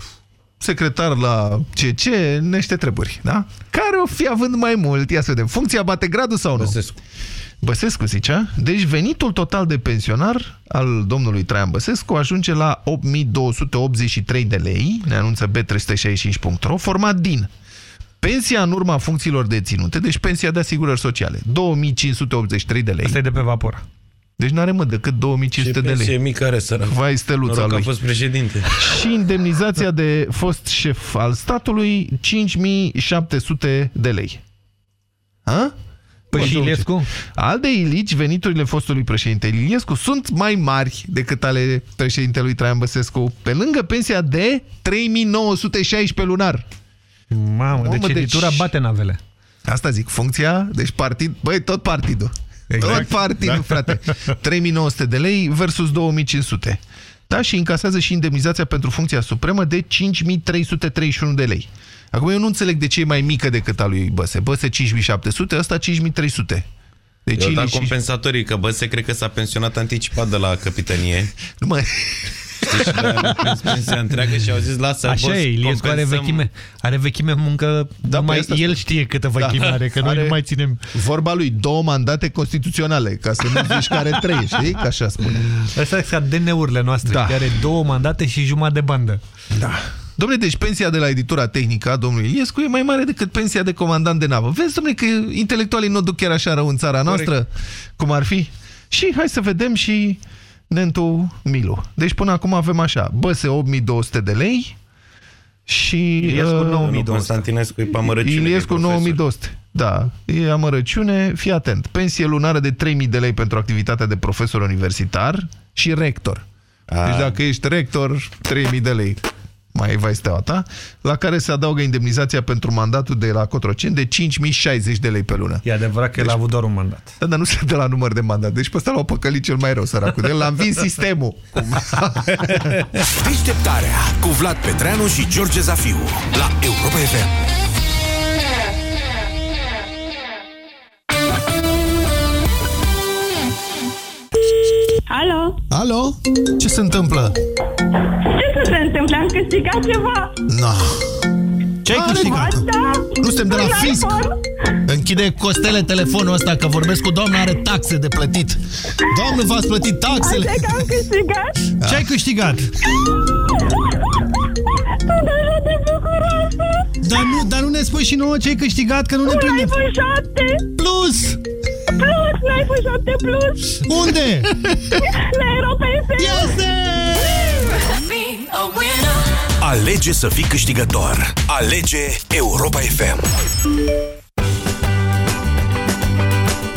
Secretar la CC, niște treburi, da? Care o fi având mai mult? Ia să vedem. Funcția bate gradul sau nu? Băsescu. Băsescu zicea. Deci venitul total de pensionar al domnului Traian Băsescu ajunge la 8283 de lei, ne anunță b365.ro, format din pensia în urma funcțiilor deținute, deci pensia de asigurări sociale, 2583 de lei. Asta e de pe vapor. Deci n-are mă decât 2500 de pensie lei. mică are sărac. Vai steluța Noroc că lui. a fost președinte. Și indemnizația de fost șef al statului, 5700 de lei. Ha? Păi și Iliescu? Al de Ilici, veniturile fostului președinte Iliescu sunt mai mari decât ale președintelui Traian Băsescu, pe lângă pensia de 3916 lunar. Mamă, deci deci- editura bate navele. Asta zic, funcția, deci partid, băi, tot partidul. Exact. Tot partidul, Da. frate. 3900 de lei versus 2500. Da, și încasează și indemnizația pentru funcția supremă de 5331 de lei. Acum eu nu înțeleg de ce e mai mică decât a lui Băse. Băse 5700, ăsta 5300. Deci Eu dat Ilici- compensatorii, că Băse cred că s-a pensionat anticipat de la capitanie. Nu mai... Deci le-a prins pensia întreagă și au zis, lasă, Așa boss, e, Iliescu are compensăm- vechime. Are vechime muncă, Da, numai pe asta el spun. știe câtă vechime Da. are, că noi Are- nu mai ținem. Vorba lui, două mandate constituționale, ca să nu zici că are trei, știi? Că așa spune. Asta e ca DN-urile noastre, Da. care are două mandate și jumătate de bandă. Da. Domnule, deci pensia de la editura tehnică a domnului Iliescu e mai mare decât pensia de comandant de navă. Vezi, domnule, că intelectualii nu o duc chiar așa rău în țara noastră, cum ar fi? Și hai să vedem și Nentu Milu. Deci până acum avem așa, Băse 8200 de lei și... Iliescu, uh, 9200. Constantinescu e pe amărăciune. Iliescu că e profesor. 9200. Da, e amărăciune. Fii atent. Pensie lunară de 3000 de lei pentru activitatea de profesor universitar și rector. A. Deci dacă ești rector, 3000 de lei. Mai vai steaua ta, la care se adaugă indemnizația pentru mandatul de la Cotroceni de 5060 de lei pe lună. E adevărat că el a avut doar un mandat. Da, dar nu se dă la număr de mandat. Deci pe ăsta l-au păcălit cel mai rău, săracul. De el l-a învins sistemul. Deșteptarea cu Vlad Petreanu și George Zafiu la Europa FM. Alo? Alo? Ce se întâmplă? Ce să se întâmple? Am câștigat ceva? No. Ce ai câștigat? Da. Nu suntem de la Un fisc. iPhone. Închide costele telefonul ăsta, că vorbesc cu doamna, are taxe de plătit. Doamnă, v-ați plătit taxele? Așa că am câștigat? Ce ai câștigat? Sunt așa de bucuroasă! Dar nu, dar nu ne spui și nouă ce ai câștigat, că nu ne Un prindem. iPhone 7! Plus! Plus! Un iPhone 7 Plus! Unde? La Europa FM! Este! Alege să fii câștigător. Alege Europa FM.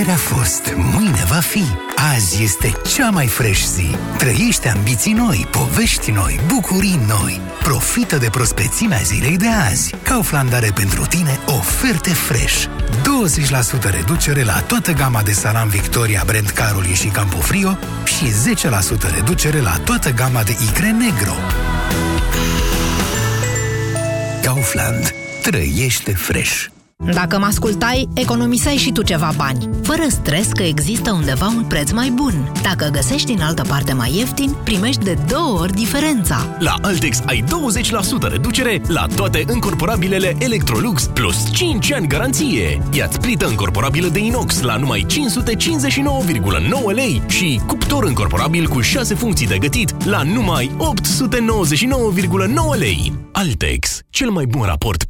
Ieri ieri a fost, mâine va fi. Azi este cea mai fresh zi. Trăiește ambiții noi, povești noi, bucurii noi. Profită de prospețimea zilei de azi. Kaufland are pentru tine oferte fresh. 20% reducere la toată gama de salam Victoria, Brand Caroli și Campofrio și 10% reducere la toată gama de icre negro. Kaufland. Trăiește fresh. Dacă mă ascultai, economiseai și tu ceva bani, fără stres că există undeva un preț mai bun. Dacă găsești în altă parte mai ieftin, primești de două ori diferența. La Altex ai 20% reducere la toate încorporabilele Electrolux plus 5 ani garanție. Ia-ți plită încorporabilă de inox la numai 559,9 lei și cuptor încorporabil cu 6 funcții de gătit la numai 899,9 lei. Altex, cel mai bun raport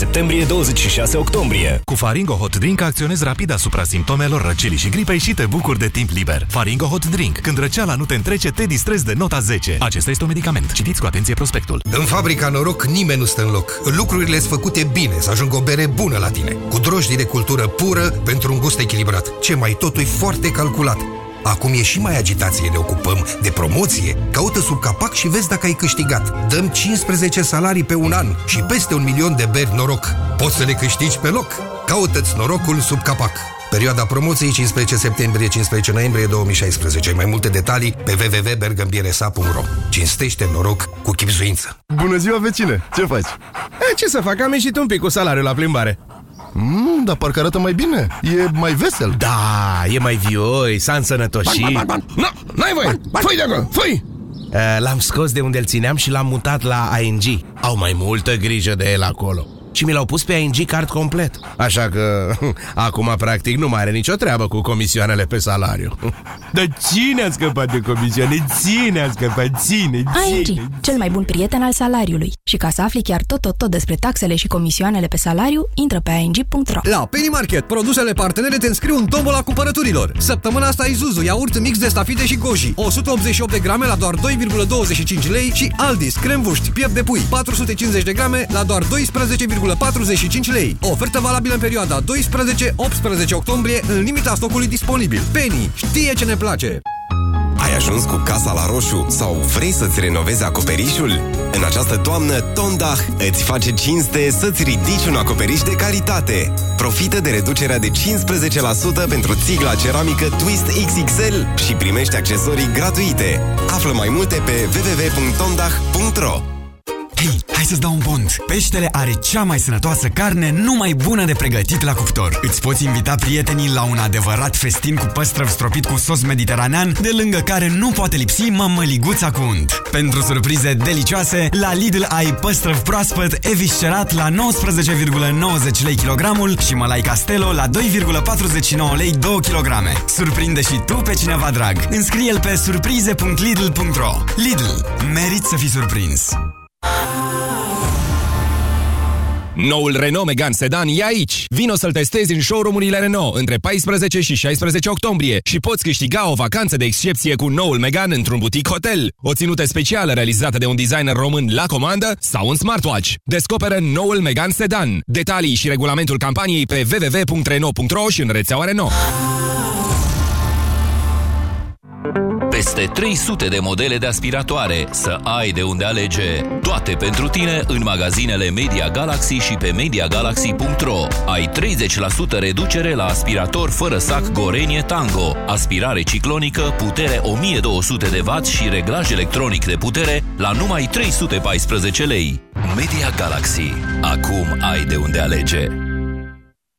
septembrie-26 octombrie. Cu Faringo Hot Drink acționezi rapid asupra simptomelor răcelii și gripei și te bucuri de timp liber. Faringo Hot Drink. Când răceala nu te întrece, te distrezi de nota 10. Acesta este un medicament. Citiți cu atenție prospectul. În fabrica Noroc nimeni nu stă în loc. Lucrurile sunt făcute bine, să ajungă o bere bună la tine. Cu drojdii de cultură pură pentru un gust echilibrat. Ce mai totul e foarte calculat. Acum e și mai agitație, ne ocupăm de promoție. Caută sub capac și vezi dacă ai câștigat. Dăm 15 salarii pe un an și peste un milion de beri noroc. Poți să le câștigi pe loc. Caută-ți norocul sub capac. Perioada promoției 15 septembrie-15 noiembrie 2016. Mai multe detalii pe www.bergambiresa.ro Cinstește noroc cu chipzuință. Bună ziua, vecine! Ce faci? E, ce să fac? Am ieșit un pic cu salariul la plimbare. Mm, dar parcă arată mai bine. E mai vesel. Da, e mai vioi, s-a însănătoșit. Ban, ban, ban, Nu, n-ai voie! Fui de acolo, fui! Uh, L-am scos de unde îl țineam și l-am mutat la ING. Au mai multă grijă de el acolo. Și mi l-au pus pe ING card complet. Așa că acum practic nu mai are nicio treabă cu comisioanele pe salariu. Dar cine a scăpat de comisioane? Ține a scăpat, ține, ține. ING, cel mai bun prieten al salariului. Și ca să afli chiar tot, tot, tot despre taxele și comisioanele pe salariu, intră pe ing.ro. La Penny Market, produsele partenere te înscriu în tombola cumpărăturilor. Săptămâna asta ai Zuzu, iaurt mix de stafide și goji, 188 de grame la doar 2,25 lei și Aldis, cremvuști, piept de pui, 450 de grame la doar 12,45 lei. Ofertă valabilă în perioada 12-18 octombrie în limita stocului disponibil. Penny știe ce ne place! Ai ajuns cu casa la roșu sau vrei să-ți renovezi acoperișul? În această toamnă, Tondach îți face cinste să-ți ridici un acoperiș de calitate. Profită de reducerea de 15% pentru țigla ceramică Twist XXL și primești accesorii gratuite. Află mai multe pe www.tondach.ro Hei, hai să-ți dau un pont! Peștele are cea mai sănătoasă carne, numai bună de pregătit la cuptor. Îți poți invita prietenii la un adevărat festin cu păstrăv stropit cu sos mediteranean, de lângă care nu poate lipsi mămăliguța cu unt. Pentru surprize delicioase, la Lidl ai păstrăv proaspăt eviscerat la 19,90 lei kilogramul și mălai Castello la 2,49 lei 2 kg. Surprinde și tu pe cineva drag. Înscrie-l pe surprize.lidl.ro Lidl. Merit să fii surprins! Noul Renault Megane Sedan e aici! Vino să-l testezi în showroom-urile Renault între 14 și 16 octombrie și poți câștiga o vacanță de excepție cu noul Megane într-un butic hotel, o ținută specială realizată de un designer român la comandă sau un smartwatch. Descoperă noul Megane Sedan. Detalii și regulamentul campaniei pe www.renault.ro și în rețeaua Renault. Peste 300 de modele de aspiratoare, să ai de unde alege. Toate pentru tine în magazinele Media Galaxy și pe MediaGalaxy.ro. Ai 30% reducere la aspirator fără sac Gorenie Tango, aspirare ciclonică, putere 1200 de W și reglaj electronic de putere la numai 314 lei. Media Galaxy. Acum ai de unde alege.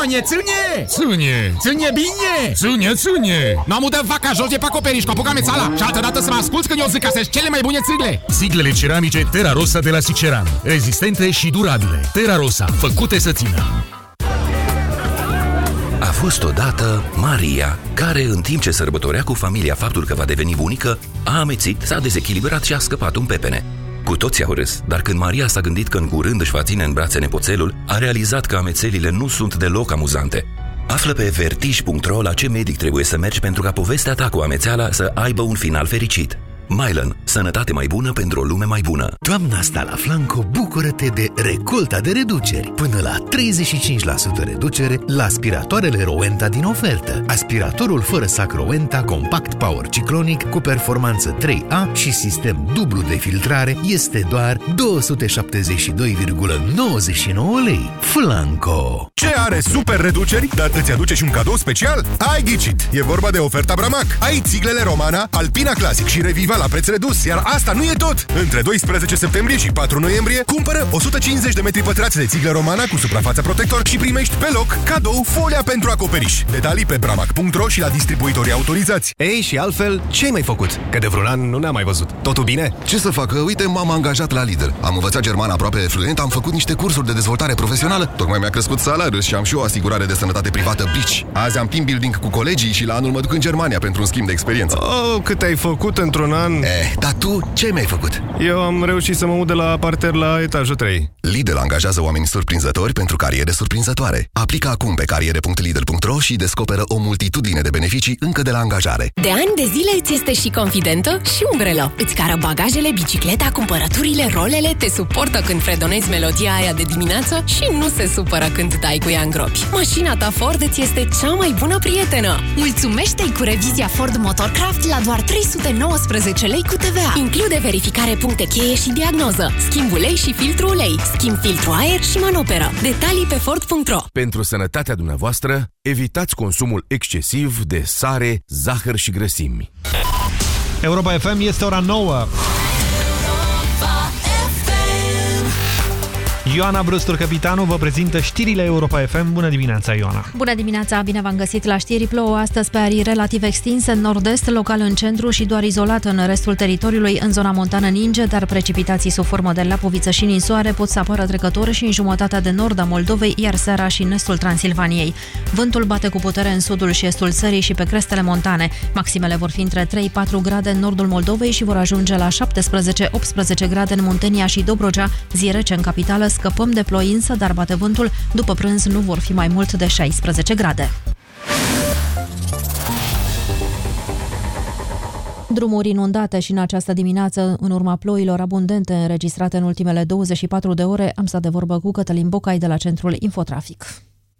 No cum Ionie, ține! Ține! Ține bine! Ține, ține! Nu am udat vaca jos de pe acoperiș cu apucame țala și altă dată să mă asculți când eu zic că sunt cele mai bune țigle! Siglele ceramice Terra Rosa de la Siceran. Rezistente și durabile. Terra Rosa, făcute să țină. A fost odată Maria, care în timp ce sărbătorea cu familia faptul că va deveni bunică, a amețit, s-a dezechilibrat și a scăpat un pepene. Cu toții au râs, dar când Maria s-a gândit că în curând își va ține în brațe nepoțelul, a realizat că amețelile nu sunt deloc amuzante. Află pe vertij.ro la ce medic trebuie să mergi pentru ca povestea ta cu amețeala să aibă un final fericit. Mylan. Sănătate mai bună pentru o lume mai bună. Toamna asta la Flanco, bucură-te de recolta de reduceri. Până la 35% reducere la aspiratoarele Rowenta din ofertă. Aspiratorul fără sac Rowenta Compact Power Ciclonic cu performanță 3A și sistem dublu de filtrare este doar 272,99 lei. Flanco! Ce are super reduceri, dar îți aduce și un cadou special? Ai ghicit! E vorba de oferta Bramac. Ai țiglele Romana, Alpina Classic și Reviva la preț redus, iar asta nu e tot! Între 12 septembrie și 4 noiembrie, cumpără 150 de metri pătrați de țiglă romana cu suprafața protector și primești pe loc cadou folia pentru acoperiș. Detalii pe bramac.ro și la distribuitorii autorizați. Ei, și altfel, ce ai mai făcut? Că de vreun an nu ne-am mai văzut. Totul bine? Ce să fac? Uite, m-am angajat la Lidl. Am învățat germană aproape fluent, am făcut niște cursuri de dezvoltare profesională, tocmai mi-a crescut salariul și am și o asigurare de sănătate privată Bici. Azi am team building cu colegii și la anul mă duc în Germania pentru un schimb de experiență. Oh, cât ai făcut într-un an? Eh, dar tu ce mi-ai făcut? Eu am reușit să mă mut de la parter la etajul 3. Lidl angajează oameni surprinzători pentru cariere surprinzătoare. Aplică acum pe cariere.lidl.ro și descoperă o multitudine de beneficii încă de la angajare. De ani de zile îți este și confidentă și umbrelă. Îți cară bagajele, bicicleta, cumpărăturile, rolele, te suportă când fredonezi melodia aia de dimineață și nu se supără când dai cu ea în gropi. Mașina ta Ford îți este cea mai bună prietenă. Mulțumește-i cu revizia Ford Motorcraft la doar 319 lei cu TVA. Include verificare puncte cheie și diagnoză, schimb ulei și filtru ulei, schimb filtru aer și manoperă. Detalii pe Ford.ro Pentru sănătatea dumneavoastră, evitați consumul excesiv de sare, zahăr și grăsimi. Europa FM este ora 9. Ioana Brustur, capitanul, vă prezintă știrile Europa FM. Bună dimineața, Ioana! Bună dimineața, bine v-am găsit la știri. Plouă astăzi pe arii relativ extinse în nord-est, local în centru și doar izolat în restul teritoriului. În zona montană ninge, dar precipitații sub formă de lapoviță și ninsoare pot să apară trecători și în jumătatea de nord a Moldovei, iar seara și în estul Transilvaniei. Vântul bate cu putere în sudul și estul țării și pe crestele montane. Maximele vor fi între 3-4 grade în nordul Moldovei și vor ajunge la 17-18 grade în Muntenia și Dobrogea, zi rece în capitală, scăpăm de ploi însă, dar bate vântul, după prânz nu vor fi mai mult de 16 grade. Drumuri inundate și în această dimineață, în urma ploilor abundente înregistrate în ultimele 24 de ore, am stat de vorbă cu Cătălin Bocai de la Centrul Infotrafic.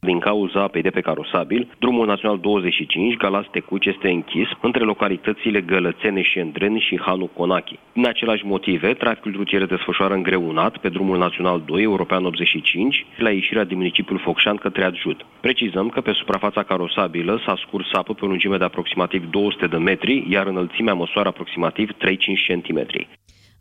Din cauza apei de pe carosabil, drumul național 25, Galas-Tecuci, este închis între localitățile Gălățene și Endreni și Hanu Conachi. Din același motive, traficul rutier desfășoară îngreunat pe drumul național 2, European 85, la ieșirea din municipiul Focșan către Adjut. Precizăm că pe suprafața carosabilă s-a scurs apă pe o lungime de aproximativ 200 de metri, iar înălțimea măsoară aproximativ 3-5 cm.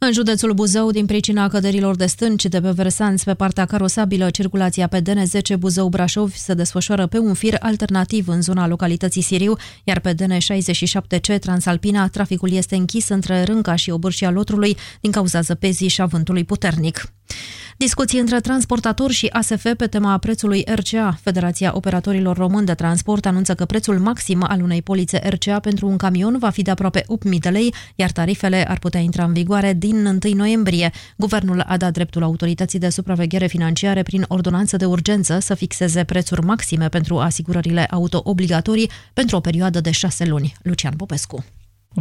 În județul Buzău, din pricina căderilor de stânci de pe versanți pe partea carosabilă, circulația pe DN10 Buzău-Brașov se desfășoară pe un fir alternativ în zona localității Siriu, iar pe DN67C Transalpina traficul este închis între Rânca și Obârșia Lotrului din cauza zăpezii și a vântului puternic. Discuții între transportatori și ASF pe tema prețului RCA. Federația Operatorilor Români de Transport anunță că prețul maxim al unei polițe RCA pentru un camion va fi de aproape 8.000 de lei, iar tarifele ar putea intra în vigoare din 1 noiembrie. Guvernul a dat dreptul autorității de supraveghere financiare prin ordonanță de urgență să fixeze prețuri maxime pentru asigurările auto obligatorii pentru o perioadă de șase luni. Lucian Popescu.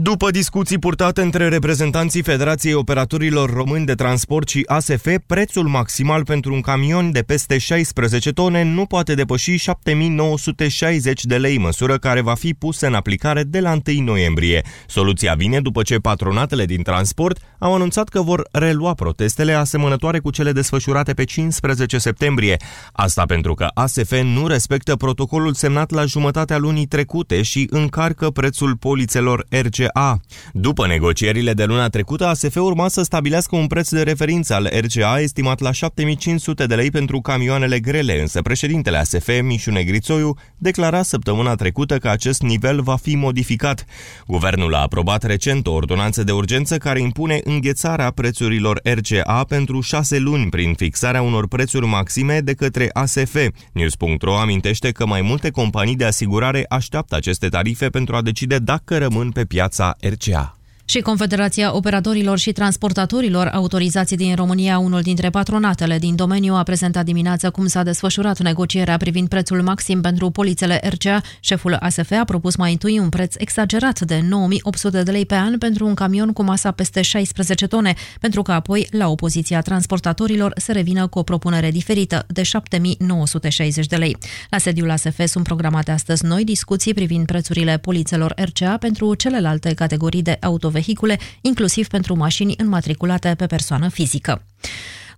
După discuții purtate între reprezentanții Federației Operatorilor Români de Transport și ASF, prețul maximal pentru un camion de peste 16 tone nu poate depăși 7960 de lei, măsură care va fi pusă în aplicare de la 1 noiembrie. Soluția vine după ce patronatele din transport au anunțat că vor relua protestele asemănătoare cu cele desfășurate pe 15 septembrie. Asta pentru că ASF nu respectă protocolul semnat la jumătatea lunii trecute și încarcă prețul polițelor RCA RCA. După negocierile de luna trecută, ASF urma să stabilească un preț de referință al RCA estimat la 7500 de lei pentru camioanele grele, însă președintele ASF, Mișu Negrițoiu, declara săptămâna trecută că acest nivel va fi modificat. Guvernul a aprobat recent o ordonanță de urgență care impune înghețarea prețurilor RCA pentru șase luni prin fixarea unor prețuri maxime de către ASF. News.ro amintește că mai multe companii de asigurare așteaptă aceste tarife pentru a decide dacă rămân pe piață piața RCA. Și Confederația Operatorilor și Transportatorilor autorizați din România, unul dintre patronatele din domeniu, a prezentat dimineața cum s-a desfășurat negocierea privind prețul maxim pentru polițele RCA. Șeful ASF a propus mai întâi un preț exagerat de 9800 de lei pe an pentru un camion cu masa peste 16 tone, pentru că apoi, la opoziția transportatorilor, se revină cu o propunere diferită de 7960 de lei. La sediul ASF sunt programate astăzi noi discuții privind prețurile polițelor RCA pentru celelalte categorii de autovehicule autovehicule, inclusiv pentru mașini înmatriculate pe persoană fizică.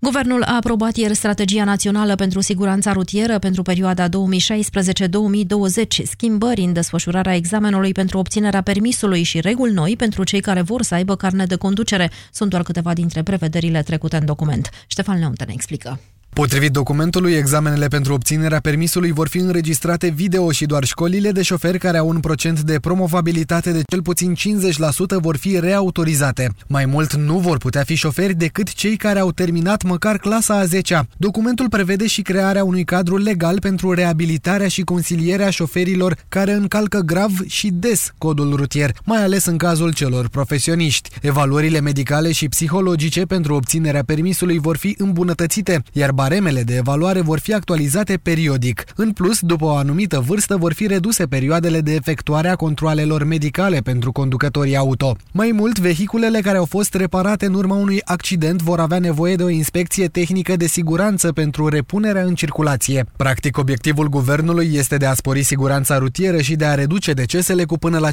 Guvernul a aprobat ieri strategia națională pentru siguranța rutieră pentru perioada 2016-2020, schimbări în desfășurarea examenului pentru obținerea permisului și reguli noi pentru cei care vor să aibă carne de conducere. Sunt doar câteva dintre prevederile trecute în document. Ștefan Leonte ne explică. Potrivit documentului, examenele pentru obținerea permisului vor fi înregistrate video și doar școlile de șoferi care au un procent de promovabilitate de cel puțin 50% vor fi reautorizate. Mai mult, nu vor putea fi șoferi decât cei care au terminat măcar clasa a 10-a. Documentul prevede și crearea unui cadru legal pentru reabilitarea și consilierea șoferilor care încalcă grav și des codul rutier, mai ales în cazul celor profesioniști. Evaluările medicale și psihologice pentru obținerea permisului vor fi îmbunătățite, iar baremele de evaluare vor fi actualizate periodic. În plus, după o anumită vârstă, vor fi reduse perioadele de efectuare a controalelor medicale pentru conducătorii auto. Mai mult, vehiculele care au fost reparate în urma unui accident vor avea nevoie de o inspecție tehnică de siguranță pentru repunerea în circulație. Practic, obiectivul guvernului este de a spori siguranța rutieră și de a reduce decesele cu până la 50%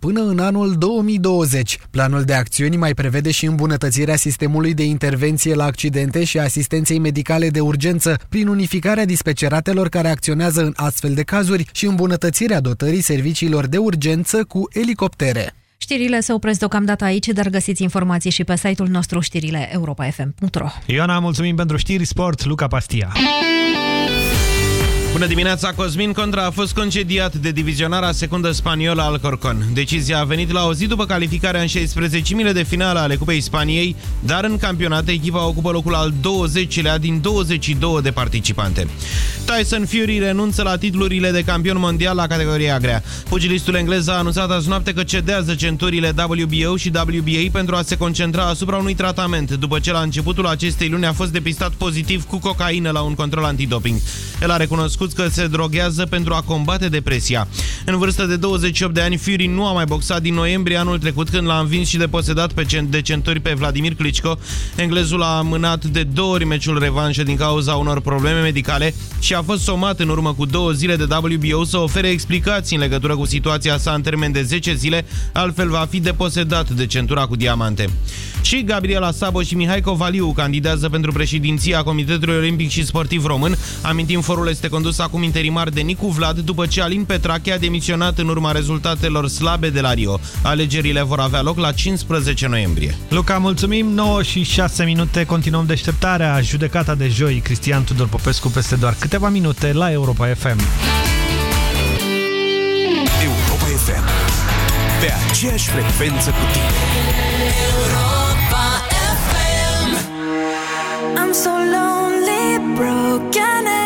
până în anul 2020. Planul de acțiuni mai prevede și îmbunătățirea sistemului de intervenție la accidente și asistenței medicale de urgență prin unificarea dispeceratelor care acționează în astfel de cazuri și îmbunătățirea dotării serviciilor de urgență cu elicoptere. Știrile se opresc deocamdată aici, dar găsiți informații și pe site-ul nostru știrile europa.fm.ro Ioana, mulțumim pentru știri sport, Luca Pastia. Bună dimineața, Cosmin Contra a fost concediat de divizionarea secundă spaniolă al Corcon. Decizia a venit la o zi după calificarea în 16 de finală ale Cupei Spaniei, dar în campionat echipa ocupă locul al 20-lea din 22 de participante. Tyson Fury renunță la titlurile de campion mondial la categoria grea. Pugilistul englez a anunțat azi noapte că cedează centurile WBO și WBA pentru a se concentra asupra unui tratament, după ce la începutul acestei luni a fost depistat pozitiv cu cocaină la un control antidoping. El a recunoscut spus că se droghează pentru a combate depresia. În vârstă de 28 de ani, Fury nu a mai boxat din noiembrie anul trecut când l-a învins și deposedat pe de centuri pe Vladimir Klitschko. Englezul a amânat de două ori meciul revanșă din cauza unor probleme medicale și a fost somat în urmă cu două zile de WBO să ofere explicații în legătură cu situația sa în termen de 10 zile, altfel va fi deposedat de centura cu diamante. Și Gabriela Sabo și Mihai Covaliu candidează pentru președinția Comitetului Olimpic și Sportiv Român. Amintim, forul este condus acum interimar de Nicu Vlad după ce Alin Petrache a demisionat în urma rezultatelor slabe de la Rio. Alegerile vor avea loc la 15 noiembrie. Luca, mulțumim! 9 și 6 minute, continuăm deșteptarea. Judecata de joi, Cristian Tudor Popescu peste doar câteva minute la Europa FM. Europa FM. Pe aceeași frecvență cu tine. Europa FM. I'm so lonely, broken to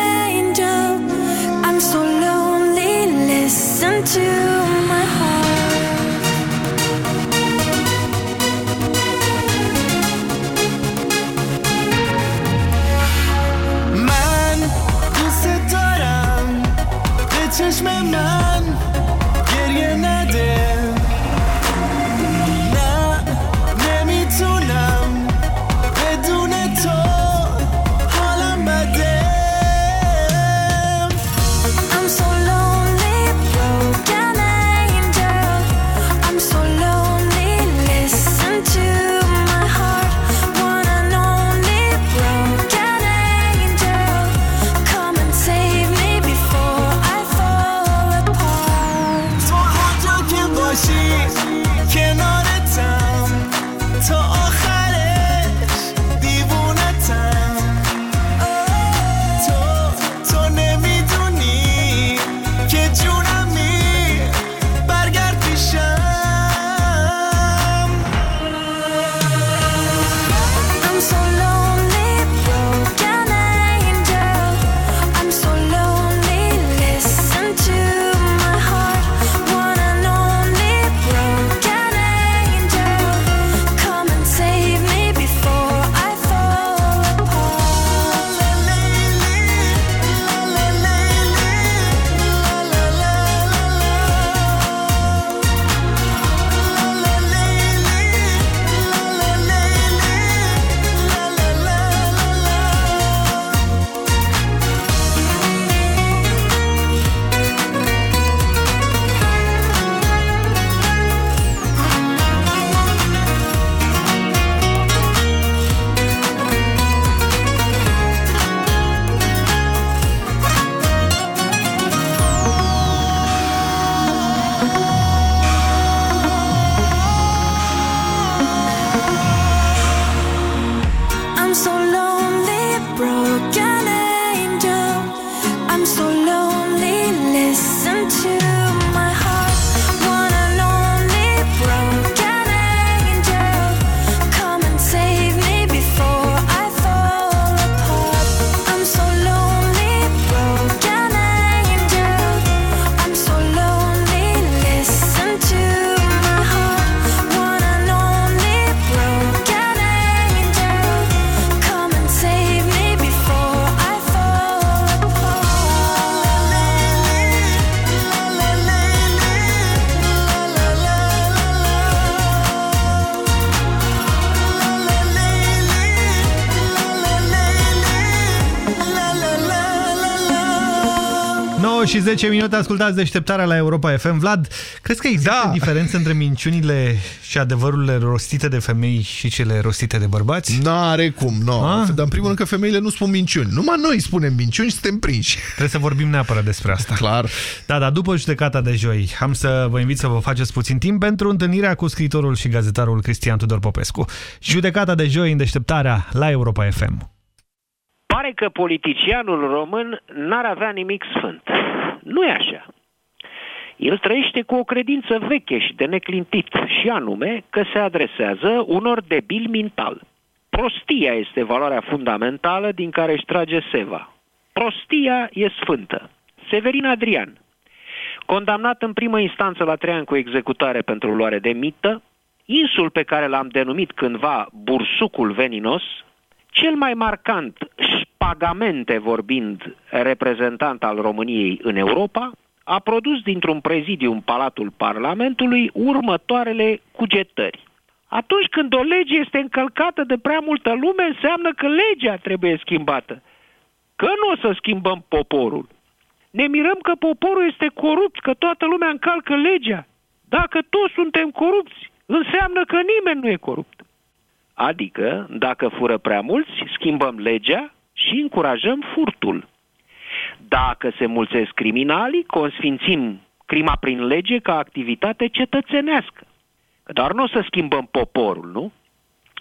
my heart. Și 10 minute ascultați deșteptarea la Europa FM. Vlad, crezi că există da. diferență între minciunile și adevărurile rostite de femei și cele rostite de bărbați? N-are cum, nu. No. Dar în primul rând că femeile nu spun minciuni. Numai noi spunem minciuni și suntem prinși. Trebuie să vorbim neapărat despre asta. Clar. Da, dar după judecata de joi, am să vă invit să vă faceți puțin timp pentru întâlnirea cu scriitorul și gazetarul Cristian Tudor Popescu. Judecata de joi în deșteptarea la Europa FM. Pare că politicianul român n-ar avea nimic sfânt. Nu e așa. El trăiește cu o credință veche și de neclintit, și anume că se adresează unor debili mental. Prostia este valoarea fundamentală din care își trage seva. Prostia e sfântă. Severin Adrian, condamnat în primă instanță la trei ani cu executare pentru luare de mită, insul pe care l-am denumit cândva bursucul veninos, cel mai marcant spagamente vorbind reprezentant al României în Europa, a produs dintr-un prezidiu în Palatul Parlamentului următoarele cugetări. Atunci când o lege este încălcată de prea multă lume, înseamnă că legea trebuie schimbată. Că nu o să schimbăm poporul. Ne mirăm că poporul este corupt, că toată lumea încalcă legea. Dacă toți suntem corupți, înseamnă că nimeni nu e corupt. Adică, dacă fură prea mulți, schimbăm legea și încurajăm furtul. Dacă se mulțesc criminalii, consfințim crima prin lege ca activitate cetățenească. Dar nu o să schimbăm poporul, nu?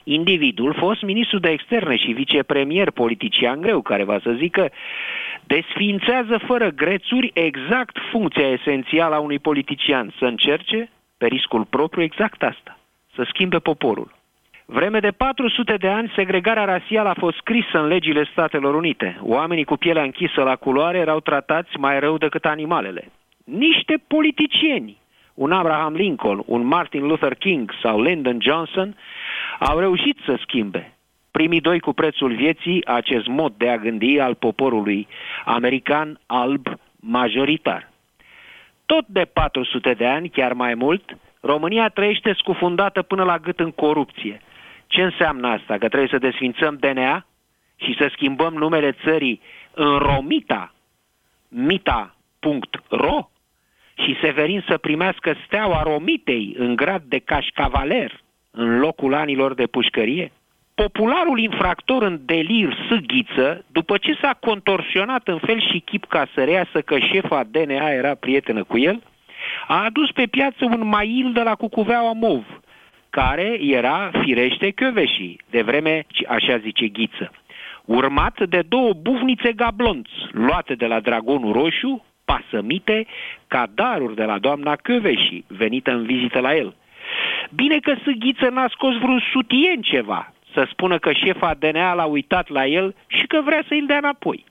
Individul, fost ministru de externe și vicepremier politician greu, care va să zică, desfințează fără grețuri exact funcția esențială a unui politician, să încerce, pe riscul propriu, exact asta, să schimbe poporul. Vreme de 400 de ani, segregarea rasială a fost scrisă în legile Statelor Unite. Oamenii cu pielea închisă la culoare erau tratați mai rău decât animalele. Niște politicieni, un Abraham Lincoln, un Martin Luther King sau Lyndon Johnson, au reușit să schimbe primii doi cu prețul vieții acest mod de a gândi al poporului american alb majoritar. Tot de 400 de ani, chiar mai mult, România trăiește scufundată până la gât în corupție – ce înseamnă asta? Că trebuie să desfințăm DNA și să schimbăm numele țării în Romita, mita.ro și Severin să primească steaua Romitei în grad de cașcavaler în locul anilor de pușcărie? Popularul infractor în delir sâghiță, după ce s-a contorsionat în fel și chip ca să reasă că șefa DNA era prietenă cu el, a adus pe piață un mail de la Cucuveaua Mov, care era firește Căveșii, de vreme, așa zice Ghiță, urmat de două bufnițe gablonți, luate de la Dragonul Roșu, pasămite, ca daruri de la doamna Căveșii, venită în vizită la el. Bine că Sâghiță n-a scos vreun sutien ceva, să spună că șefa DNA l-a uitat la el și că vrea să-i dea înapoi.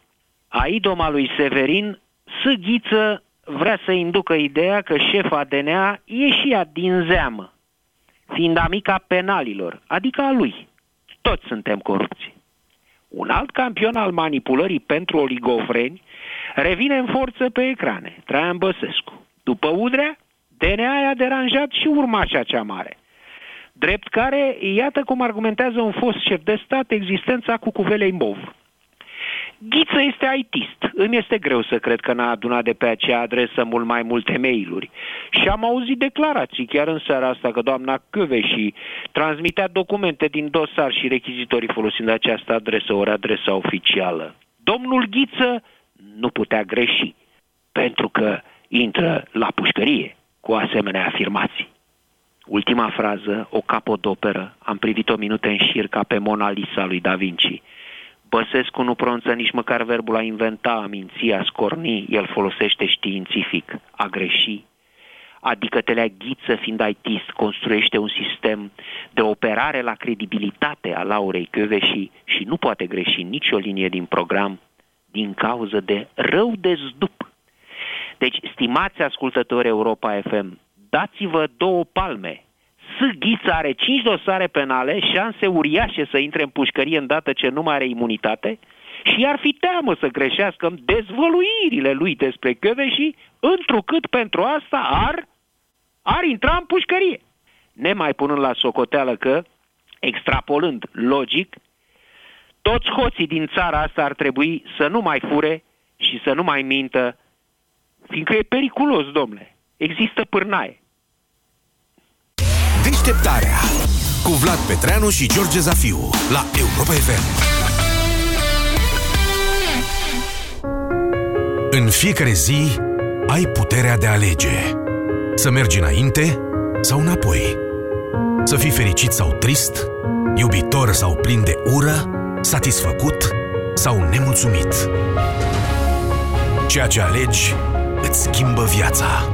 A idoma lui Severin, Sâghiță vrea să inducă ideea că șefa DNA e și ea din zeamă, fiind amica penalilor, adică a lui. Toți suntem corupți. Un alt campion al manipulării pentru oligofreni revine în forță pe ecrane, Traian Băsescu. După Udrea, DNA a deranjat și urmașa cea mare. Drept care, iată cum argumentează un fost șef de stat existența cu cuvelei Mov. Ghiță este ITist. Îmi este greu să cred că n-a adunat de pe acea adresă mult mai multe mail-uri. Și am auzit declarații chiar în seara asta că doamna și transmitea documente din dosar și rechizitorii folosind această adresă, ori adresa oficială. Domnul Ghiță nu putea greși, pentru că intră la pușcărie cu asemenea afirmații. Ultima frază, o capodoperă, am privit-o minute în șir ca pe Mona Lisa lui Da Vinci. Băsescu nu pronunță nici măcar verbul a inventa, a minți, a scorni, el folosește științific, a greși. Adică Telea Ghiță, fiind ITist, construiește un sistem de operare la credibilitate a Laurei Căveși și nu poate greși nicio linie din program din cauză de rău de zdup. Deci, stimați ascultători Europa FM, dați-vă două palme Ghiță are 5 dosare penale, șanse uriașe să intre în pușcărie îndată ce nu mai are imunitate și ar fi teamă să greșească dezvăluirile lui despre și întrucât pentru asta ar, ar intra în pușcărie. Nemai punând la socoteală că, extrapolând logic, toți hoții din țara asta ar trebui să nu mai fure și să nu mai mintă Fiindcă e periculos, domnule. Există pârnaie. Deșteptarea cu Vlad Petreanu și George Zafiu la Europa FM. În fiecare zi ai puterea de a alege. Să mergi înainte sau înapoi. Să fii fericit sau trist, iubitor sau plin de ură, satisfăcut sau nemulțumit. Ceea ce alegi îți schimbă viața.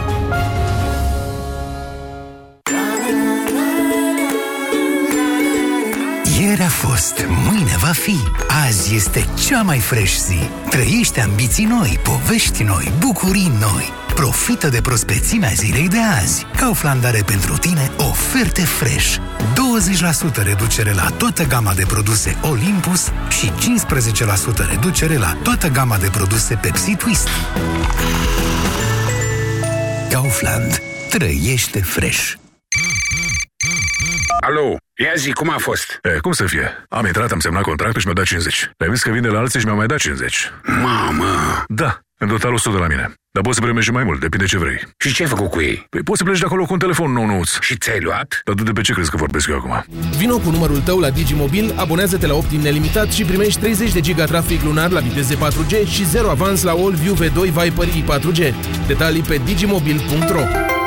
Ieri a fost, mâine va fi. Azi este cea mai fresh zi. Trăiește ambiții noi, povești noi, bucurii noi. Profită de prospețimea zilei de azi. Kaufland are pentru tine oferte fresh. 20% reducere la toată gama de produse Olympus și 15% reducere la toată gama de produse Pepsi Twist. Kaufland. Trăiește fresh. Alo, ia zi, cum a fost? E, cum să fie? Am intrat, am semnat contractul și mi-au dat 50. Le-am zis că vin de la alții și mi-au mai dat 50. Mamă! Da, în total 100 de la mine. Dar poți să primești și mai mult, depinde ce vrei. Și ce ai făcut cu ei? Păi poți să pleci de acolo cu un telefon nou nouț. Și ți-ai luat? Dar tu de pe ce crezi că vorbesc eu acum? Vino cu numărul tău la Digimobil, abonează-te la Optim nelimitat și primești 30 de giga trafic lunar la viteze 4G și 0 avans la AllView V2 Viper i4G. Detalii pe digimobil.ro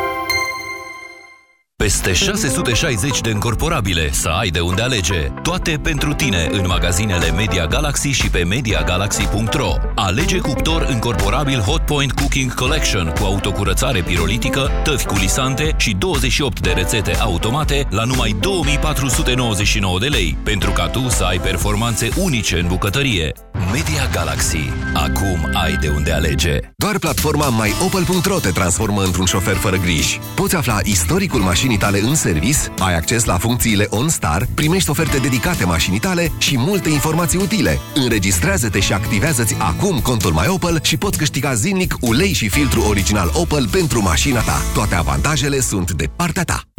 Peste 660 de încorporabile să ai de unde alege. Toate pentru tine în magazinele Media Galaxy și pe MediaGalaxy.ro Alege cuptor încorporabil Hotpoint Cooking Collection cu autocurățare pirolitică, tăvi culisante și 28 de rețete automate la numai 2499 de lei, pentru ca tu să ai performanțe unice în bucătărie. Media Galaxy. Acum ai de unde alege. Doar platforma myopel.ro te transformă într-un șofer fără griji. Poți afla istoricul mașinii tale în servis, ai acces la funcțiile OnStar, primești oferte dedicate mașinii tale și multe informații utile. Înregistrează-te și activează-ți acum contul MyOpel și poți câștiga zilnic ulei și filtru original Opel pentru mașina ta. Toate avantajele sunt de partea ta.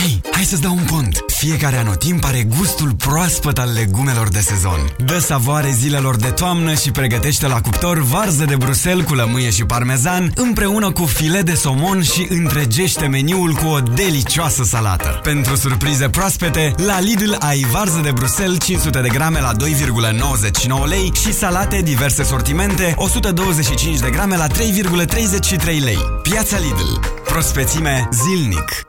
Hei, hai să-ți dau un pont! Fiecare anotimp are gustul proaspăt al legumelor de sezon. Dă savoare zilelor de toamnă și pregătește la cuptor varză de brusel cu lămâie și parmezan împreună cu filet de somon și întregește meniul cu o delicioasă salată. Pentru surprize proaspete, la Lidl ai varză de brusel 500 de grame la 2,99 lei și salate diverse sortimente 125 de grame la 3,33 lei. Piața Lidl. Prospețime zilnic.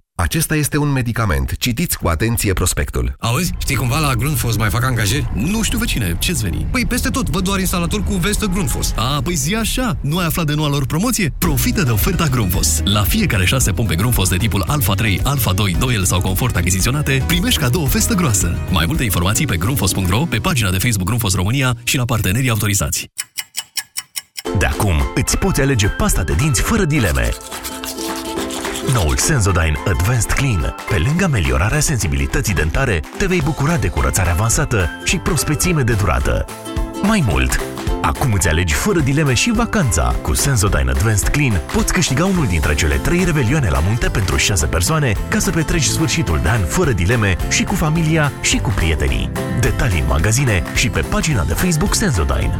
Acesta este un medicament. Citiți cu atenție prospectul. Auzi, știi cumva la Grundfos mai fac angajări? Nu știu vecine, ce-ți veni? Păi peste tot, văd doar instalator cu vestă Grundfos. A, păi zi așa, nu ai aflat de noua lor promoție? Profită de oferta Grundfos. La fiecare 6 pompe Grundfos de tipul Alpha 3, Alpha 2, 2L sau Confort achiziționate, primești cadou o vestă groasă. Mai multe informații pe grundfos.ro, pe pagina de Facebook Grundfos România și la partenerii autorizați. De acum îți poți alege pasta de dinți fără dileme. Noul Sensodyne Advanced Clean. Pe lângă ameliorarea sensibilității dentare, te vei bucura de curățare avansată și prospețime de durată. Mai mult, acum îți alegi fără dileme și vacanța. Cu Sensodyne Advanced Clean poți câștiga unul dintre cele trei revelioane la munte pentru 6 persoane ca să petreci sfârșitul de an fără dileme și cu familia și cu prietenii. Detalii în magazine și pe pagina de Facebook Sensodyne.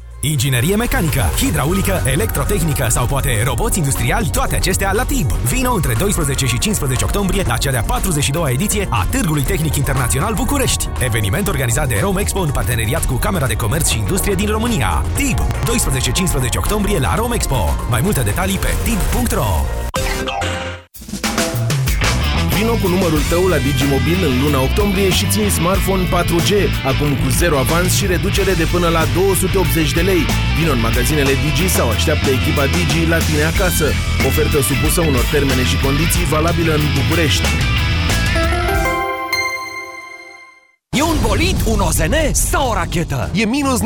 Inginerie mecanică, hidraulică, electrotehnică sau poate roboți industriali, toate acestea la TIB. Vino între 12 și 15 octombrie la cea de-a 42-a ediție a Târgului Tehnic Internațional București. Eveniment organizat de Rome Expo în parteneriat cu Camera de Comerț și Industrie din România. TIB, 12-15 octombrie la Rome Expo. Mai multe detalii pe tib.ro Vino cu numărul tău la Digimobil în luna octombrie și țin smartphone 4G, acum cu zero avans și reducere de până la 280 de lei. Vino în magazinele Digi sau așteaptă echipa Digi la tine acasă. Ofertă supusă unor termene și condiții valabilă în București. Bolid, un OZN sau o rachetă? E minus 90%!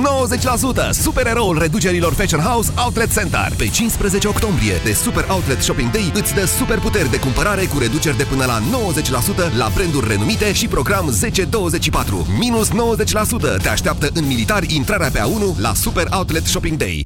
Supereroul reducerilor Fashion House Outlet Center. Pe 15 octombrie, de Super Outlet Shopping Day, îți dă super puteri de cumpărare cu reduceri de până la 90% la branduri renumite și program 1024. Minus 90%! Te așteaptă în militari intrarea pe A1 la Super Outlet Shopping Day.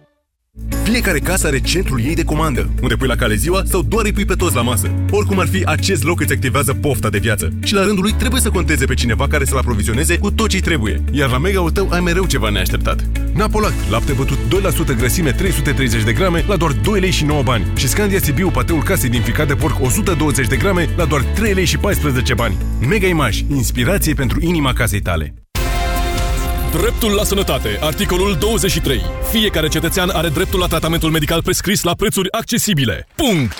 Fiecare casă are centrul ei de comandă, unde pui la cale ziua sau doar îi pui pe toți la masă. Oricum ar fi, acest loc îți activează pofta de viață. Și la rândul lui trebuie să conteze pe cineva care să-l aprovizioneze cu tot ce trebuie. Iar la mega-ul tău ai mereu ceva neașteptat. Napolac, lapte bătut 2% grăsime 330 de grame la doar 2 lei și 9 bani. Și Scandia Sibiu, pateul casei din ficat de porc 120 de grame la doar 3 lei și 14 bani. Mega Image, inspirație pentru inima casei tale. Dreptul la sănătate. Articolul 23. Fiecare cetățean are dreptul la tratamentul medical prescris la prețuri accesibile. Punct!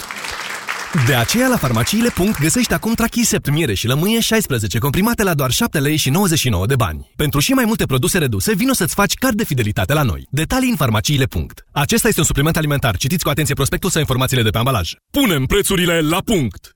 De aceea la farmaciile. găsești acum Trachisept miere și lămâie 16 comprimate la doar 7 lei și 99 de bani. Pentru și mai multe produse reduse, vino să-ți faci card de fidelitate la noi. Detalii în farmaciile. Acesta este un supliment alimentar. Citiți cu atenție prospectul sau informațiile de pe ambalaj. Punem prețurile la punct!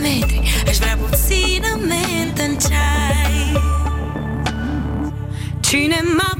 kilometri Aș vrea puțină mentă în ceai. Cine m-a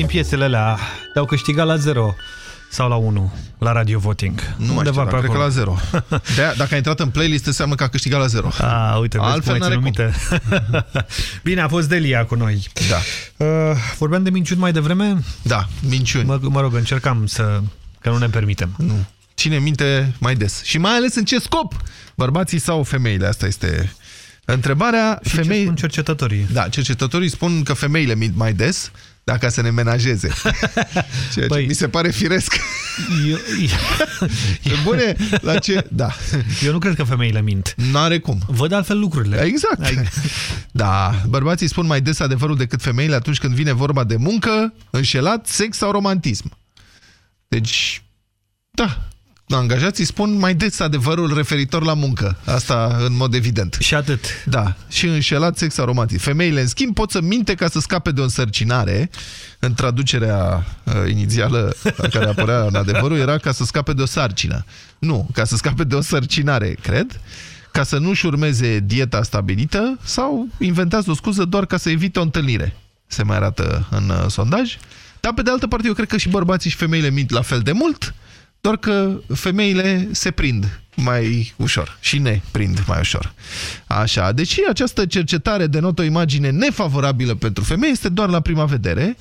din piesele alea te-au câștigat la 0 sau la 1 la Radio Voting. Nu mai știu, dar cred că la 0. De dacă a intrat în playlist, înseamnă că a câștigat la 0. A, uite, vezi Altfel cum ai n-are ținut cum. minte. Bine, a fost Delia cu noi. Da. Uh, vorbeam de minciuni mai devreme? Da, minciuni. Mă, mă rog, încercam să... că nu ne permitem. Nu. Cine minte mai des. Și mai ales în ce scop? Bărbații sau femeile? Asta este întrebarea. Și Femei... ce spun cercetătorii? Da, cercetătorii spun că femeile mint mai des dacă să ne menajeze. Ceea ce mi se pare firesc. Eu, Pe bune, la ce? Da. eu nu cred că femeile mint. N-are cum. Văd altfel lucrurile. Exact. Da, bărbații spun mai des adevărul decât femeile atunci când vine vorba de muncă, înșelat, sex sau romantism. Deci, da, angajații spun mai des adevărul referitor la muncă. Asta în mod evident. Și atât. Da, și înșelat sex sau romantism. Femeile, în schimb, pot să minte ca să scape de o însărcinare. În traducerea uh, inițială la care apărea în adevărul era ca să scape de o sarcină. Nu, ca să scape de o sărcinare, cred ca să nu-și urmeze dieta stabilită sau inventează o scuză doar ca să evite o întâlnire. Se mai arată în uh, sondaj. Dar pe de altă parte eu cred că și bărbații și femeile mint la fel de mult, doar că femeile se prind mai ușor și ne prind mai ușor. Așa, deși această cercetare denotă o imagine nefavorabilă pentru femei, este doar la prima vedere,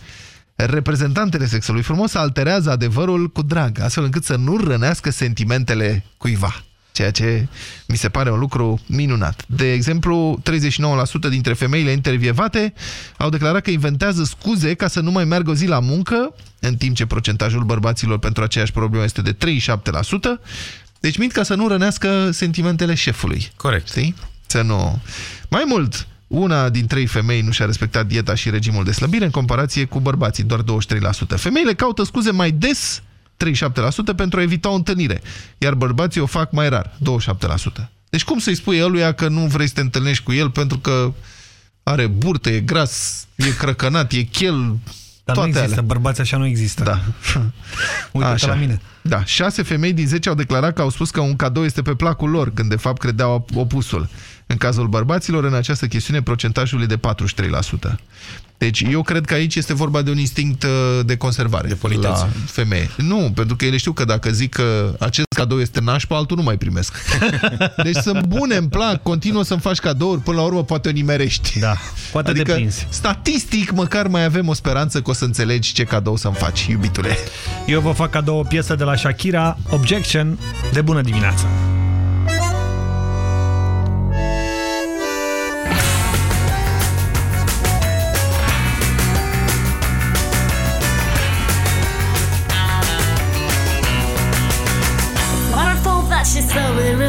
reprezentantele sexului frumos alterează adevărul cu drag, astfel încât să nu rănească sentimentele cuiva ceea ce mi se pare un lucru minunat. De exemplu, 39% dintre femeile intervievate au declarat că inventează scuze ca să nu mai meargă o zi la muncă, în timp ce procentajul bărbaților pentru aceeași problemă este de 37%. Deci mint ca să nu rănească sentimentele șefului. Corect. Știi? Să nu... Mai mult, una din trei femei nu și-a respectat dieta și regimul de slăbire în comparație cu bărbații, doar 23%. Femeile caută scuze mai des 37% pentru a evita o întâlnire, iar bărbații o fac mai rar, 27%. Deci cum să-i spui ăluia că nu vrei să te întâlnești cu el pentru că are burtă, e gras, e crăcănat, e chel, Dar toate nu există, alea. bărbați așa nu există. Da. Uite-te la mine. Da, șase femei din 10 au declarat că au spus că un cadou este pe placul lor, când de fapt credeau opusul. În cazul bărbaților, în această chestiune, procentajul e de 43%. Deci eu cred că aici este vorba de un instinct uh, de conservare de la femeie. Nu, pentru că ele știu că dacă zic că acest cadou este nașpa, altul nu mai primesc. Deci sunt bune, îmi plac, continuă să-mi faci cadouri, până la urmă poate o nimerești. Da, poate adică, deprinzi. statistic, măcar mai avem o speranță că o să înțelegi ce cadou să-mi faci, iubitule. Eu vă fac cadou o piesă de la Shakira, Objection, de bună dimineața.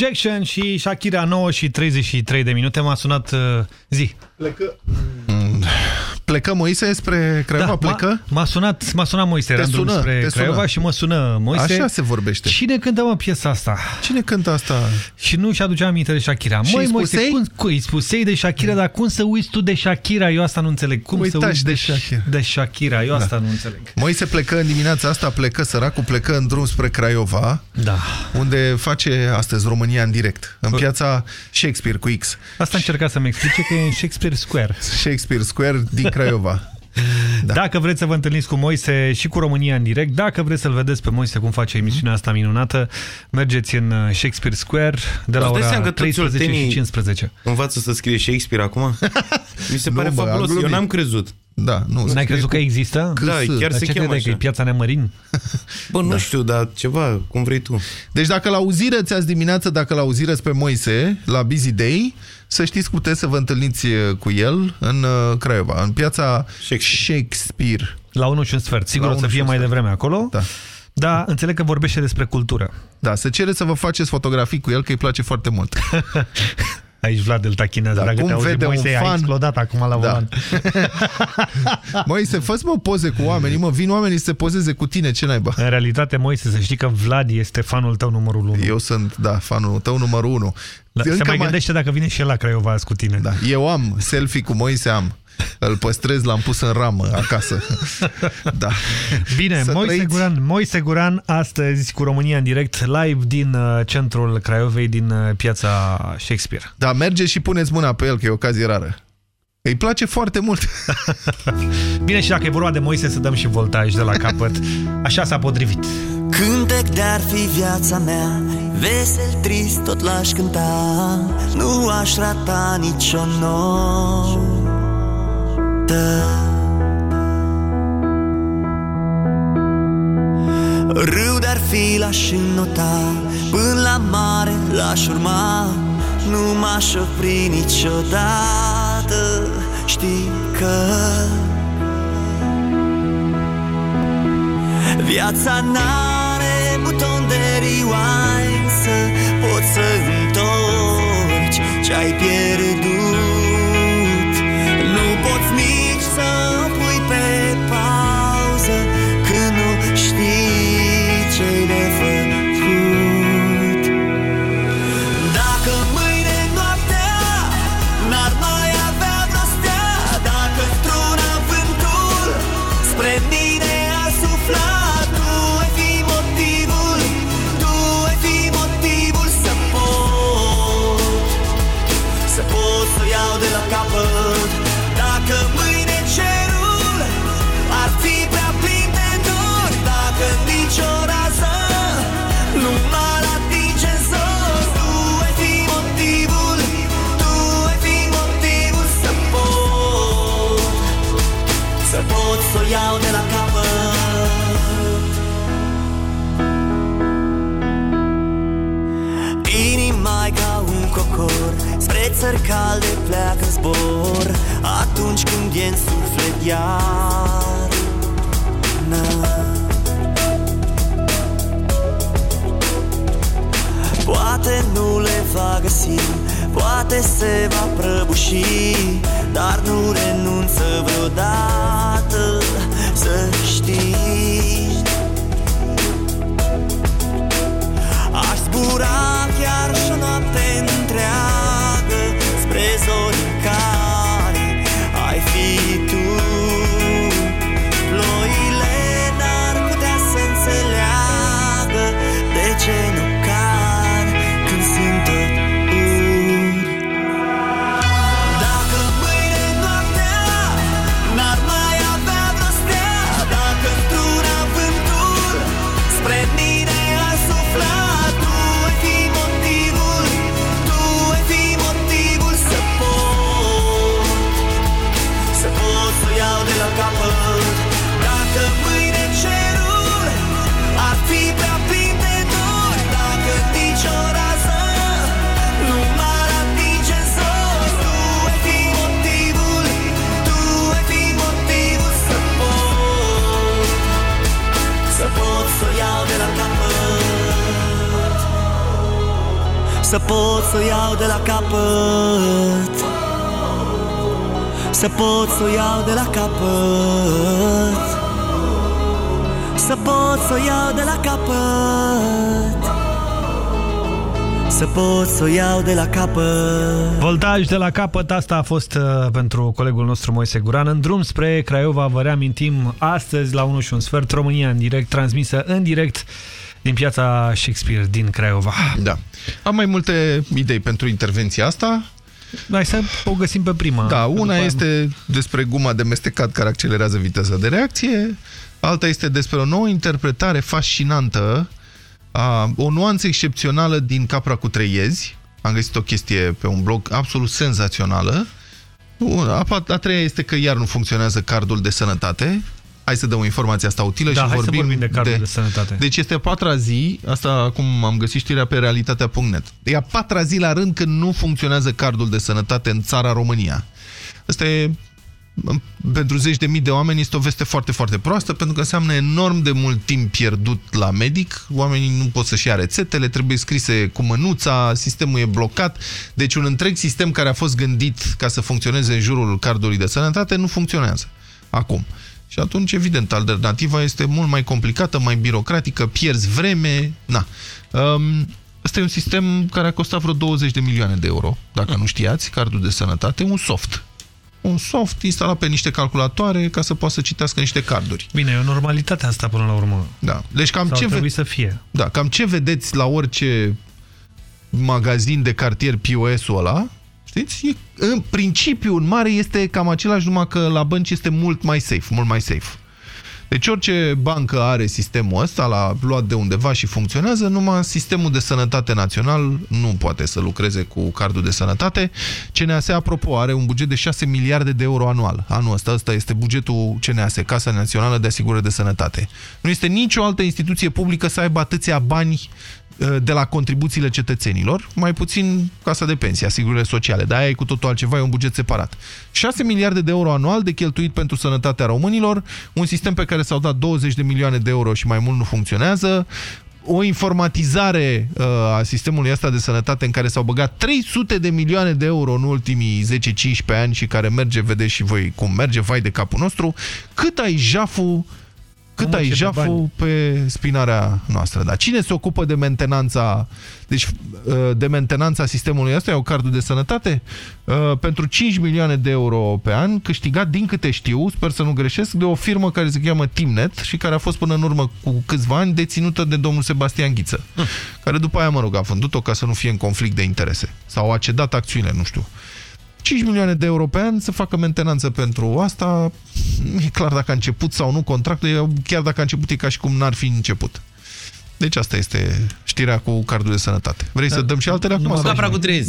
Objection și Shakira 9 și 33 de minute m-a sunat uh, zi. Plecă. Plecă Moise spre Craiova? Da, plecă? M-a sunat, m-a sunat Moise, Te eram drum sună, spre te sună. Craiova și mă sună Moise. Așa se vorbește. Cine cântă mă piesa asta? Cine cântă asta? Și nu și aducea aminte de Shakira. Și Măi, îi Moise, spusei? cum, cum îi spusei de Shakira, dar cum să uiți tu de Shakira? Eu asta nu înțeleg. Cum să Uitași uiți de de, Shakira. de Shakira? Eu asta Da. nu înțeleg. Moise plecă în dimineața asta, plecă săracul, plecă în drum spre Craiova, da. unde face astăzi România în direct, în piața Shakespeare cu X. Asta încerca să-mi explice că e în Shakespeare Square. Shakespeare Square din Craiova. Da. Dacă vreți să vă întâlniți cu Moise și cu România în direct, dacă vreți să-l vedeți pe Moise cum face emisiunea asta minunată, mergeți în uh, Shakespeare Square de la Îți dai ora seama că toți 13 și oltenii 15. Învață să scrie Shakespeare acum? Mi se Nu, pare bă, am fabulos. Eu glumit. n-am crezut. Da, nu. N-ai crezut că există? Da, chiar Dar se ce cheamă crede, că e așa. piața Neamărin? Bă, nu știu, dar ceva, cum vrei tu. Deci dacă l-auzirăți azi dimineață, dacă l-auzirăți pe Moise la Busy Day, să știți că puteți să vă întâlniți uh, cu el în uh, Craiova, în piața Shakespeare. La 1 și un sfert. Sigur La o să unu fie și un mai sfert. devreme acolo. Da. Da, înțeleg că vorbește despre cultură. Da, să cereți să vă faceți fotografii cu el, că îi place foarte mult. Aici Vlad îl tachinează. Da, Dacă cum te auzi, vede un Moise, a fan- explodat acum la Da. volan. Moise, fă mă poze cu oamenii, mă, vin oamenii să se pozeze cu tine, ce naiba? În realitate, Moise, să știi că Vlad este fanul tău numărul 1. Eu sunt, da, fanul tău numărul 1. Da, se mai gândește dacă vine și el la Craiova azi cu tine. Da, eu am selfie cu Moise, am. Îl păstrez, l-am pus în ramă acasă. da. Bine, Să Moise trăiți. Guran, Moise Guran astăzi cu România în direct, live din uh, centrul Craiovei, din uh, piața Shakespeare. Da, mergeți și puneți mâna pe el, că e o ocazie rară. Îi place foarte mult. Bine, și dacă e vorba de Moise, să dăm și voltaj de la capăt. Așa s-a potrivit. Cântec de-ar fi viața mea Vesel, trist, tot l-aș cânta Nu aș rata nicio notă Râu de-ar fi l-aș înnota Până la mare l-aș urma Nu m-aș opri niciodată Știi că Viața n-are buton de rewind Să poți să întorci ce-ai pierdut țări calde pleacă în zbor Atunci când e în suflet iar Na. Poate nu le va găsi Poate se va prăbuși Dar nu renunță vreodată Să știi Aș zbura chiar și o noapte Să pot să o iau de la capăt. Să pot să o iau de la capăt. Să pot să o iau de la capăt. Să pot să o iau de la capăt. Voltaj de la capăt, asta a fost uh, pentru colegul nostru Moise Guran. În drum spre Craiova, vă reamintim, astăzi la 1 și un sfert, România în direct, transmisă în direct din piața Shakespeare din Craiova. Da. Am mai multe idei pentru intervenția asta. Hai să o găsim pe prima. Da, După una aia- este despre guma de mestecat care accelerează viteza de reacție, alta este despre o nouă interpretare fascinantă, a, o nuanță excepțională din Capra cu trei iezi. Am găsit o chestie pe un blog absolut senzațională. Bun, A, pat- a treia este că iar nu funcționează cardul de sănătate. Hai să dăm informația asta utilă Da, și hai să vorbim, vorbim de cardul de sănătate. Deci este a patra zi, asta acum am găsit știrea pe realitatea.net. E a patra zi la rând când nu funcționează cardul de sănătate în țara România. Asta e pentru zeci de mii de oameni este o veste foarte, foarte proastă, pentru că înseamnă enorm de mult timp pierdut la medic, oamenii nu pot să-și ia rețetele, trebuie scrise cu mânuța, sistemul e blocat, deci un întreg sistem care a fost gândit ca să funcționeze în jurul cardului de sănătate nu funcționează acum. Și atunci, evident, alternativa este mult mai complicată, mai birocratică, pierzi vreme, na. Um, Ăsta e un sistem care a costat vreo 20 de milioane de euro, dacă nu știați, cardul de sănătate, un soft un soft instalat pe niște calculatoare ca să poată să citească niște carduri. Bine, e o normalitate asta până la urmă. Da. Deci cam Sau ce, ar trebui ve- să fie. da, cam ce vedeți la orice magazin de cartier POS-ul ăla, știți? E, în principiu, în mare, este cam același, numai că la bănci este mult mai safe, mult mai safe. Deci orice bancă are sistemul ăsta, l-a luat de undeva și funcționează, numai sistemul de sănătate național nu poate să lucreze cu cardul de sănătate. CNAS, apropo, are un buget de 6 miliarde de euro anual. Anul ăsta, ăsta este bugetul CNAS, Casa Națională de Asigurări de Sănătate. Nu este nicio altă instituție publică să aibă atâția bani uh, de la contribuțiile cetățenilor, mai puțin casa de pensie, asigurările sociale. Dar aia e cu totul altceva, e un buget separat. 6 miliarde de euro anual de cheltuit pentru sănătatea românilor, un sistem pe care s-au dat 20 de milioane de euro și mai mult nu funcționează, o informatizare uh, a sistemului ăsta de sănătate în care s-au băgat 300 de milioane de euro în ultimii 10-15 ani și care merge, vedeți și voi cum merge, vai de capul nostru, cât ai jaful cât Mamă, ai ce jaful bani. pe spinarea noastră. Dar cine se ocupă de mentenanța deci uh, de mentenanța sistemului ăsta, e o cardul de sănătate, uh, pentru 5 milioane de euro pe an, câștigat din câte știu, sper să nu greșesc, de o firmă care se cheamă Timnet și care a fost până în urmă cu câțiva ani deținută de domnul Sebastian Ghiță, care după aia, mă rog, a vândut-o ca să nu fie în conflict de interese. Sau a cedat acțiunile, nu știu. 5 milioane de euro pe an să facă mentenanță pentru asta. E clar dacă a început sau nu contractul, e- chiar dacă a început e ca și cum n-ar fi început. Deci asta este știrea cu cardul de sănătate. Vrei să dăm și altele acum? Nu sau-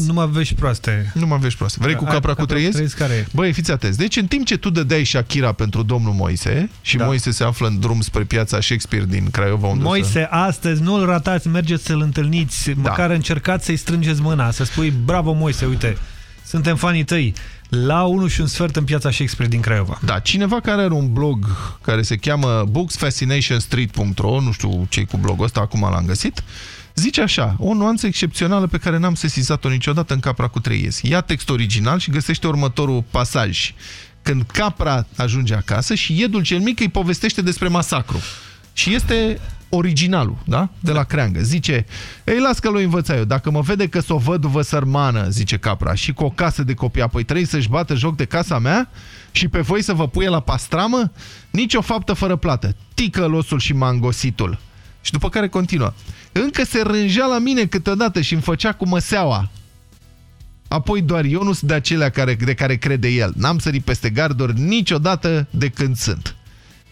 Nu mă vești proaste. Nu mă vești proastă. Vrei cu Hai, capra cu trăiezi? care e? Băi, fiți atenți. Deci în timp ce tu dădeai Shakira pentru domnul Moise și da. Moise se află în drum spre piața Shakespeare din Craiova unde o să... Moise, astăzi nu-l ratați, mergeți să-l întâlniți, Da. măcar încercați să-i strângeți mâna, să spui, bravo Moise, uite, suntem fanii tăi. La 1 și un sfert în piața Shakespeare din Craiova. Da, cineva care are un blog care se cheamă booksfascinationstreet.ro, nu știu ce cu blogul ăsta, acum l-am găsit, zice așa, o nuanță excepțională pe care n-am sesizat-o niciodată în Capra cu trei iezi. Ia text original și găsește următorul pasaj. Când Capra ajunge acasă și iedul cel mic îi povestește despre masacru. Și este originalul, da? De la creangă. Zice, ei, las că l-o învăța eu. Dacă mă vede că s-o văduvă sărmană, zice capra, și cu o casă de copii, apoi trebuie să-și bată joc de casa mea și pe voi să vă puie la pastramă? Nici o faptă fără plată. Tică losul și mangositul. Și după care continuă. Încă se rângea la mine câteodată și îmi făcea cu măseaua. Apoi doar eu nu sunt de acelea care, de care crede el. N-am sărit peste garduri niciodată de când sunt.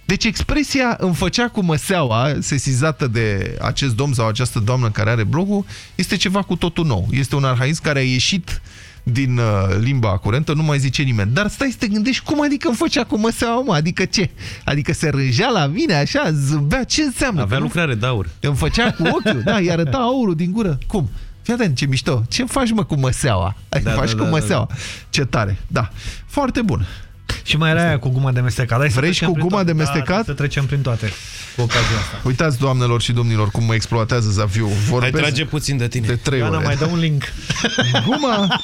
Deci expresia îmi făcea cu măseaua, sesizată de acest domn sau această doamnă care are blogul, este ceva cu totul nou. Este un arhaism care a ieșit din uh, limba curentă, nu mai zice nimeni. Dar stai să te gândești, cum adică îmi făcea cu măseaua, mă? Adică ce? Adică se rângea la mine așa, zâmbea, ce înseamnă? Avea Că nu- lucrare de aur. Îmi făcea cu ochiul, da, îi arăta aurul din gură. Cum? Fii atent, ce mișto. Ce faci, mă, cu măseaua? Da, Da, faci da, cu da, măseaua. Ce tare. Da. Foarte bun. Și mai era aia cu guma de mestecat. Hai să Vrei și trecem cu prin guma toate. de Da, mestecat? să trecem prin toate cu ocazia asta. Uitați, doamnelor și domnilor, cum mă exploatează Zaviu. Vorbesc Hai trage puțin de tine. de trei Ioana, ore. mai dă un link. Guma,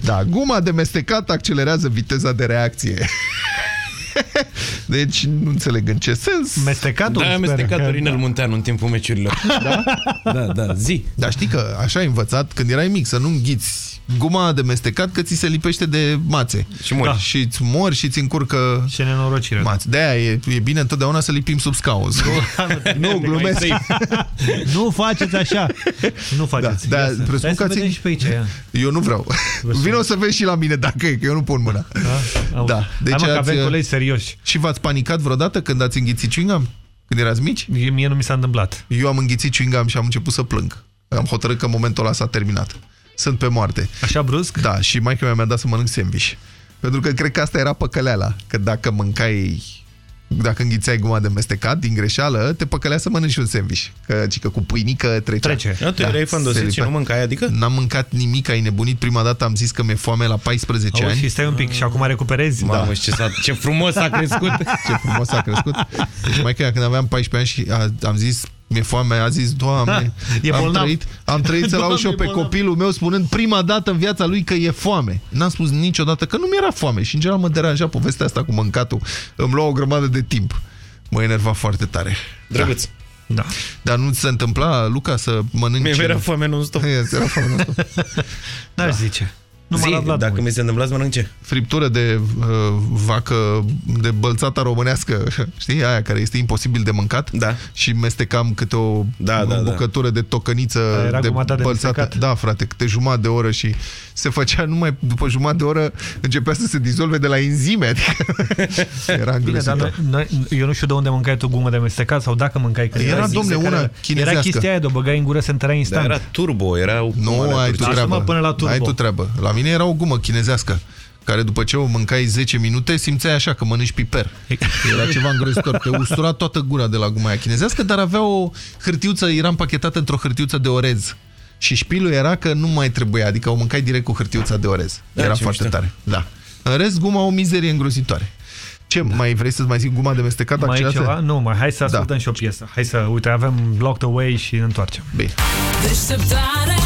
da, guma de mestecat accelerează viteza de reacție. Deci nu înțeleg în ce sens. Mestecatul? Da, amestecat Dorinel Munteanu în timpul meciurilor. Da? Da, da, zi. Dar știi că așa ai învățat când erai mic, să nu înghiți guma de mestecat că ți se lipește de mațe. Și mori. Da. Și îți mori și îți încurcă Și nenorocire. mațe. De-aia e, e bine întotdeauna să lipim sub scaun. nu, glumesc. nu faceți așa. Nu faceți. Da, Ia da, să- presupun Hai că să ați- vedem și pe aici. Ia. Eu nu vreau. Vino să vezi și la mine dacă e, că eu nu pun mâna. Da? Am- Da. Hai mă, că ați- avem colegi serioși. Și v-ați panicat vreodată când ați înghițit chewing Când erați mici? Mie nu mi s-a întâmplat. Eu am înghițit chewing și am început să plâng. Am hotărât că în momentul ăla s-a terminat. Sunt pe moarte. Așa brusc? Da, și maica mea mi-a dat să mănânc sandwich. Pentru că cred că asta era păcăleala. Că dacă mâncai dacă înghițeai guma de mestecat din greșeală, te păcălea să mănânci un sandwich. Că, ci că cu pâinică trecea. Trece. Da, tu erai fandosit se și lipea. nu mâncai, adică? N-am mâncat nimic, ai nebunit. Prima dată am zis că mi-e foame la 14 Auzi, ani. și stai un pic și acum recuperezi? Mamă, ce, s-a, ce frumos a crescut. Ce frumos a crescut. Deci mai când aveam 14 ani și a, am zis mi-e foame, a zis, Doamne, E am bolnav. trăit, am trăit să-l aud și eu Doamne, pe e bolnav. copilul meu spunând prima dată în viața lui că e foame. N-am spus niciodată că nu mi-era foame și în general mă deranja povestea asta cu mâncatul. Îmi lua o grămadă de timp. Mă enerva foarte tare. Drăguț. Da. Dar nu ți se întâmpla, Luca, să mănânci... Mie mi-era foame non-stop. Era foame non-stop. N-aș zice. Nu m-a Zi, dat Vlad dacă mult. mi se întâmplă să mănânc ce? Friptură de uh, vacă, de bălțata românească, știi, aia care este imposibil de mâncat. Da. Și mestecam câte o Da, da, da. bucătură de tocăniță Aia era de jumătate de bălțată. mestecat. Da, frate, câte jumătate de oră și se făcea numai după jumătate de oră începea să se dizolve de la enzime. Adică era Bine, dar îngrozitor. noi, noi, eu nu știu de unde mâncai tu gumă de mestecat sau dacă mâncai. că Era, zi- domne, se una care- chinezească. Era chestia aia de o băgai în gură, se întărea Dar instant. era turbo, era... Nu, ai tu Lasă-mă treabă. până la turbo. Ai tu treabă. La mine era o gumă chinezească care după ce o mâncai 10 minute simțeai așa că mănânci piper. Era ceva îngrozitor. Te ustura toată gura de la guma aia chinezească, dar avea o hârtiuță, era împachetată într-o hârtiuță de orez. Și șpilul era că nu mai trebuia, adică o mâncai direct cu hârtiuța de orez. Da, era ce foarte mișto. tare. Da. În rest, guma o mizerie îngrozitoare. Ce, mai vrei să-ți mai zic guma de mestecat Mai e accelerată? ceva? Nu, mai hai să ascultăm și o piesă. Hai să, uite, avem Locked Away și ne întoarcem. Bine. Deșteptarea Europa FM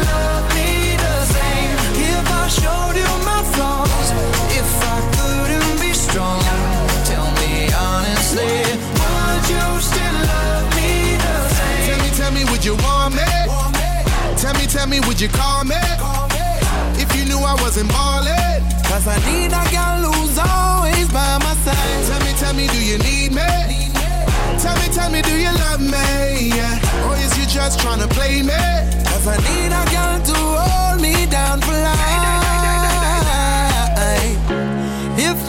showed you my flaws, if I couldn't be strong, tell me honestly, would you still love me the same? Tell me, tell me, would you want me? Tell me, tell me, would you call me? If you knew I wasn't ballin'. Cause I need a girl who's always by my side. Tell me, tell me, do you need me? Tell me, tell me, do you love me? Yeah. Or is you just tryna play me? Cause I need a girl to hold me down for life.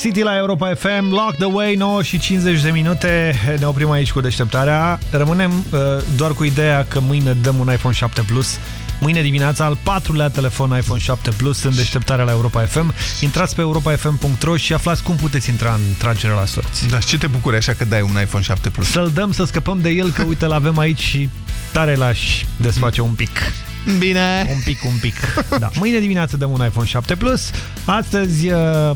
City la Europa FM, Lock the Way, 9 și 50 de minute. Ne oprim aici cu deșteptarea. Rămânem uh, doar cu ideea că mâine dăm un iPhone 7 Plus. Mâine dimineața al patrulea telefon iPhone 7 Plus în deșteptarea la Europa FM. Intrați pe europafm.ro și aflați cum puteți intra în tragerea la sorți. Da, și ce te bucuri așa că dai un iPhone 7 Plus? Să-l dăm, să scăpăm de el, că uite, l-avem aici și tare l-aș desface un pic. Bine! Un pic, un pic. Da. Mâine dimineață dăm un iPhone 7 Plus. Astăzi... Uh,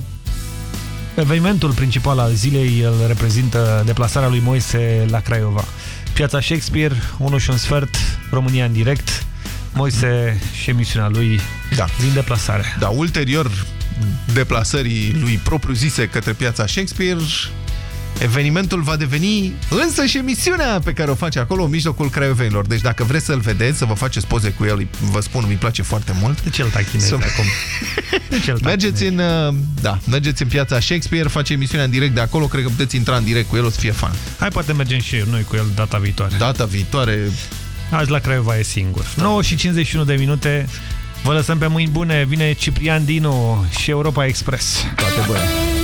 Evenimentul principal al zilei îl reprezintă deplasarea lui Moise la Craiova. Piața Shakespeare, 1 și un sfert, România în direct, Moise și emisiunea lui da. din deplasare. Da, ulterior deplasării lui propriu-zise către piața Shakespeare, evenimentul va deveni însă și emisiunea pe care o face acolo în mijlocul craiovenilor. Deci dacă vreți să-l vedeți, să vă faceți poze cu el, vă spun, mi place foarte mult. De ce îl tachinezi Să... acum? De ce îl mergeți în, uh, da, mergeți în piața Shakespeare, face emisiunea în direct de acolo, cred că puteți intra în direct cu el, o să fie fan. Hai, poate mergem și noi cu el data viitoare. Data viitoare... Azi la Craiova e singur. 9 și 51 de minute. Vă lăsăm pe mâini bune. Vine Ciprian Dino și Europa Express. Toate bune.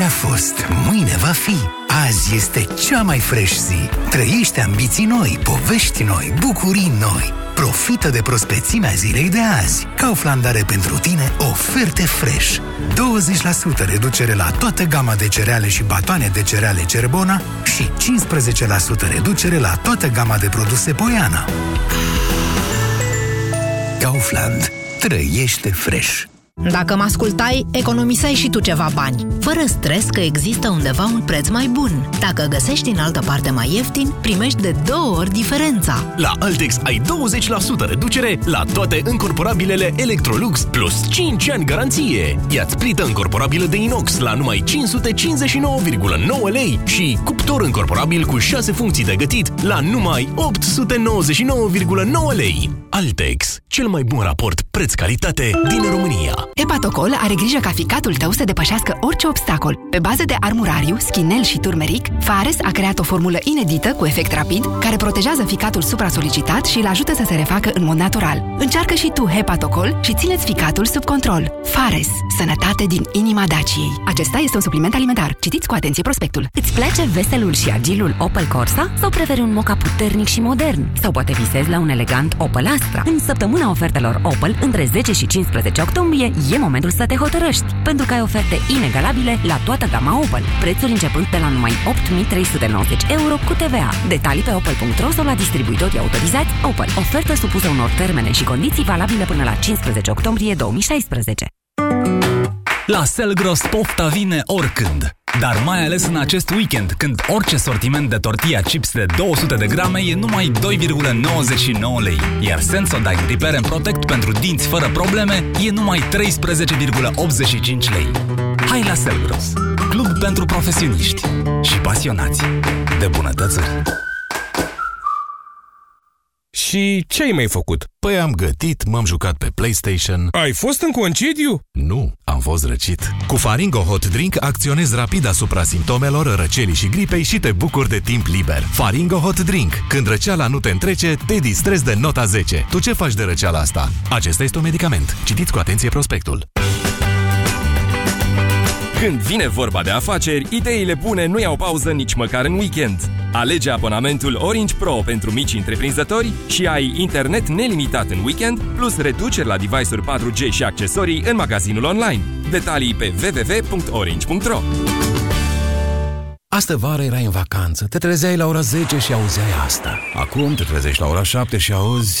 Ieri a fost, mâine va fi. Azi este cea mai fresh zi. Trăiește ambiții noi, povești noi, bucurii noi. Profită de prospețimea zilei de azi. Kaufland are pentru tine oferte fresh. 20% reducere la toată gama de cereale și batoane de cereale Cerbona și 15% reducere la toată gama de produse Poiana. Kaufland. Trăiește fresh. Dacă mă ascultai, economiseai și tu ceva bani, fără stres că există undeva un preț mai bun. Dacă găsești în altă parte mai ieftin, primești de două ori diferența. La Altex ai 20% reducere la toate încorporabilele Electrolux plus 5 ani garanție. Ia-ți plită încorporabilă de inox la numai 559,9 lei și cuptor încorporabil cu 6 funcții de gătit la numai 899,9 lei. Altex, cel mai bun raport preț-calitate din România. Hepatocol are grijă ca ficatul tău să depășească orice obstacol. Pe bază de armurariu, schinel și turmeric, Fares a creat o formulă inedită cu efect rapid care protejează ficatul supra-solicitat și îl ajută să se refacă în mod natural. Încearcă și tu Hepatocol și țineți ficatul sub control. Fares. Sănătate din inima Daciei. Acesta este un supliment alimentar. Citiți cu atenție prospectul. Îți place veselul și agilul Opel Corsa? Sau preferi un moca puternic și modern? Sau poate visezi la un elegant Opel Astra? În săptămâna ofertelor Opel, între 10 și 15 octombrie, e momentul să te hotărăști, pentru că ai oferte inegalabile la toată gama Opel. Prețuri începând de la numai 8.390 euro cu TVA. Detalii pe opel.ro sau la distribuitorii autorizați Opel. Ofertă supusă unor termene și condiții valabile până la 15 octombrie 2016. La Selgros pofta vine oricând. Dar mai ales în acest weekend, când orice sortiment de tortilla chips de 200 de grame e numai 2,99 lei. Iar Sensodyne Repair and Protect pentru dinți fără probleme e numai 13,85 lei. Hai la Selgros, club pentru profesioniști și pasionați de bunătățuri. Și ce ai mai făcut? Păi am gătit, m-am jucat pe PlayStation. Ai fost în concediu? Nu, am fost răcit. Cu Faringo Hot Drink acționezi rapid asupra simptomelor răcelii și gripei și te bucuri de timp liber. Faringo Hot Drink. Când răceala nu te întrece, te distrezi de nota 10. Tu ce faci de răceala asta? Acesta este un medicament. Citiți cu atenție prospectul. Când vine vorba de afaceri, ideile bune nu iau pauză nici măcar în weekend. Alege abonamentul Orange Pro pentru mici întreprinzători și ai internet nelimitat în weekend, plus reduceri la device-uri 4G și accesorii în magazinul online. Detalii pe www.orange.ro Astă vară erai în vacanță, te trezeai la ora 10 și auzeai asta. Acum te trezești la ora 7 și auzi...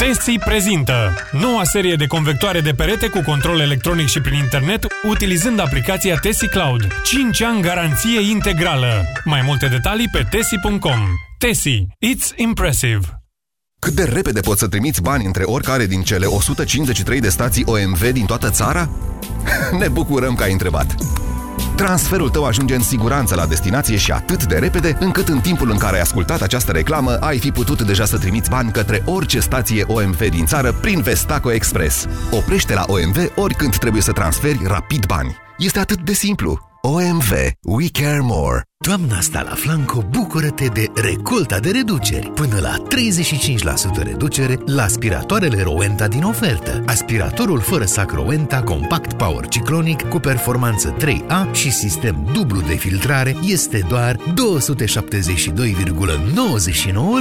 Tesi prezintă noua serie de convectoare de perete cu control electronic și prin internet utilizând aplicația Tesi Cloud. 5 ani garanție integrală. Mai multe detalii pe tesi.com. Tesi. It's impressive. Cât de repede poți să trimiți bani între oricare din cele 153 de stații OMV din toată țara? ne bucurăm că ai întrebat! Transferul tău ajunge în siguranță la destinație și atât de repede, încât în timpul în care ai ascultat această reclamă, ai fi putut deja să trimiți bani către orice stație OMV din țară prin Vestaco Express. Oprește la OMV oricând trebuie să transferi rapid bani. Este atât de simplu. OMV. We care more. Toamna asta la Flanco, bucură-te de recolta de reduceri. Până la 35% reducere la aspiratoarele Rowenta din ofertă. Aspiratorul fără sac Rowenta Compact Power Ciclonic cu performanță 3A și sistem dublu de filtrare este doar 272,99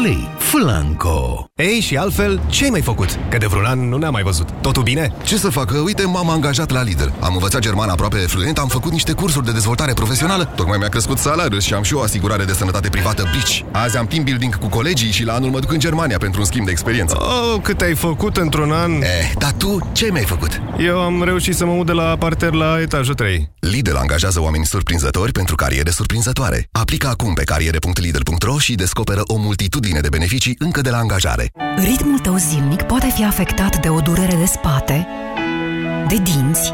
lei. Flanco! Ei, și altfel, ce ai mai făcut? Că de vreun an nu ne-am mai văzut. Totul bine? Ce să fac? Uite, m-am angajat la Lidl. Am învățat germana aproape fluent, am făcut niște cursuri de dezvoltare profesională, tocmai mi-a crescut salariul și am și o asigurare de sănătate privată Bici. Azi am team building cu colegii și la anul mă duc în Germania pentru un schimb de experiență. Oh, cât ai făcut într-un an? Eh, dar tu ce mi-ai făcut? Eu am reușit să mă mut de la parter la etajul 3. Lidl angajează oameni surprinzători pentru cariere surprinzătoare. Aplică acum pe cariere.lidl.ro și descoperă o multitudine de beneficii încă de la angajare. Ritmul tău zilnic poate fi afectat de o durere de spate, de dinți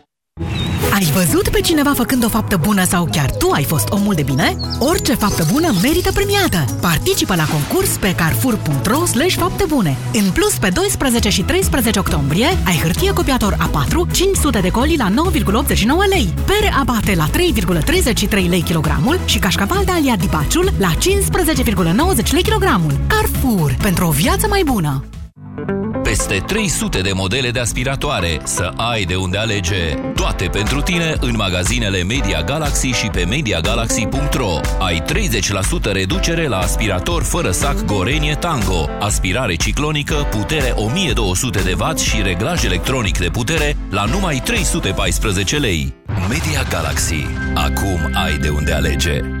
Ai văzut pe cineva făcând o faptă bună sau chiar tu ai fost omul de bine? Orice faptă bună merită premiată. Participă la concurs pe carrefour.ro slash fapte bune. În plus, pe 12 și 13 octombrie ai hârtie copiator A4, 500 de coli la 9,89 lei, pere abate la 3,33 lei kilogramul și cașcaval de alia dipaciul la 15,90 lei kilogramul. Carrefour. Pentru o viață mai bună. Peste 300 de modele de aspiratoare, să ai de unde alege. Toate pentru tine în magazinele Media Galaxy și pe MediaGalaxy.ro. Ai 30% reducere la aspirator fără sac Gorenie Tango, aspirare ciclonică, putere 1200 de W și reglaj electronic de putere la numai 314 lei. Media Galaxy. Acum ai de unde alege.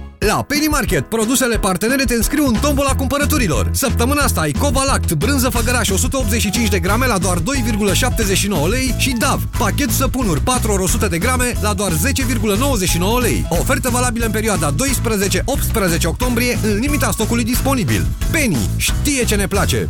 La Penny Market, produsele partenere te înscriu în tombola cumpărăturilor. Săptămâna asta ai Covalact, brânză făgăraș 185 de grame la doar 2,79 lei și DAV, pachet săpunuri 4 ori 100 de grame la doar 10,99 lei. Ofertă valabilă în perioada 12-18 octombrie în limita stocului disponibil. Penny știe ce ne place!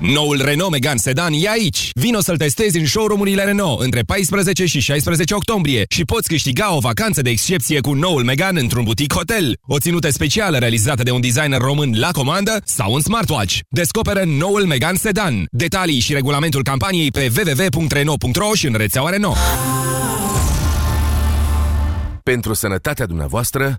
Noul Renault Megane Sedan e aici! Vino să-l testezi în showroom-urile Renault între 14 și 16 octombrie și poți câștiga o vacanță de excepție cu noul Megane într-un butic hotel, o ținută specială realizată de un designer român la comandă sau un smartwatch. Descoperă noul Megane Sedan. Detalii și regulamentul campaniei pe www.renault.ro și în rețeaua Renault. Pentru sănătatea dumneavoastră,